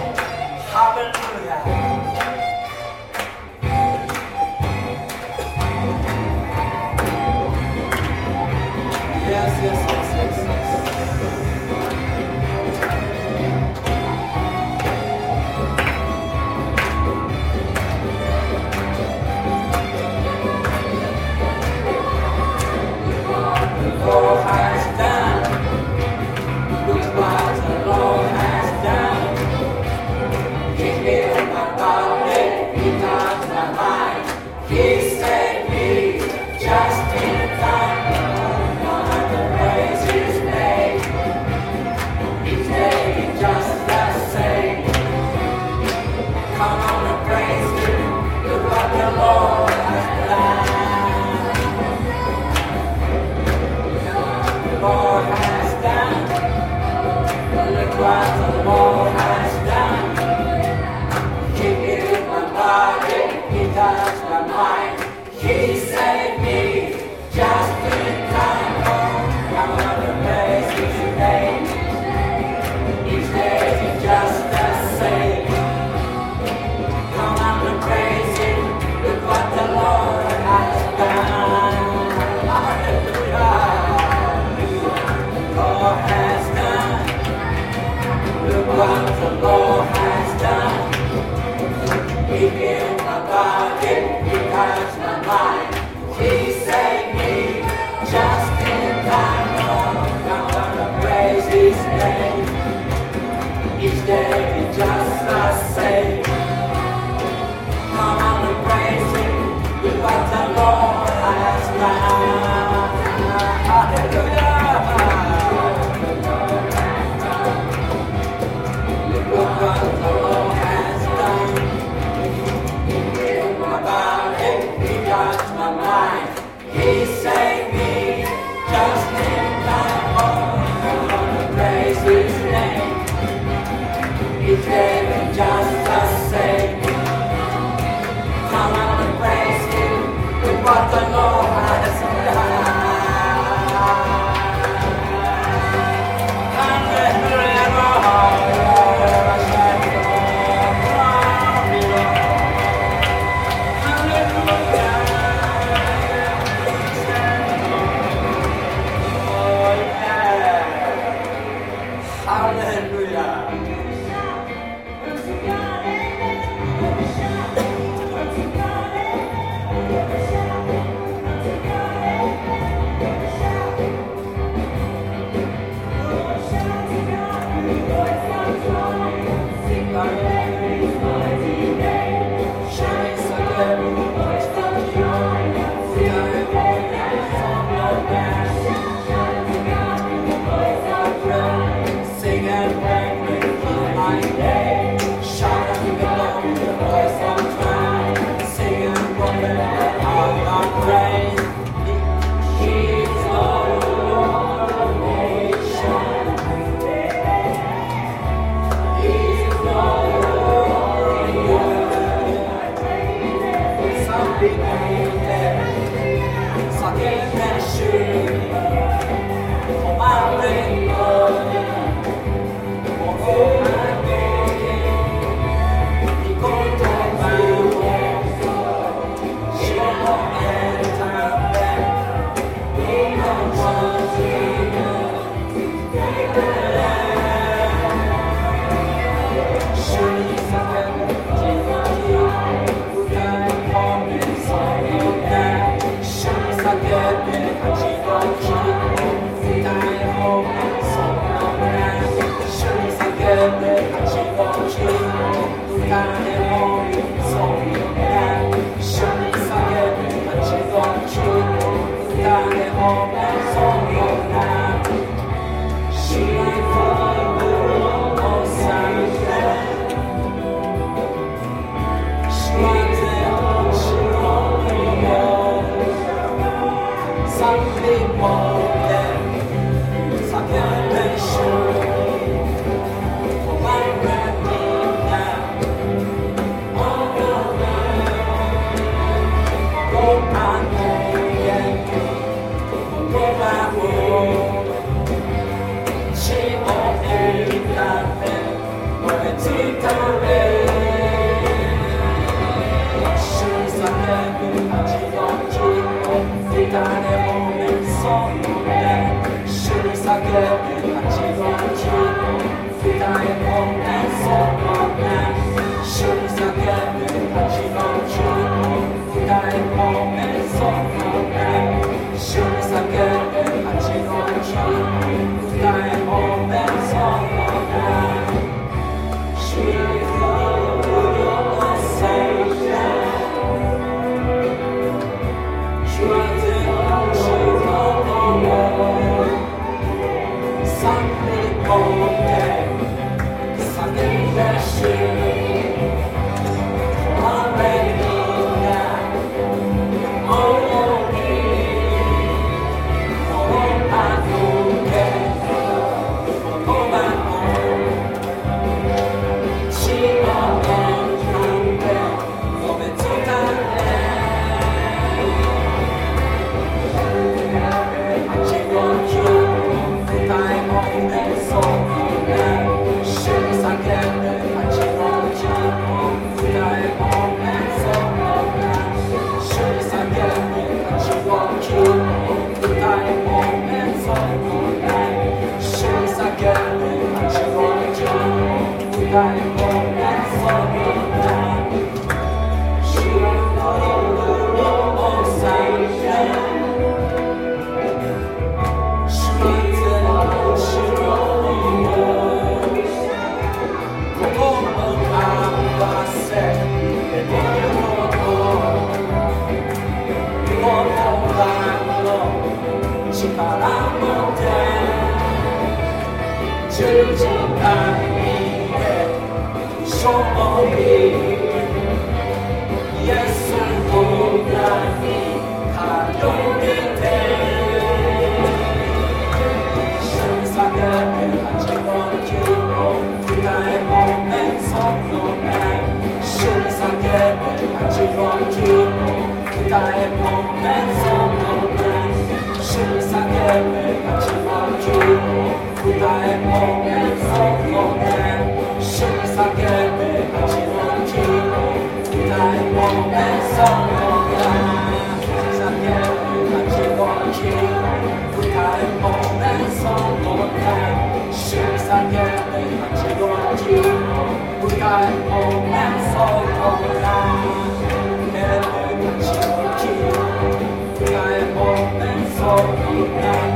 Yeah.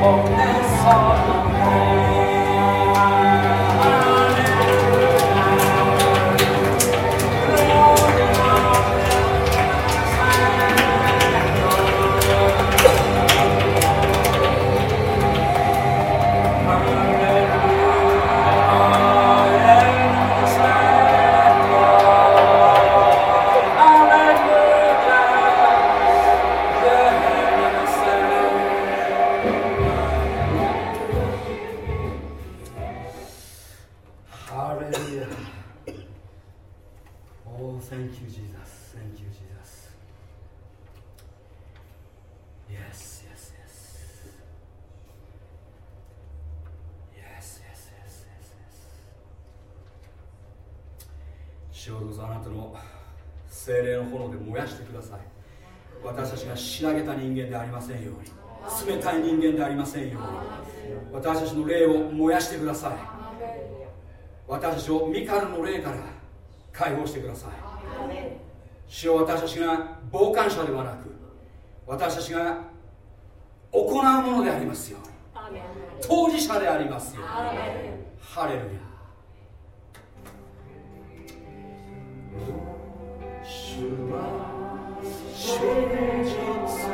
먹는 사람네 せんように。私たちの霊を燃やしてください。私たちをミカルの霊から解放してください。主よ私たちが傍観者ではなく私たちが行うものでありますよ当事者でありますよハレルヤ。主は真実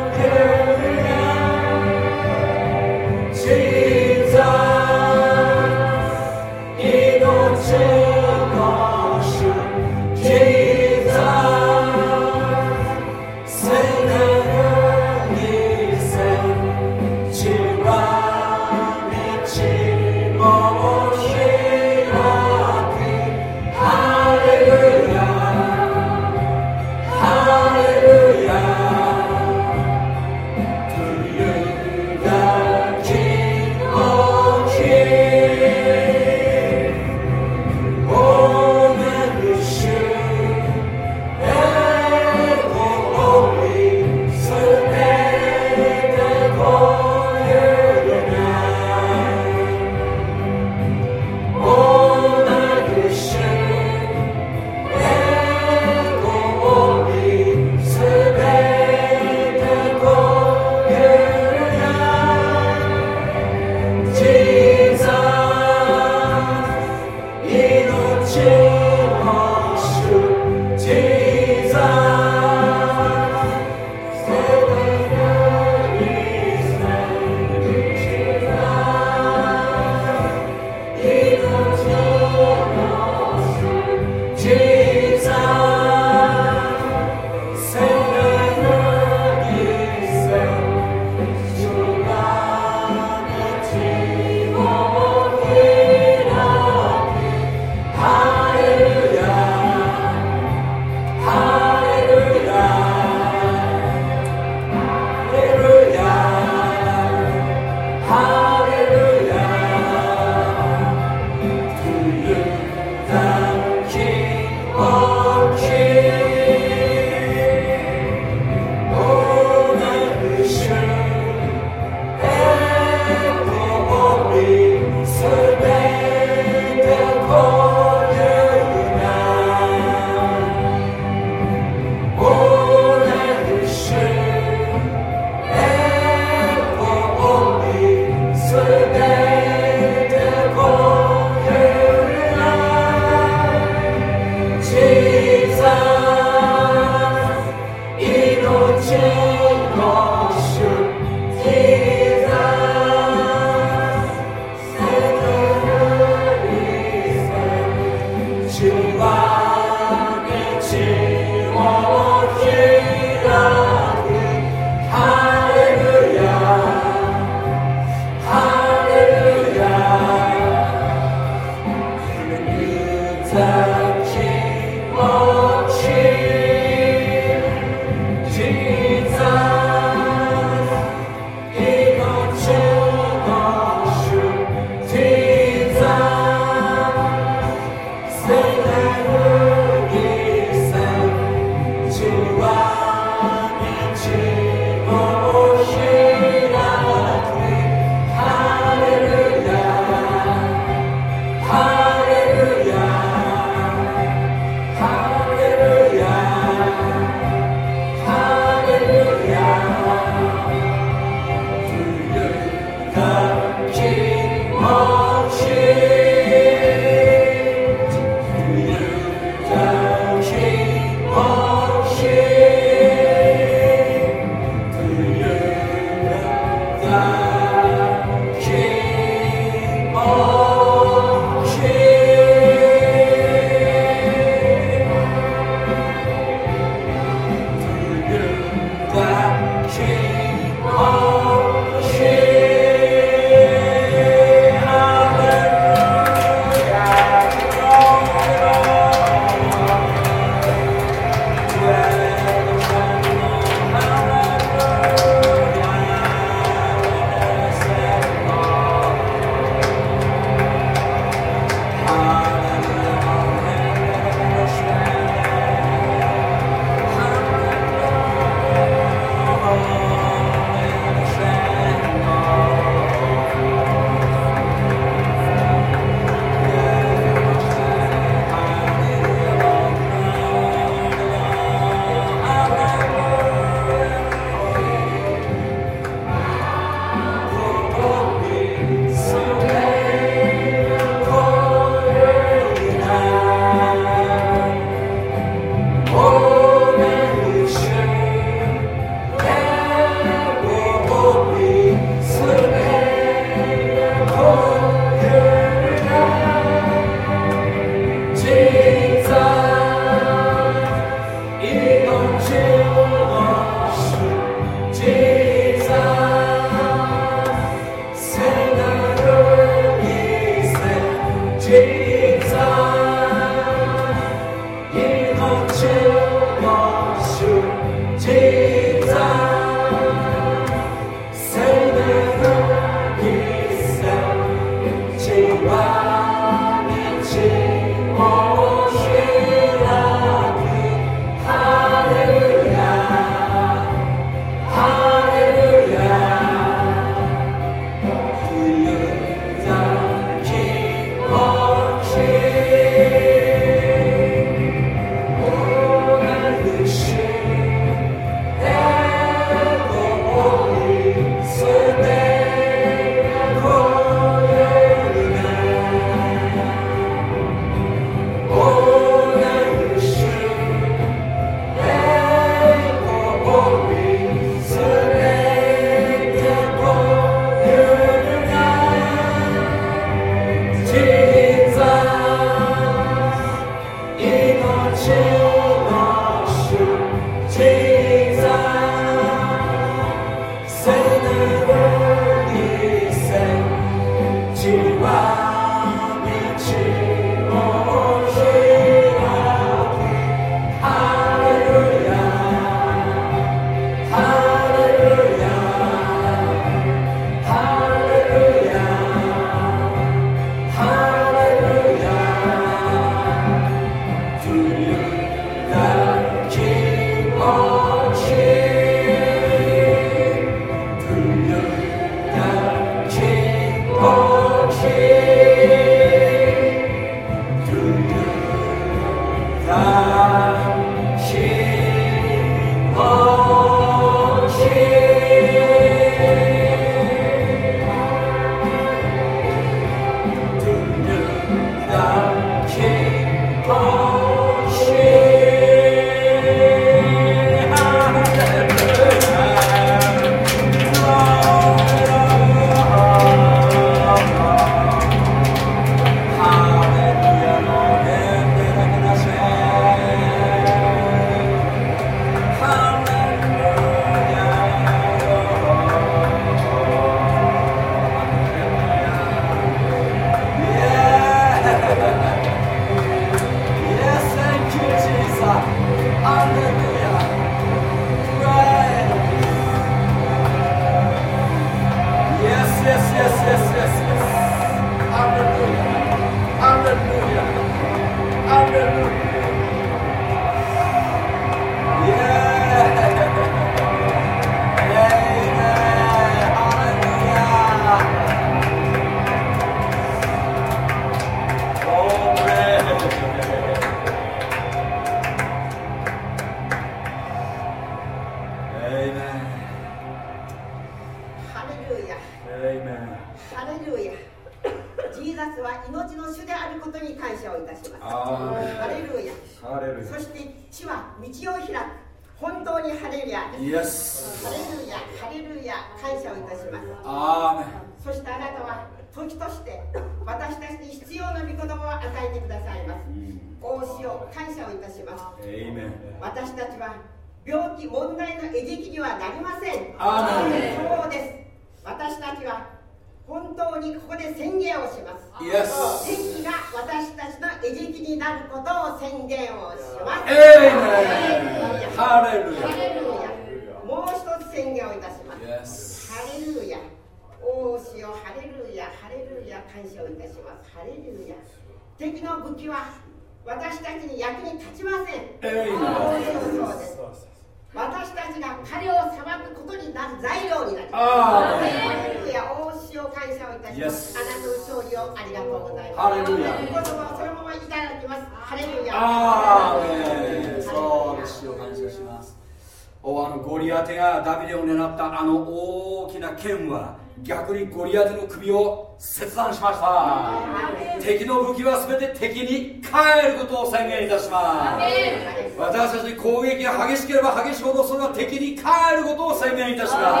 しました。敵の武器は全て敵に帰ることを宣言いたします。私たちに攻撃が激しければ激しいほどそれは敵に帰ることを宣言いたしま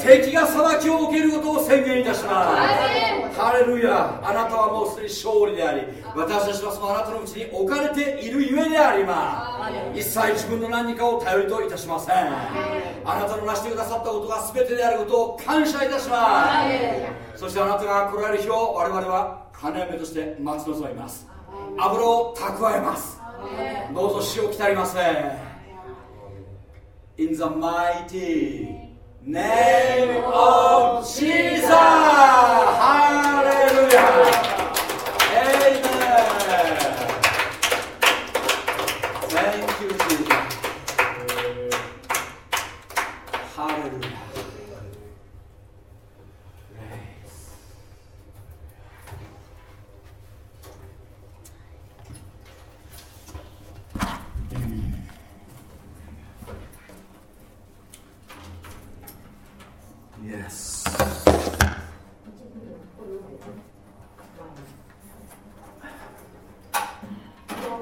す。敵が裁きを受けることを宣言いたします。ハレルヤ。あなたはもうすでに勝利であり私たちはそのあなたのうちに置かれているゆえであります。一切自分の何かを頼りといたしません。あなたの成してくださったことが全てであることを感謝いたします。そしてあなたが来られる日を我々は花嫁として待ち望みます。油を蓄えます。どうぞ死を来たりませ In the mighty name of Jesus! ハ